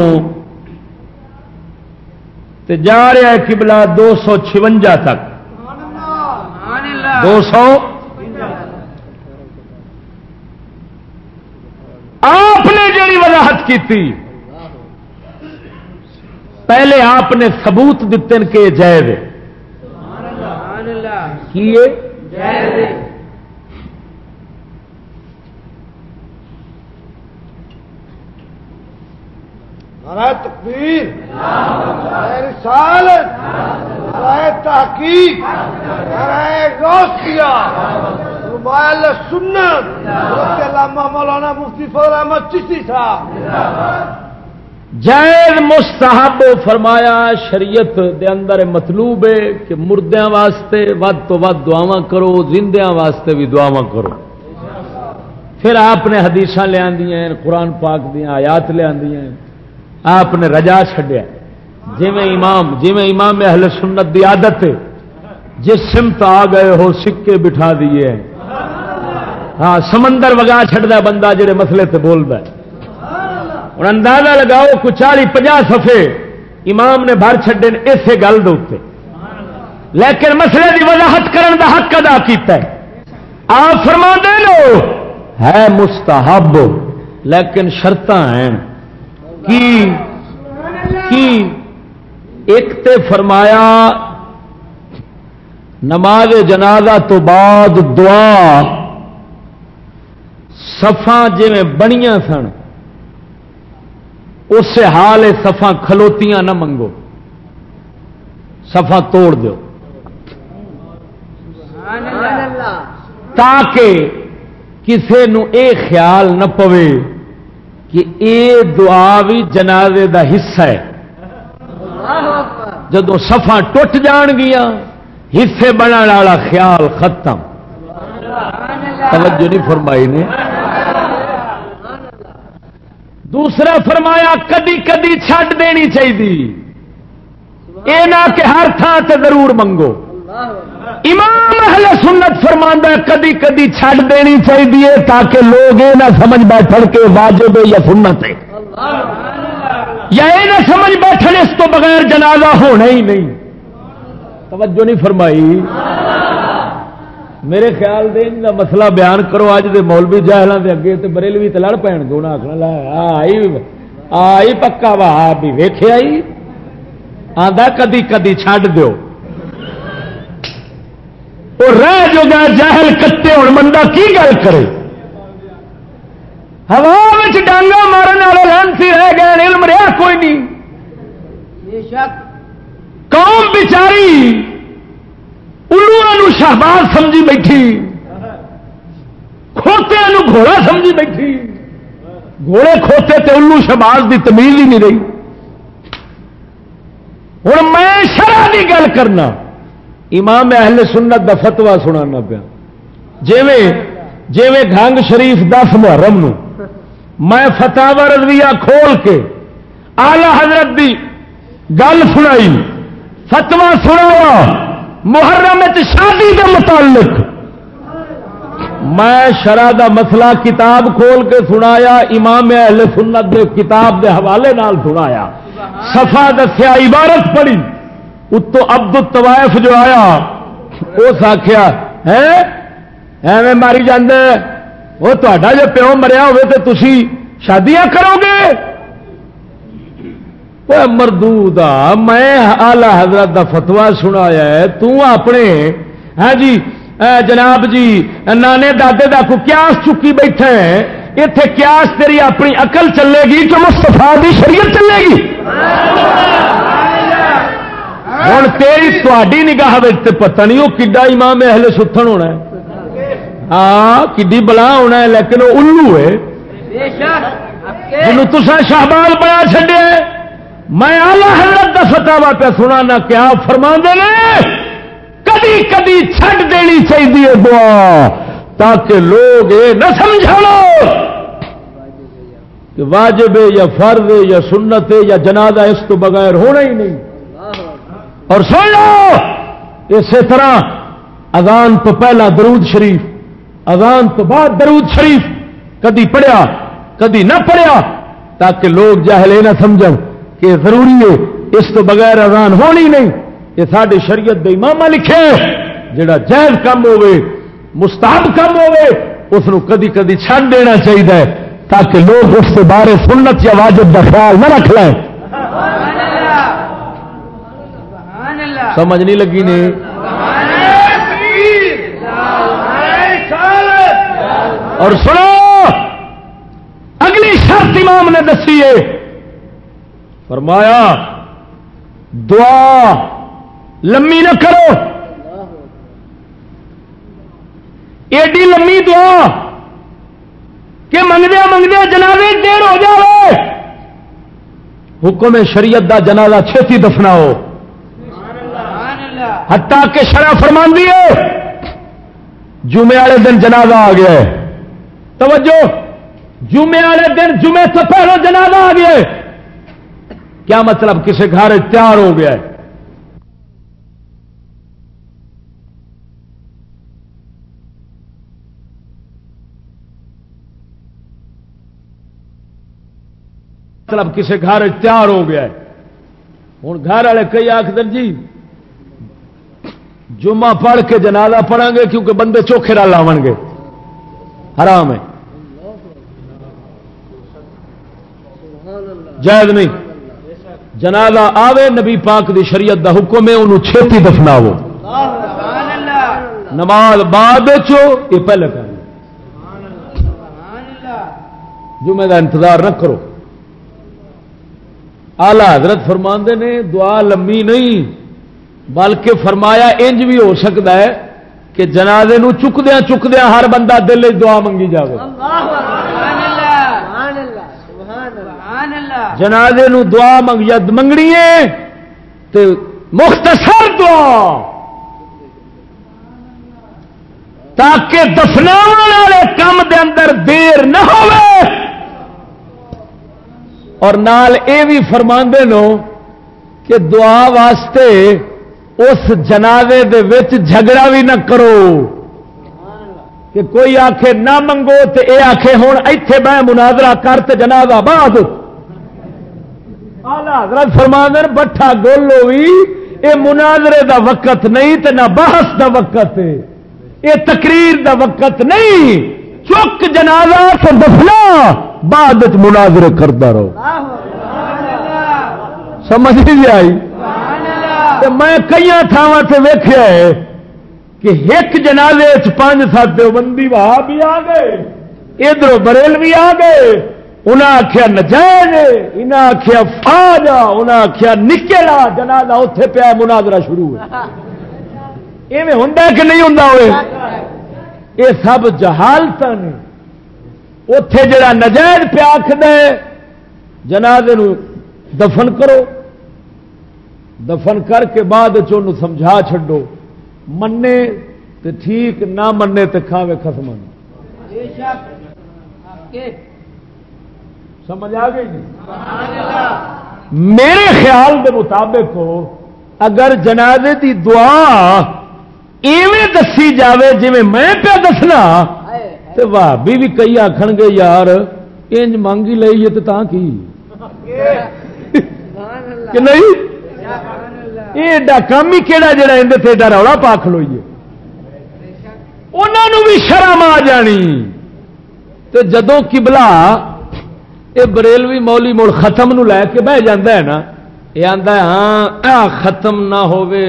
تے جا رہا ہے قبلہ دو سو چونجا تک۔ دو سو آپ نے جڑی وضاحت کی تھی پہلے آپ نے ثبوت دیتے کہ جائز ہے سبحان اللہ کیے جے دے نعرہ تکبیر نعرہ رسالت نعرہ تحقیق نعرہ غوثیہ ربائل سنت، حضرت علامہ مولانا مفتی فضل احمد چشتی صاحب۔ جائز مستحب فرمایا، شریعت دے اندر مطلوب ہے کہ مردیاں واسطے ود تو ود دعاواں کرو، زندیاں واسطے بھی دعاواں کرو۔ پھر آپ نے حدیث لیا قرآن پاک دیا آیات لیا آپ نے رجا چڈیا جی امام جی امام اہل سنت دی عادت ہے، جس سمت آ گئے ہو، سکے بٹھا دیے ہاں سمندر وگا چڈتا بندہ جہے مسئلے سے بولتا ہے۔ ہوں اندازہ لگاؤ کو چالی پناہ سفے امام نے بھر چڈے نے اسے گل دے لیکن مسئلے کی وضاحت کرن دا حق ادا کیتا ہے۔ آپ فرما دے لو ہے مستحب، لیکن شرط ہیں۔ کی؟ کی؟ ایک تے فرمایا نماز جنازہ تو بعد دعا سفا جی بنیا سن اس حال سفا کھلوتیاں نہ منگو سفا توڑ دو تاکہ کسے نو اے خیال نہ پوے۔ کہ اے دعا بھی جنازے دا حصہ ہے۔ جدو سفا ٹوٹ جان گیا حصے بننے والا خیال ختم۔ توجہ نہیں فرمائی نے۔ دوسرا فرمایا کدی کدی چھڈ دینی چاہیے۔ یہ نہ کہ ہر تھان سے ضرور منگو۔ امام اہل سنت فرماندہ کدی کدی چھڈ دینی چاہیے تاکہ لوگ یہ نہ سمجھ بیٹھ کے واجب یا سنت ہے۔ یا یہ نہ سمجھ بیٹھن اس تو بغیر جنازہ ہونا ہی نہیں۔ توجہ نہیں فرمائی۔ میرے خیال دے دا مسئلہ بیان کرو اج دے مولوی جاہلاں دے اگے تے بریلوی تے لڑ پین گے انہاں آکھنا، لا، آئی آئی پکا وا بھی ویکھیا ہی۔ آندا کدی کدی چھڈ دیو۔ او رہ جو گا جاہل کتے ہن بندہ کی گل کرے؟ ہوا ڈانگا مارن والے لانسی رہ گئے علم رہا کوئی نہیں۔ قوم بیچاری الو شہباز سمجھی بیٹھی کھوتے گھوڑا سمجھی بیٹھی۔ گھوڑے کھوتے تے الو شہباز دی تمیز ہی نہیں رہی۔ ہوں میں شرح کی گل کرنا۔ امام اہل سنت دا فتوا سنانا پیا۔ جیویں جیویں گنگ شریف دس محرم نو۔ میں فتح رضویہ کھول کے آلہ حضرت دی گل سنائی۔ فتوا سنایا محرم شادی کے متعلق۔ میں شرح دا مسئلہ کتاب کھول کے سنایا، امام اہل سنت دے کتاب دے حوالے نال سنایا۔ سفا دسیا، عبارت پڑھی۔ اتو عبد الطوائف جو آیا، اس آخیا ہے ایویں ماری جاندے وہ تا جو پیو مریا ہوئے تو تسی شادیاں کرو گے؟ وہ مردودا میں آلہ حضرت دا فتوا سنایا ہے، تو اپنے ہاں جی اے جناب جی نانے دادے دا کو کیاس چکی بیٹھے ہیں اتے کیاس تیری اپنی عقل چلے گی کہ مستفا دی شریعت چلے گی۔ ہوں تیری تاری نگاہ پتہ نہیں وہ کڈا امام اہل ستھن ہونا ہے ہاں کڈی بلا ہونا ہے لیکن وہ الو ہے بے تسا شہبال بنا چڈیا میں آلہ حضرت دا فتوا پہ سنا نہ کیا فرما دے کدی کدی چھڈ دینی چاہیے دعا تاکہ لوگ یہ نہ سمجھ لو کہ واجب ہے یا فرض ہے یا سنت ہے یا جنازہ اس تو بغیر ہونا ہی نہیں اور سن لو! اسی طرح اذان تو پہلا درود شریف، اذان تو بعد درود شریف، کدی پڑھیا، کدی نہ پڑھیا، تاکہ لوگ جاہل یہ نہ سمجھ کہ ضروری ہے، اس تو بغیر اذان ہونی نہیں۔ یہ ساری شریعت دے امام لکھے جڑا جائز کم ہوے مستحب کم ہوے اس کدی کدی چھڑ دینا چاہیے تاکہ لوگ اس کے بارے سنت یا واجب کا خیال نہ رکھ لیں۔ سمجھ نہیں لگی نے۔ اور سنو، اگلی شرط امام نے دسی ہے۔ فرمایا، دعا لمبی نہ کرو۔ ایڈی لمبی دعا کہ منگدیا منگدیا جنازے دیر ہو جائے حکم شریعت دا جنازہ چھتی دفنا ہو ہٹا کے شرح فرمان دیے جمعے والے دن جنازہ آ گیا ہے۔ توجہ، جمعے والے دن جمعے تو پہلے جنازہ آ گیا ہے۔ کیا مطلب کسی گھر تیار ہو گیا ہے؟ مطلب کسی گھر تیار ہو گیا ہے۔ ہوں گھر والے کئی آخر جی جمعہ پڑھ کے جنازہ پڑھیں گے کیونکہ بندے چوکھے نہ لاو گے۔ حرام ہے۔ جائز نہیں۔ جنازہ آوے، نبی پاک دی شریعت دا حکم ہے، انہوں چھتی دفناو نماز بعد چو یہ پہلے کر جمعے دا انتظار نہ کرو۔ آلہ حضرت فرماندے نے، دعا لمبی نہیں۔ بلکہ فرمایا انج بھی ہو سکتا ہے کہ جنازے نو چکدیا چکدیا ہر بندہ دل دعا منگی اللہ جنازے نو دعا منگ منگنی ہے مختصر دعا۔ تاکہ دفناو والے کام دے اندر دیر نہ ہوئے اور نال اے بھی فرماندے نو کہ دعا واسطے اس جنازے دے وچ جھگڑا بھی نہ کرو۔ کہ کوئی آکھے نہ منگو تے اے آکھے ہوں ایتھے میں مناظرہ کر تے جنازہ بعد آلہ حضرت فرماندن، بٹھا گولو بھی اے مناظرے دا وقت نہیں تے نہ بحث دا وقت۔ ہے اے تقریر دا وقت نہیں۔ چک جنازہ تے دفنا بعد وچ مناظرے کردا رہو۔ سمجھ نہیں آئی؟ میں کئی تھاواں تے ویکھیا ہے کہ ایک جنازے پانچ سات دیوبندی وہاں بھی آ گئے، ادھر بریل بھی آ گئے انہیں آخیا نجائز انہیں آخیا فاج انہیں آخیا نکلا جنازہ اتے پیا مناظرہ شروع ہے۔ ایویں ہوں کہ نہیں ہوں ہوئے؟ یہ سب جہالت نے۔ اتے جڑا نجائز پیا آخد جنازے دفن کرو۔ دفن کر کے بعد چن سمجھا چھڈو۔ منے تے ٹھیک نہ منے تے کھاوے خسم سمجھ آ گئی جی؟ میرے خیال کے مطابق اگر جنازے دی دعا ایویں دسی جاوے جی میں پیا دسنا تو بھابی بھی کئی آخن گے یار انج منگ ہی لئیے تو کی؟ کہ نہیں؟ یہ ایڈا کام ہی کہڑا جڑا اندر ایڈا رولا پا کھلوئیے انہوں بھی شرم آ جانی تو جدو کبلا یہ بریلوی مولی مڑ ختم نو لے کے بہ جاندہ ہے نا یہ آندا ہے ہاں ختم نہ ہوئے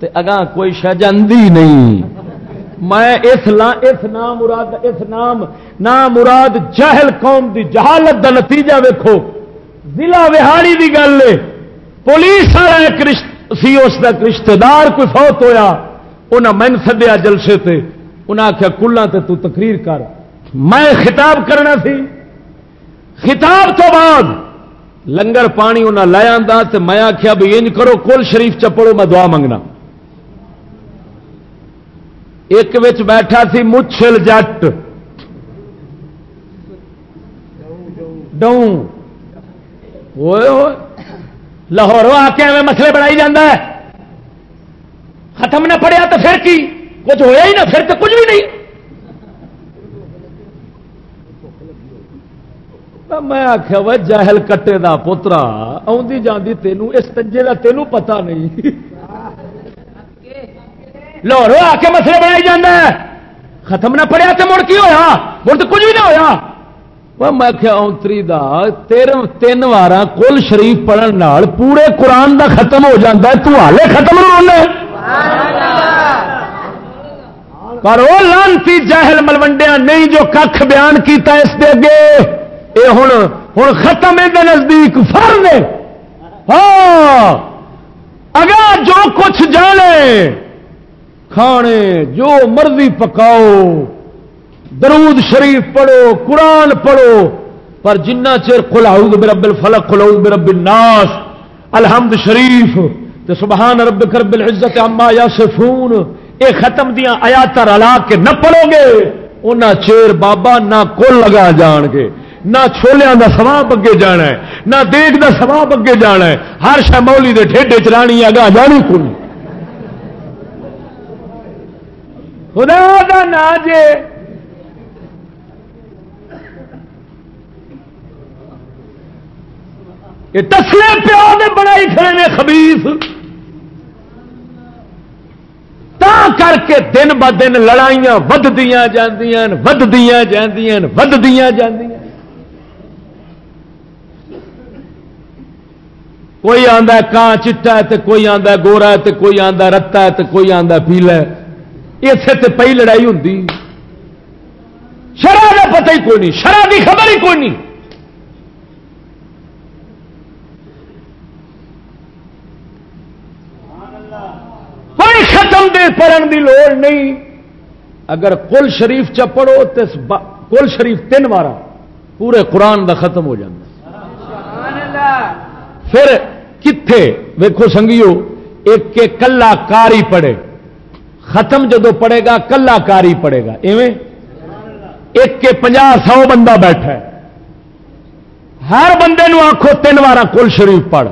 تے اگاں کوئی شہ جاندی نہیں میں اس اس نام مراد اس نام نام مراد جہل قوم دی جہالت دا نتیجہ ویکھو ضلع وہاڑی دی گل ہے پولیس والا ایک سی اس کا رشتہ دار کوئی فوت ہویا انہیں مین سدیا جلسے تے انہیں آخیا کلا تے تو تقریر کر۔ میں خطاب کرنا سی۔ خطاب تو بعد لنگر پانی انہیں لے آندا تے میں آخیا بھی انج کرو، کل شریف چپڑو میں دعا منگنا۔ ایک وچ بیٹھا سی مچھل جٹ۔ ڈوں۔ ہوئے ہوئے لاہور آ کے ایویں مسئلے بڑھائی جاندہ ہے۔ ختم نہ پڑیا تو پھر کی؟ کچھ ہویا ہی نہ، پھر تو کچھ بھی نہیں۔ میں آخیا وہ جاہل کٹے دا پوترا آدھی جاندی تینوں، اس تنجے دا تینوں پتا نہیں۔ لاہور آ کے مسئلے بنائی جانا ہے۔ ختم نہ پڑیا تو مڑ کی ہویا؟ مڑ تو کچھ بھی نہ ہویا۔ میں کیا اونتری دا تیر تین وار کل شریف پڑھن پورے قرآن دا ختم ہو جاتا ہے، تو حالے ختم نہیں ہونا پر وہ لانتی جاہل ملوڈیا نہیں جو کھ بیان کیتا اس دے اگے۔ اے ہن ہن ختم ہے نزدیک فرد ہاں۔ اگر جو کچھ جانے، کھانے، جو مرضی پکاؤ۔ درود شریف پڑھو، قرآن پڑھو، پر جنہ چر قل اعوذ برب الفلق، قل اعوذ برب الناس، الحمد شریف تو سبحان رب رب العزت عما یاسفون اے ختم دیا آیات رلا کے نہ پڑھو گے انہاں چیر بابا نہ کل لگا جان گے، نہ چھولیاں دا ثواب اگے جانا ہے، نہ دیگ دا ثواب اگے جانا ہے، ہر شہ مولی دے ٹھیڈے چرانی اگا جانی کل خدا دا نا جے یہ تسلے پیو نے بنائی کھڑے نے خبیس تا کر کے دن ب دن لڑائیاں ودیاں جاندیاں ودیاں جاندیاں ودیاں جاندیاں۔ کوئی آندا کان چٹا ہے تے کوئی آندا گورا ہے تے کوئی آندا رتا ہے تے کوئی آندا پیلا ہے۔ اتنے تے پہی لڑائی ہوں شرح کا پتہ ہی کوئی نہیں، شرح کی خبر ہی کوئی نہیں کوئی ختم دے پڑھن دی لوڑ نہیں۔ اگر کل شریف چ پڑھو تو کل شریف تین بار پورے قرآن دا ختم ہو جاتا پھر کتنے ویکو سنگیو، ایک کے کلا کاری پڑے۔ ختم جدو پڑے گا، کلا کاری پڑے گا۔ ایویں؟ ایک کے پنجا سو بندہ بیٹھا ہے۔ ہر بندے نو آخو تین بار کل شریف پڑھ۔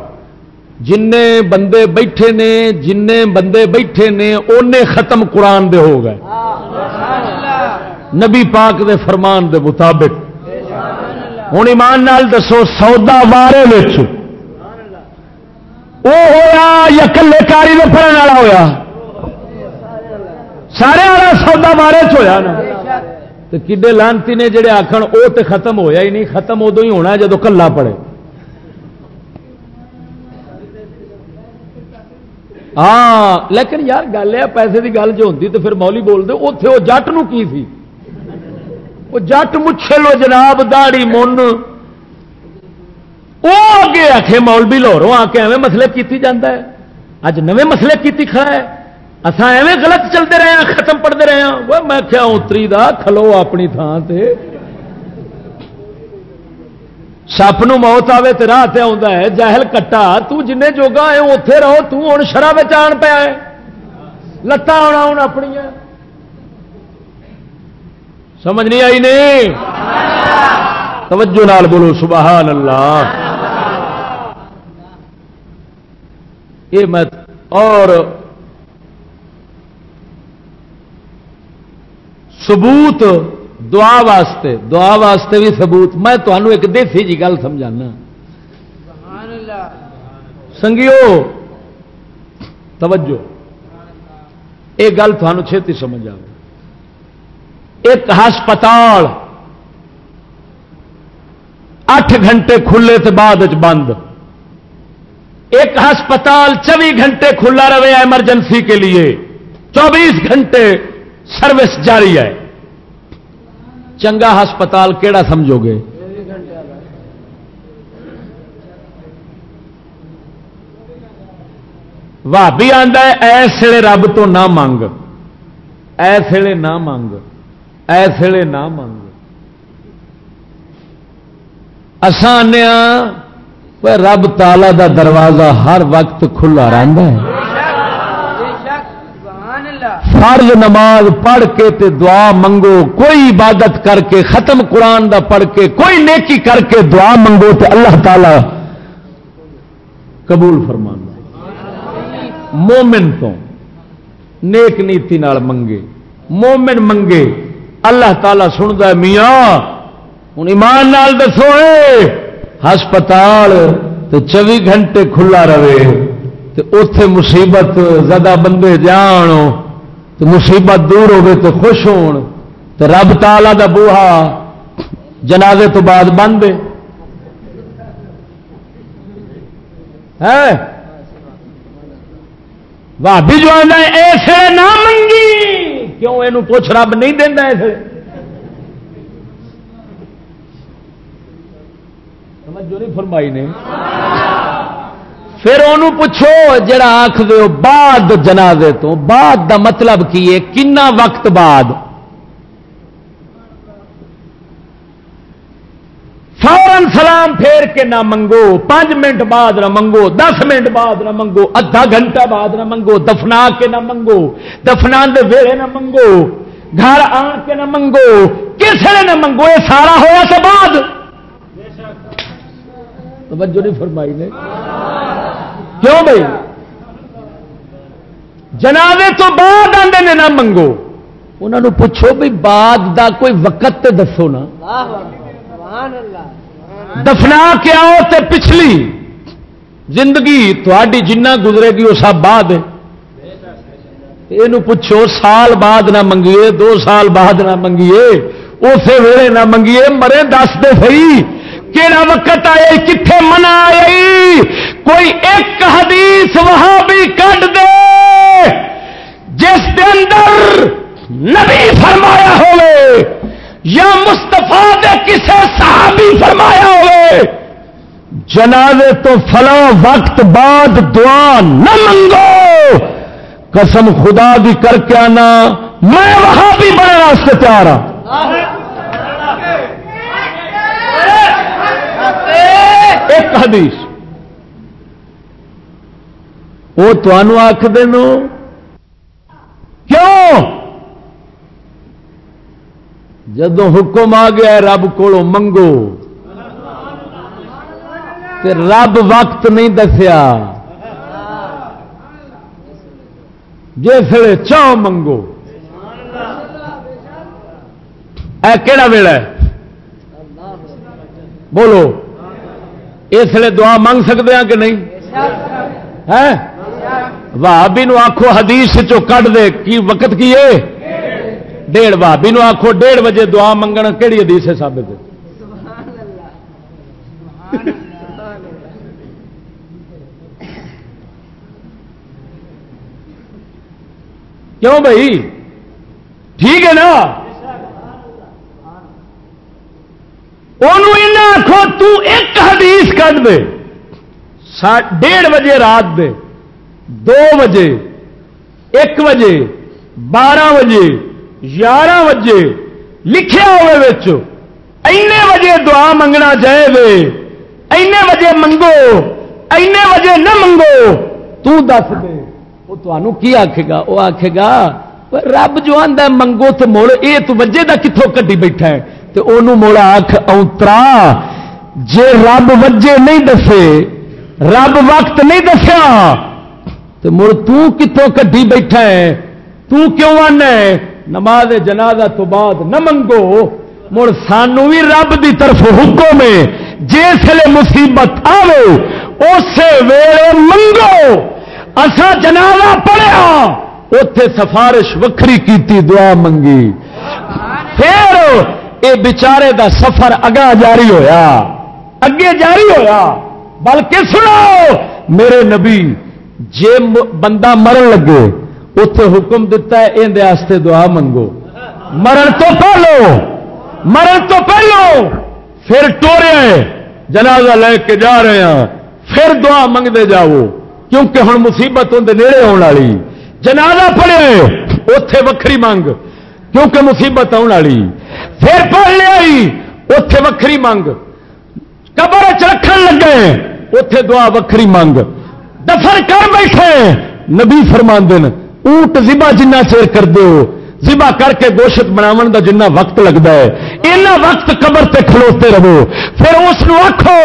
جن بندے بیٹھے نے جن بندے بیٹھے نے، اونے ختم قرآن دے ہو گئے۔ نبی پاک دے فرمان دے مطابق۔ ہوں ایمان نال دسو، سودا وارے وہ ہوا یا کلے کاری دے پڑھنے والا ہویا۔ سارے والا سودا وارے چ ہویا نا۔ تو کڈے لانتی نے جڑے آخر وہ تو ختم ہویا ہی نہیں، ختم ادو ہی ہونا جدو کلا پڑے۔ ہاں لیکن یار گل ہے، پیسے کی گل جو ہوتی تو پھر مولی بولتے اتے وہ جٹ نو کی تھی وہ جٹ مچھے لو جناب داڑی من وہ اگے آخے مولوی لاہوروں آ کے ایویں مسئلے کیتی جاتا ہے۔ اج نویں مسئلے کیتی کھڑا ہے۔ اسا ایویں غلط چلتے رہے ہیں، ختم پڑھتے رہے ہیں۔ وہ میں کیا اتری دا کھلو اپنی تھان سے سپ نو موت آوے تو راہ تے ہے جاہل کٹا، تو جن جوگا ہے اتے رہو، تو ہوں شرح آن پیا ہے۔ لتاں آنا ہوں اپنی سمجھ نہیں آئی نہیں توجہ نال بولو، سبحان اللہ۔ یہ میں اور ثبوت دعا واسطے دعا واسطے بھی ثبوت۔ میں تمہوں ایک دیسی جی گل سمجھانا۔ سنگیو توجہ۔ یہ گل تمہیں چھتی سمجھ آ ایک ہسپتال اٹھ گھنٹے کھلے تو بعد بند۔ ایک ہسپتال چوبی گھنٹے کھلا رہے ایمرجنسی کے لیے۔ چوبیس گھنٹے سروس جاری ہے۔ چنگا ہسپتال کیڑا سمجھو گے؟ بھابی آتا ہے ایسے رب تو نہ منگ۔ ایسے نہ منگ۔ ایسے نہ منگ۔ اسان رب تالا دا دروازہ ہر وقت کھلا رہتا ہے بے شک سبحان اللہ فرض نماز پڑھ کے تے دعا منگو، کوئی عبادت کر کے، ختم قرآن دا پڑھ کے، کوئی نیکی کر کے دعا منگو تے اللہ تعالی قبول فرمانا مومن تو نیک نیتی نال منگے، مومن منگے، اللہ تعالی سنتا ہے، میاں ہوں ایمان نال دسو ہسپتال چوبی گھنٹے کھلا رہے، تے اوتھے مصیبت زدہ بندے جان تو مصیبت دور ہوگی تو خوش ہون، تو رب تالا دا بوہا جنازے تو بعد بند ہے؟ بھابی جو آتا ایسے نہ منگی۔ کیوں یہ پوچھ رب نہیں دینا ایسے سمجھ جو نہیں فرمائی نے۔ پھر انہوں پوچھو، جڑا آخ دو بعد جنازے تو، بعد دا مطلب کی ہے؟ کنا وقت بعد؟ فورن سلام پھیر کے نہ منگو، پانچ منٹ بعد نہ منگو، دس منٹ بعد نہ منگو، ادھا گھنٹہ بعد نہ منگو، دفنا کے نہ منگو دفنا دے ویڑے نہ منگو، گھر آن کے نہ منگو کسی نے نہ منگو؟ یہ سارا ہوا تو بعد؟ توجہ نہیں فرمائی نے۔ کیوں بھائی؟ جنازے تو بعد آدھے نے نہ منگو۔ انہوں نے پوچھو بھی بعد دا کوئی وقت تے دسو نا۔ دفنا کے آؤ تے پچھلی۔ زندگی تھوڑی جنہ گزرے گی وہ سب بعد ہے۔ یہ پوچھو سال بعد نہ منگیے، دو سال بعد نہ منگیے اسی ویلے نہ منگیے، مرے دس دے سی کہڑا وقت آیا کتنے منا آئی، کوئی ایک حدیث وہاں بھی کٹ دے، جس کے اندر نبی فرمایا ہوئے، یا مستفا دے کسے صحابی فرمایا ہوئے، جنازے تو فلاں وقت بعد دعا نہ منگو، قسم خدا دی کر کے آنا، میں وہاں بھی بڑے راستے تیار ہوں ایک حدیث۔ وہ تمہوں آخ کیوں؟ جدو حکم آ گیا رب کو منگو، تے رب وقت نہیں دسیا۔ جس چاہو منگو۔ اے کہڑا ویلا ہے؟ بولو۔ اس لیے دعا منگ سکتے ہیں کہ نہیں؟ ہے بھابی آخو حدیث چو کٹ دے، کی وقت کی ہے؟ ڈیڑھ بھابی آخو ڈیڑھ بجے دعا منگنا کہڑی حدیث ہے ثابت؟ ہے کیوں بھائی؟ ٹھیک ہے نا؟ انہوں آخو ایک حدیث کٹ دے۔ ڈیڑھ بجے رات دے۔ دو بجے ایک بجے بارہ بجے یارہ بجے لکھیا ہوئے اینے بجے دعا منگنا چاہے دے اینے بجے منگو۔ اینے بجے نہ منگو۔ تو دس دے۔ وہ تمہوں کی آخے گا؟ وہ آخے گا رب جو آدھا منگو تو مڑ یہ تو وجے کا کتوں کٹی بیٹھا ہے؟ تو انہوں مڑ آخ اوترا جے رب وجے نہیں دسے رب وقت نہیں دسیا تو مڑ تتوں کٹی بیٹھا ہے؟ تو کیوں آنا ہے؟ نماز جنازہ تو بعد نہ منگو مڑ سانو بھی رب دی طرف حکم ہے۔ جس مصیبت آو اسی ویلے منگو۔ اسا جنازہ پڑھیا اتے سفارش وکری کیتی دعا منگی۔ پھر اے بچارے دا سفر اگا جاری ہویا۔ اگے جاری ہویا۔ بلکہ سنو، میرے نبی، جے بندہ مرن لگے اتے حکم دتا ہے اندر دعا منگو۔ مرن تو پہلو، مرن تو پہلو، پھر ٹورے جنازہ لے کے جا رہے ہیں، پھر دعا منگتے جاؤ۔ کیونکہ ہوں مصیبت اندر نیڑے ہونے والی۔ جنازہ پڑے اتے وکری منگ۔ کیونکہ مصیبت آنے والی پھر پڑھ لیا اتے وکری منگ قبر چ رکھن لگے اتے دعا وکری منگ دفر کر بیٹھے نبی فرماندن اونٹ زبا جنہ چیر کر دو زبا کر کے گوشت بناو دا جنہ وقت لگتا ہے اینا وقت قبر تے کھلوتے رہو پھر اس آخو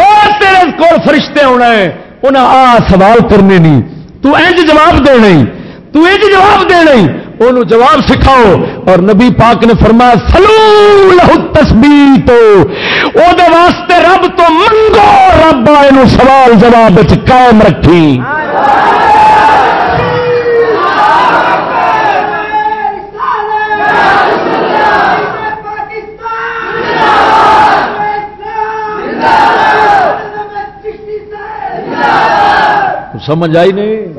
اور تیرے کول فرشتے ہونا ہے انہیں آ سوال کرنے نہیں تو انج جواب دے تو انج جواب دے نہیں انہوں جواب سکھاؤ۔ اور نبی پاک نے فرمایا سلو لہو تسبیح تو او دے واسطے رب تو منگو رب آئے سوال جواب قائم رکھی۔ سمجھ آئی نہیں؟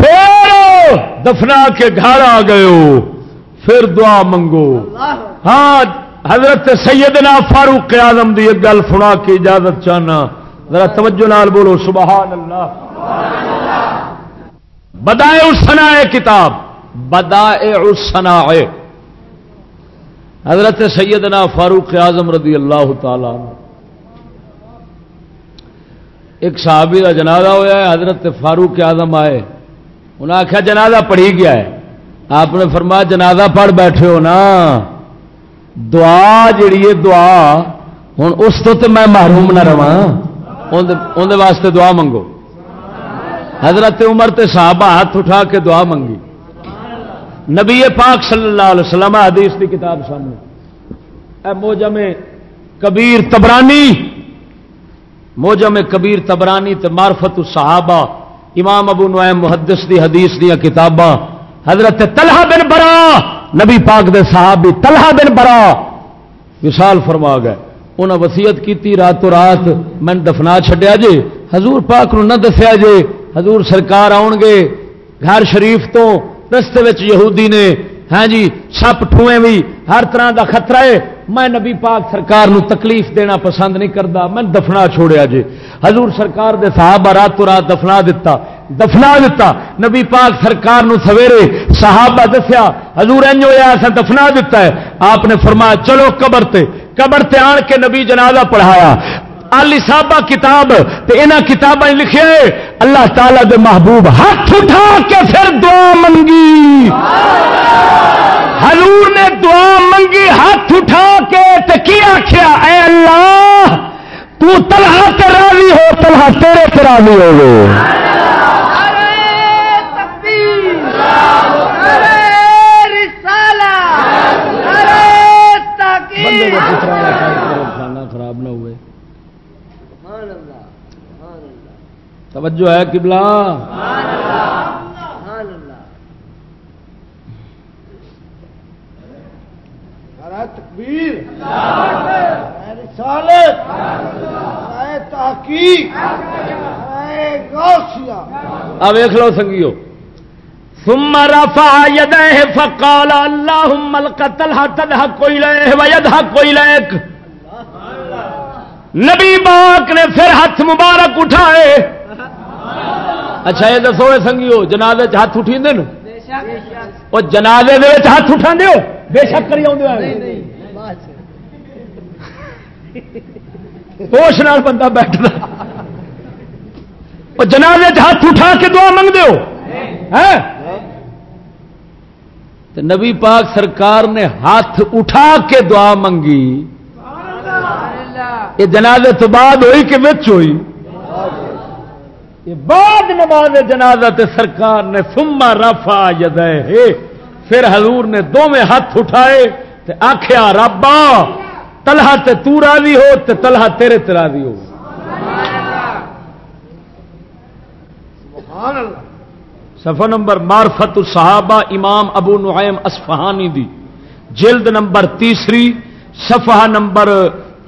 پھر دفنا کے گھر آ گئے ہو۔ پھر دعا منگو۔ ہاں حضرت سیدنا فاروق آزم دی ایک گل سنا کے اجازت چاہنا۔ ذرا توجہ نال بولو، سبحان اللہ۔ بدائے اسنا کتاب۔ بدائے اسنا حضرت سیدنا فاروق اعظم رضی اللہ تعالی ایک صحابی کا جنازہ ہوا ہے، حضرت فاروق آزم آئے۔ انہیں آخیا جنازہ پڑھی گیا ہے۔ آپ نے فرمایا جنازہ پڑھ بیٹھے ہو نا۔ دعا جیڑی ہے دعا ہوں اس تو تے میں محروم نہ رہا اندر واسطے دعا منگو۔ حضرت عمر تے صحابہ ہاتھ اٹھا کے دعا منگی۔ نبی پاک صلی اللہ علیہ وسلم حدیث کی کتاب سامنے۔ اے موجم کبیر تبرانی۔ موجم کبیر تبرانی تے معرفت الصحابہ۔ امام ابو نعیم محدث دی حدیث دیا کتاباں، حضرت طلحہ بن برا، نبی پاک دے صحابی طلحہ بن برا وصال فرما گئے۔ انہاں وصیت کیتی راتوں رات میں دفنا چھڈیا جے، حضور پاک نو نہ دسیا جے، حضور سرکار آن گے، گھر شریف تو رستے یہودی نے ہاں جی سپ ٹھوئے بھی ہر طرح دا خطرہ ہے۔ میں نبی پاک سرکار نو تکلیف دینا پسند نہیں کرتا میں دفنا چھوڑیا جی۔ حضور سرکار دے صحابہ رات رات دفنا دتا دفنا دتا۔ نبی پاک سرکار نو سویرے صحابہ دسیا، حضور انج ہوا ایسا دفنا دتا ہے۔ آپ نے فرمایا، چلو قبر تے قبر تے آن کے نبی جنازہ پڑھایا۔ صاحبہ کتاب تے کتابیں لکھے اللہ تعالی دے محبوب ہاتھ اٹھا کے پھر دعا منگی۔ حضور نے دعا منگی ہاتھ اٹھا کے تے کی آخیا اے اللہ تو تلہا تے راضی ہو تلہا تیرے تے راضی ہو گئے تکبیر نعرہ رسالہ نعرہ تحقیق کھانا خراب نہ ہوئے سبحان اللہ سبحان اللہ توجہ ہے نعرہ تکبیر۔ رسالت۔ تحقیق۔ اب ویخ لو سنگیو۔ ثم رفع يديه فقال اللهم القتل تضحك اليه ويضحك اليك نبی پاک نے پھر ہاتھ مبارک اٹھائے۔ اچھا یہ دسو سنگیو جنازے چ ہاتھ اٹھی شک وہ جنازے دے وچ ہاتھ اٹھا دیو؟ بے شک کری ہوش نال بندہ بیٹھتا وہ جنازے ہاتھ اٹھا کے دعا منگ دیو ہیں تو نبی پاک سرکار نے ہاتھ اٹھا کے دعا منگی۔ یہ جنازے تو بعد ہوئی کہ وچ ہوئی؟ یہ بعد نماز جنازہ تے سرکار نے سما رفا یدے پھر حضور نے دونوں ہاتھ اٹھائے تے آخیا ربا تلہا تے تو راضی ہو تے تلہا تیرے تے راضی ہو۔ صفحہ نمبر معرفت الصحابہ امام ابو نعیم اصفہانی دی۔ جلد نمبر تیسری صفحہ نمبر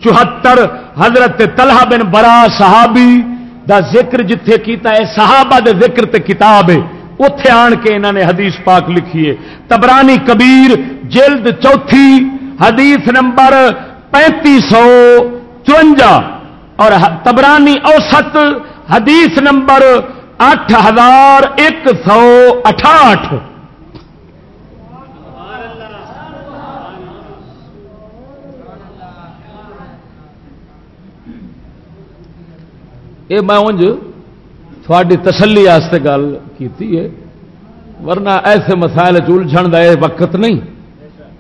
چوہتر حضرت طلحہ بن برا صحابی دا ذکر جتھے کیتا ہے، صحابہ دے ذکر تے کتاب ہے۔ اتے آن کے انہوں نے حدیث پاک لکھی ہے۔ تبرانی کبیر، جلد چوتھی، حدیث نمبر پینتی سو چونجا اور تبرانی اوسط، حدیث نمبر اٹھ ہزار ایک سو اٹھاٹھ۔ یہ میں انج تھوڑی تسلی واسطے گل کی ہے ورنہ ایسے مسائل الجھن کا یہ وقت نہیں۔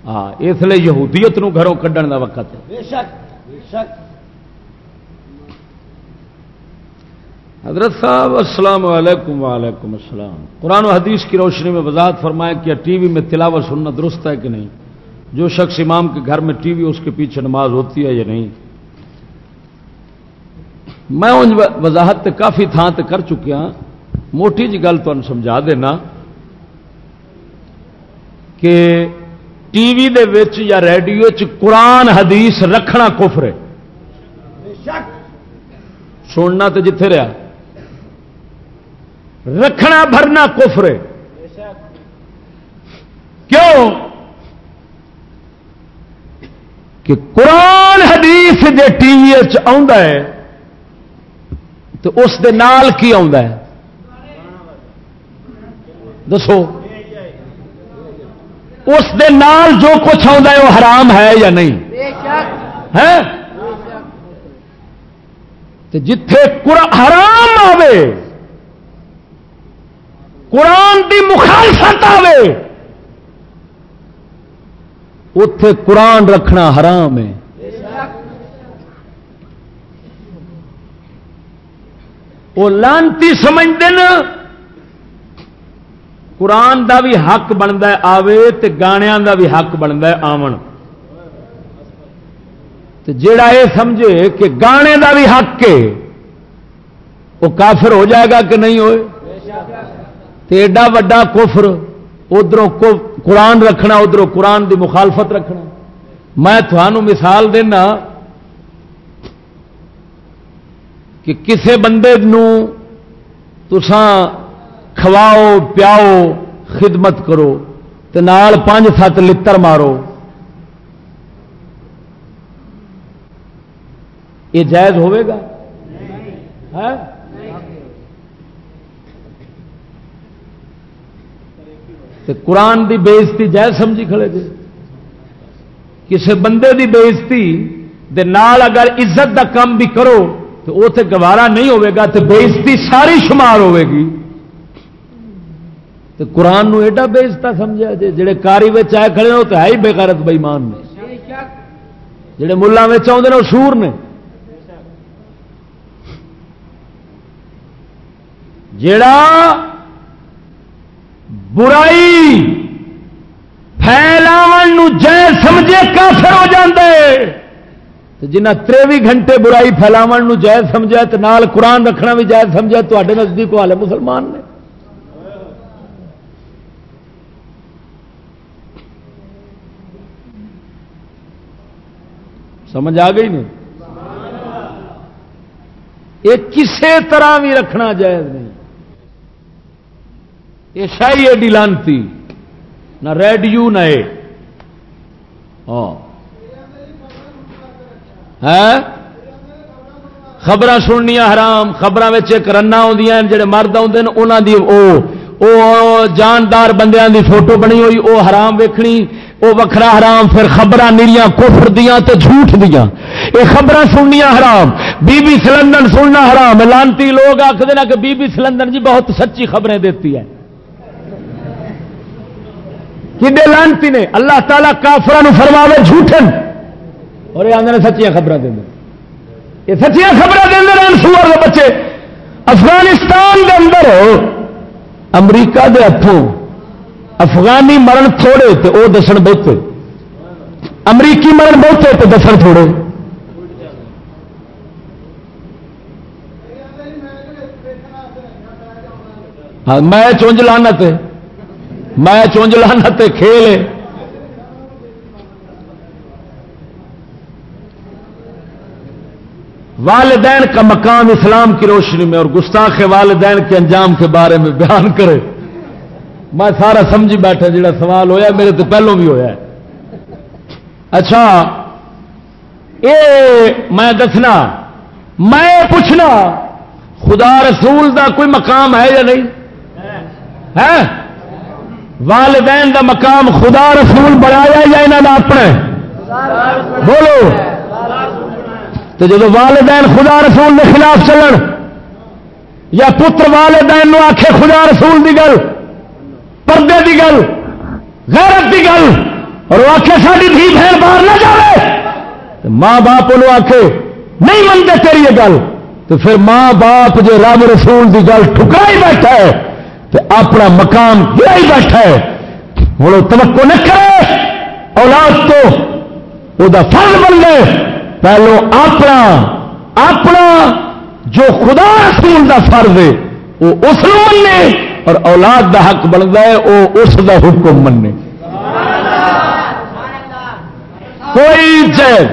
ہاں اس لیے یہودیت نو گھروں کھڈن کا وقت ہے۔ بے شک بے شک۔ حضرت صاحب السلام علیکم وعلیکم السلام۔ قرآن و حدیث کی روشنی میں وضاحت فرمائیں کہ ٹی وی میں تلاوت سننا درست ہے کہ نہیں؟ جو شخص امام کے گھر میں ٹی وی اس کے پیچھے نماز ہوتی ہے یا نہیں؟ میں ان وضاحت کافی تھان تے کر چکیا ہاں۔ موٹی جی گل تمہیں سمجھا دینا کہ ٹی وی دے وچ یا ریڈیو چ قرآن حدیث رکھنا کفر ہے۔ سننا تو جتھے رہا رکھنا بھرنا کفر ہے۔ کیوں؟ کہ قرآن حدیث جے ٹی وی ہے۔ تو اس دے نال کی ہے؟ دسو۔ اس دے نال جو کچھ ہے، وہ حرام ہے یا نہیں؟ ہے؟ جتھے حرام آوے، قرآن دی مخالفت آوے اتے قرآن رکھنا حرام ہے بے شک وہ لانتی سمجھتے نا۔ قرآن دا بھی حق بنتا آوے تے گانیاں دا بھی حق بنتا ہے، آمن۔ تے جیڑا یہ سمجھے کہ گانے دا بھی حق ہے، وہ کافر ہو جائے گا کہ نہیں ہوئے؟ تے ایڈا وڈا کفر ادھر قرآن رکھنا ادھر قرآن دی مخالفت رکھنا۔ میں تھانوں مثال دینا کہ کسے بندے نو تساں کھواؤ، پیاؤ، خدمت کرو تے نال پانچ سات لتر مارو۔ یہ جائز ہوئے گا؟ ہاں؟ تے قرآن دی بےزتی جائز سمجھی کھڑے جی۔ کسی بندے دی بےزتی دے نال اگر عزت دا کام بھی کرو تو وہ گوارا نہیں ہوئے گا تو بےزتی ساری شمار ہوئے گی۔ تو قرآن نو ایڈا بےزتا سمجھا جی جڑے کاری میں آئے کھڑے ہو تو ہے ہی بےغیرت بےمان نے۔ جڑے ملا میں آتے ہیں وہ سور نے۔ جڑا برائی پھیلاو جے سمجھے کافر ہو جاندے۔ جنہ تریوی گھنٹے برائی پھیلاو جائز سمجھا تو نال قرآن رکھنا بھی جائز سمجھا تے نزدیک والے مسلمان نے۔ سمجھ آ گئی نہیں؟ یہ کسی طرح بھی رکھنا جائز نہیں۔ یہ شاہی ایڈی لانتی نہ ریڈیو نہ ہاں۔ خبر سننیا حرام خبر ایک رنا آدی جڑے مرد آتے ہیں انہوں کی وہ جاندار بندیاں دی فوٹو بنی ہوئی وہ حرام ویکھنی وہ وکھرا حرام، پھر خبر نیڑیاں کفر دیاں تے جھوٹ دیاں۔ یہ خبر سننیا حرام، بی بی سلندن سننا حرام۔ لانتی لوگ آخر نا کہ بی بی سلندن جی بہت سچی خبریں دیتی ہے۔ کھے لانتی نے؟ اللہ تعالیٰ کافران فرماوے جھوٹن۔ اور یہ آدھے سچیاں خبر دیں یہ سچیاں خبر دیں سور کے بچے۔ افغانستان کے اندر، امریکہ دے ہاتھوں افغانی مرن تھوڑے تو وہ دسن بہتے۔ امریکی مرن بہتے تو دسن تھوڑے۔ ہاں، میں چونج لانا میں چونج لانا کھیل والدین کا مقام اسلام کی روشنی میں اور گستاخ والدین کے انجام کے بارے میں بیان کرے۔ میں سارا سمجھی بیٹھا جڑا سوال ہویا، میرے تو پہلوں بھی ہویا ہے۔ اچھا یہ میں دسنا، میں پوچھنا، خدا رسول دا کوئی مقام ہے یا نہیں؟ ہے؟ والدین دا مقام خدا رسول بنایا یا انہوں نے اپنے بولو۔ تو جب والدین خدا رسول کے خلاف چلن، یا پتر والدین آخے خدا رسول کی گل، پردے کی گل، غیرت کی گل، اور وہ آخے ساری دھی بہن باہر نہ جائے ماں باپ انہوں آخے نہیں منتے تیری یہ گل، تو پھر ماں باپ جو رب رسول کی گل ٹھکرا ہی بیٹھا ہے، تو اپنا مقام گرا ہی بیٹھا ہے، ہوں توقع نہ کرے، اولاد تو وہ فرض بن گئے۔ پہلو اپنا اپنا جو خدا رسول کا فرض ہے، وہ اس مننے اور اولاد دا حق بنتا ہے، وہ اس دا حکم منے کوئی چیز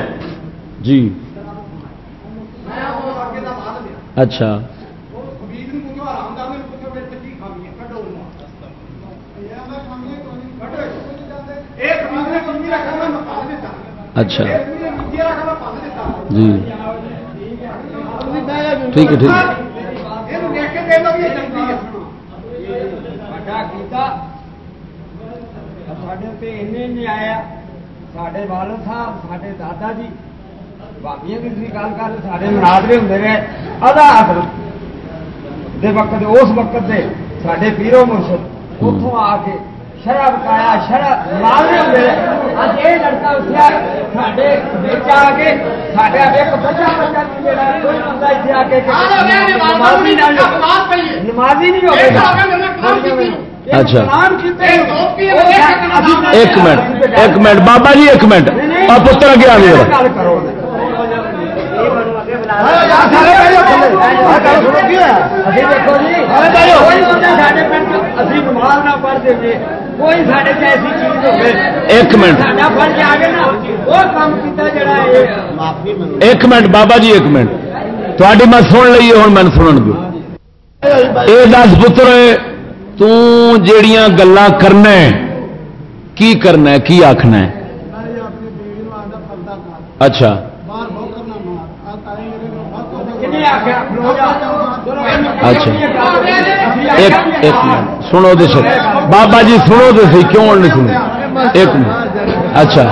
جی۔ اچھا۔ اچھا۔ جی۔ ٹھیک ہے ٹھیک ہے۔ آیا سڈے والد صاحب سڈے دادا جی بابیاں کی گل کر سارے مناظرے ہوں رہے آدھا وقت اس وقت سے سڈے پیرو مرشد اتوں آ کے شرح بتایا شرح مناظرے ہوں اج یہ لڑکا اٹھا سڈے بچ آ کے سڈا ایک بچہ بچہ آ کے نمازی نہیں اچھا ایک منٹ ایک منٹ بابا جی ایک منٹ آپ پتر اگے آ ایک منٹ۔ ایک منٹ بابا جی ایک منٹ۔ تھوڑی میں سن لیے ہوں میں سنن دو یہ دس پتر تیڑیاں گلا کرنا کی کرنا کی آخنا ہے؟ اچھا۔ اچھا۔ ایک ایک منٹ، سنو تو سی بابا جی سنو تو سی کیوں نہیں سنو؟ ایک منٹ۔ اچھا۔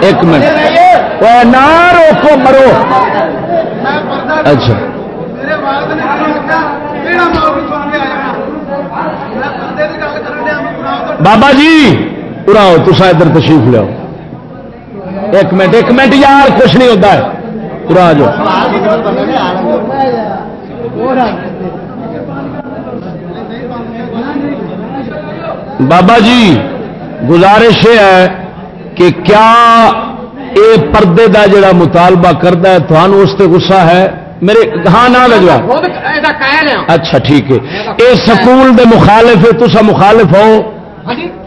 ایک منٹ۔ نہ روکو مرو۔ اچھا۔ بابا جی پورا ہو تصا ادھر تشریف لو ایک منٹ ایک منٹ یار، کچھ نہیں ہوتا ہے۔ پورا آ جاؤ۔ بابا جی گزارش یہ ہے کہ کیا اے پردے دا جڑا مطالبہ کرتا ہے تھانوں اس سے غصہ ہے؟ میرے ہاں نہ لگا اچھا ٹھیک ہے۔ اے سکول دے مخالف ہے تسا مخالف ہو۔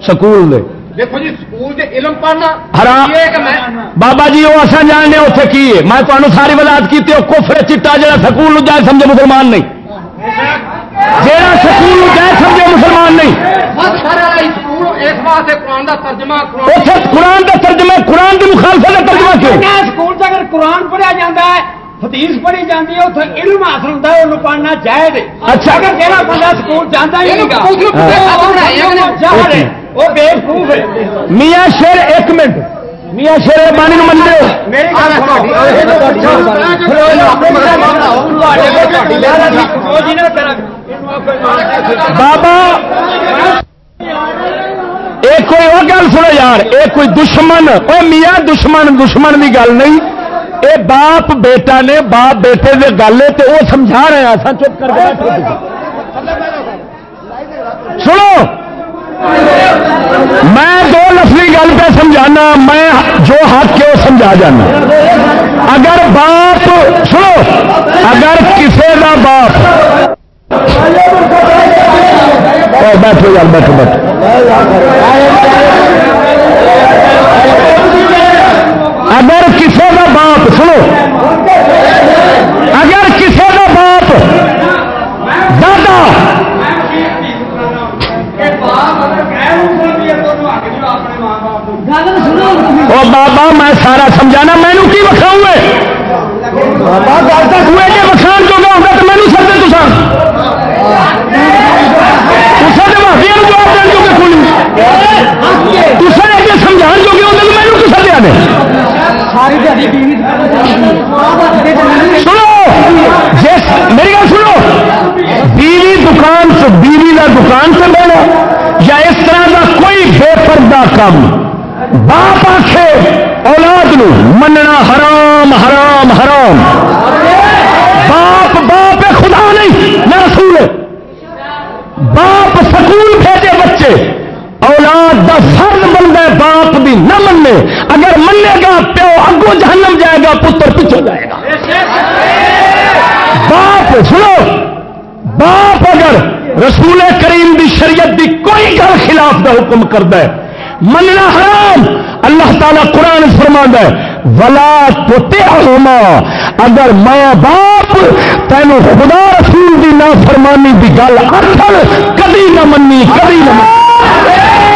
سکول دے۔ دیکھو جی سکول دے علم پڑھنا۔ حرام یہ کہ میں بابا جی وہ اصا جاننے اتنے کی ہے۔ میں تمہیں ساری وضاحت کی کفر چٹا جا سکول جائے سمجھے مسلمان نہیں۔ جہاں سکول جائے سمجھے مسلمان نہیں۔ بس سارا سکول اس واسطے قرآن دا ترجمہ قرآن کا ترجمہ قرآن کی مخالفت کا ترجمہ کیوں؟ سکول اگر قرآن پڑھیا جاتا ہے حدیث پڑھی جاتی ہے اتنے علم حاصل ہوتا ہے انہوں پڑھنا جائز ہے۔ اچھا۔ اگر جہاں بندہ سکول جانا ہی نہیں وہ ہے۔ میاں شیر ایک منٹ۔ میاں شیر بانی من دے میری گل سنو۔ بابا یہ کوئی وہ گل سنو یار یہ کوئی دشمن۔ وہ میاں دشمن دشمن کی گل نہیں۔ اے باپ بیٹا نے باپ بیٹے دے گل ہے تو وہ سمجھا رہے ہیں اصل چپ کر کے سنو میں دو لفظی گل پہ سمجھانا میں جو حق ہے وہ سمجھا جانا اگر باپ سنو اگر کسی کا باپ بیٹھو یار بیٹھو بیٹھو اگر کسی کا باپ، سنو۔ اگر کسی کا باپ، دادا۔ وہ بابا، میں سارا سمجھانا، مینو کی وکھاؤں وکھان جو گا، ہوگا تو مینو سر دے جواب دین جو کہ کھولی تصے اگے سمجھان جو گے ہوتے تو مینو کسر دیا دے سنو جس میری گل سنو۔ بیوی دکان سے، بیوی کا دکان سے بہنا یا اس طرح کا کوئی بے پردہ کام۔ باپ آخے اولاد نو مننا حرام حرام حرام۔ باپ باپ خدا نہیں، نہ رسول باپ سکول بھیجے بچے اولاد دا فرض بنتا ہے باپ بھی نہ مننے اگر منے گا پیو اگو جہنم جائے گا، پتر پیچھے جائے گا۔ باپ، سنو، باپ اگر رسول کریم دی شریعت دی کوئی گل خلاف دا حکم کرتا ہے، مننا حرام، اللہ تعالیٰ قرآن فرما ہے، ولا تو اگر ماں باپ تینوں خدا رسول دی نافرمانی دی گل آخر کبھی نہ منی، کبھی نہ منی۔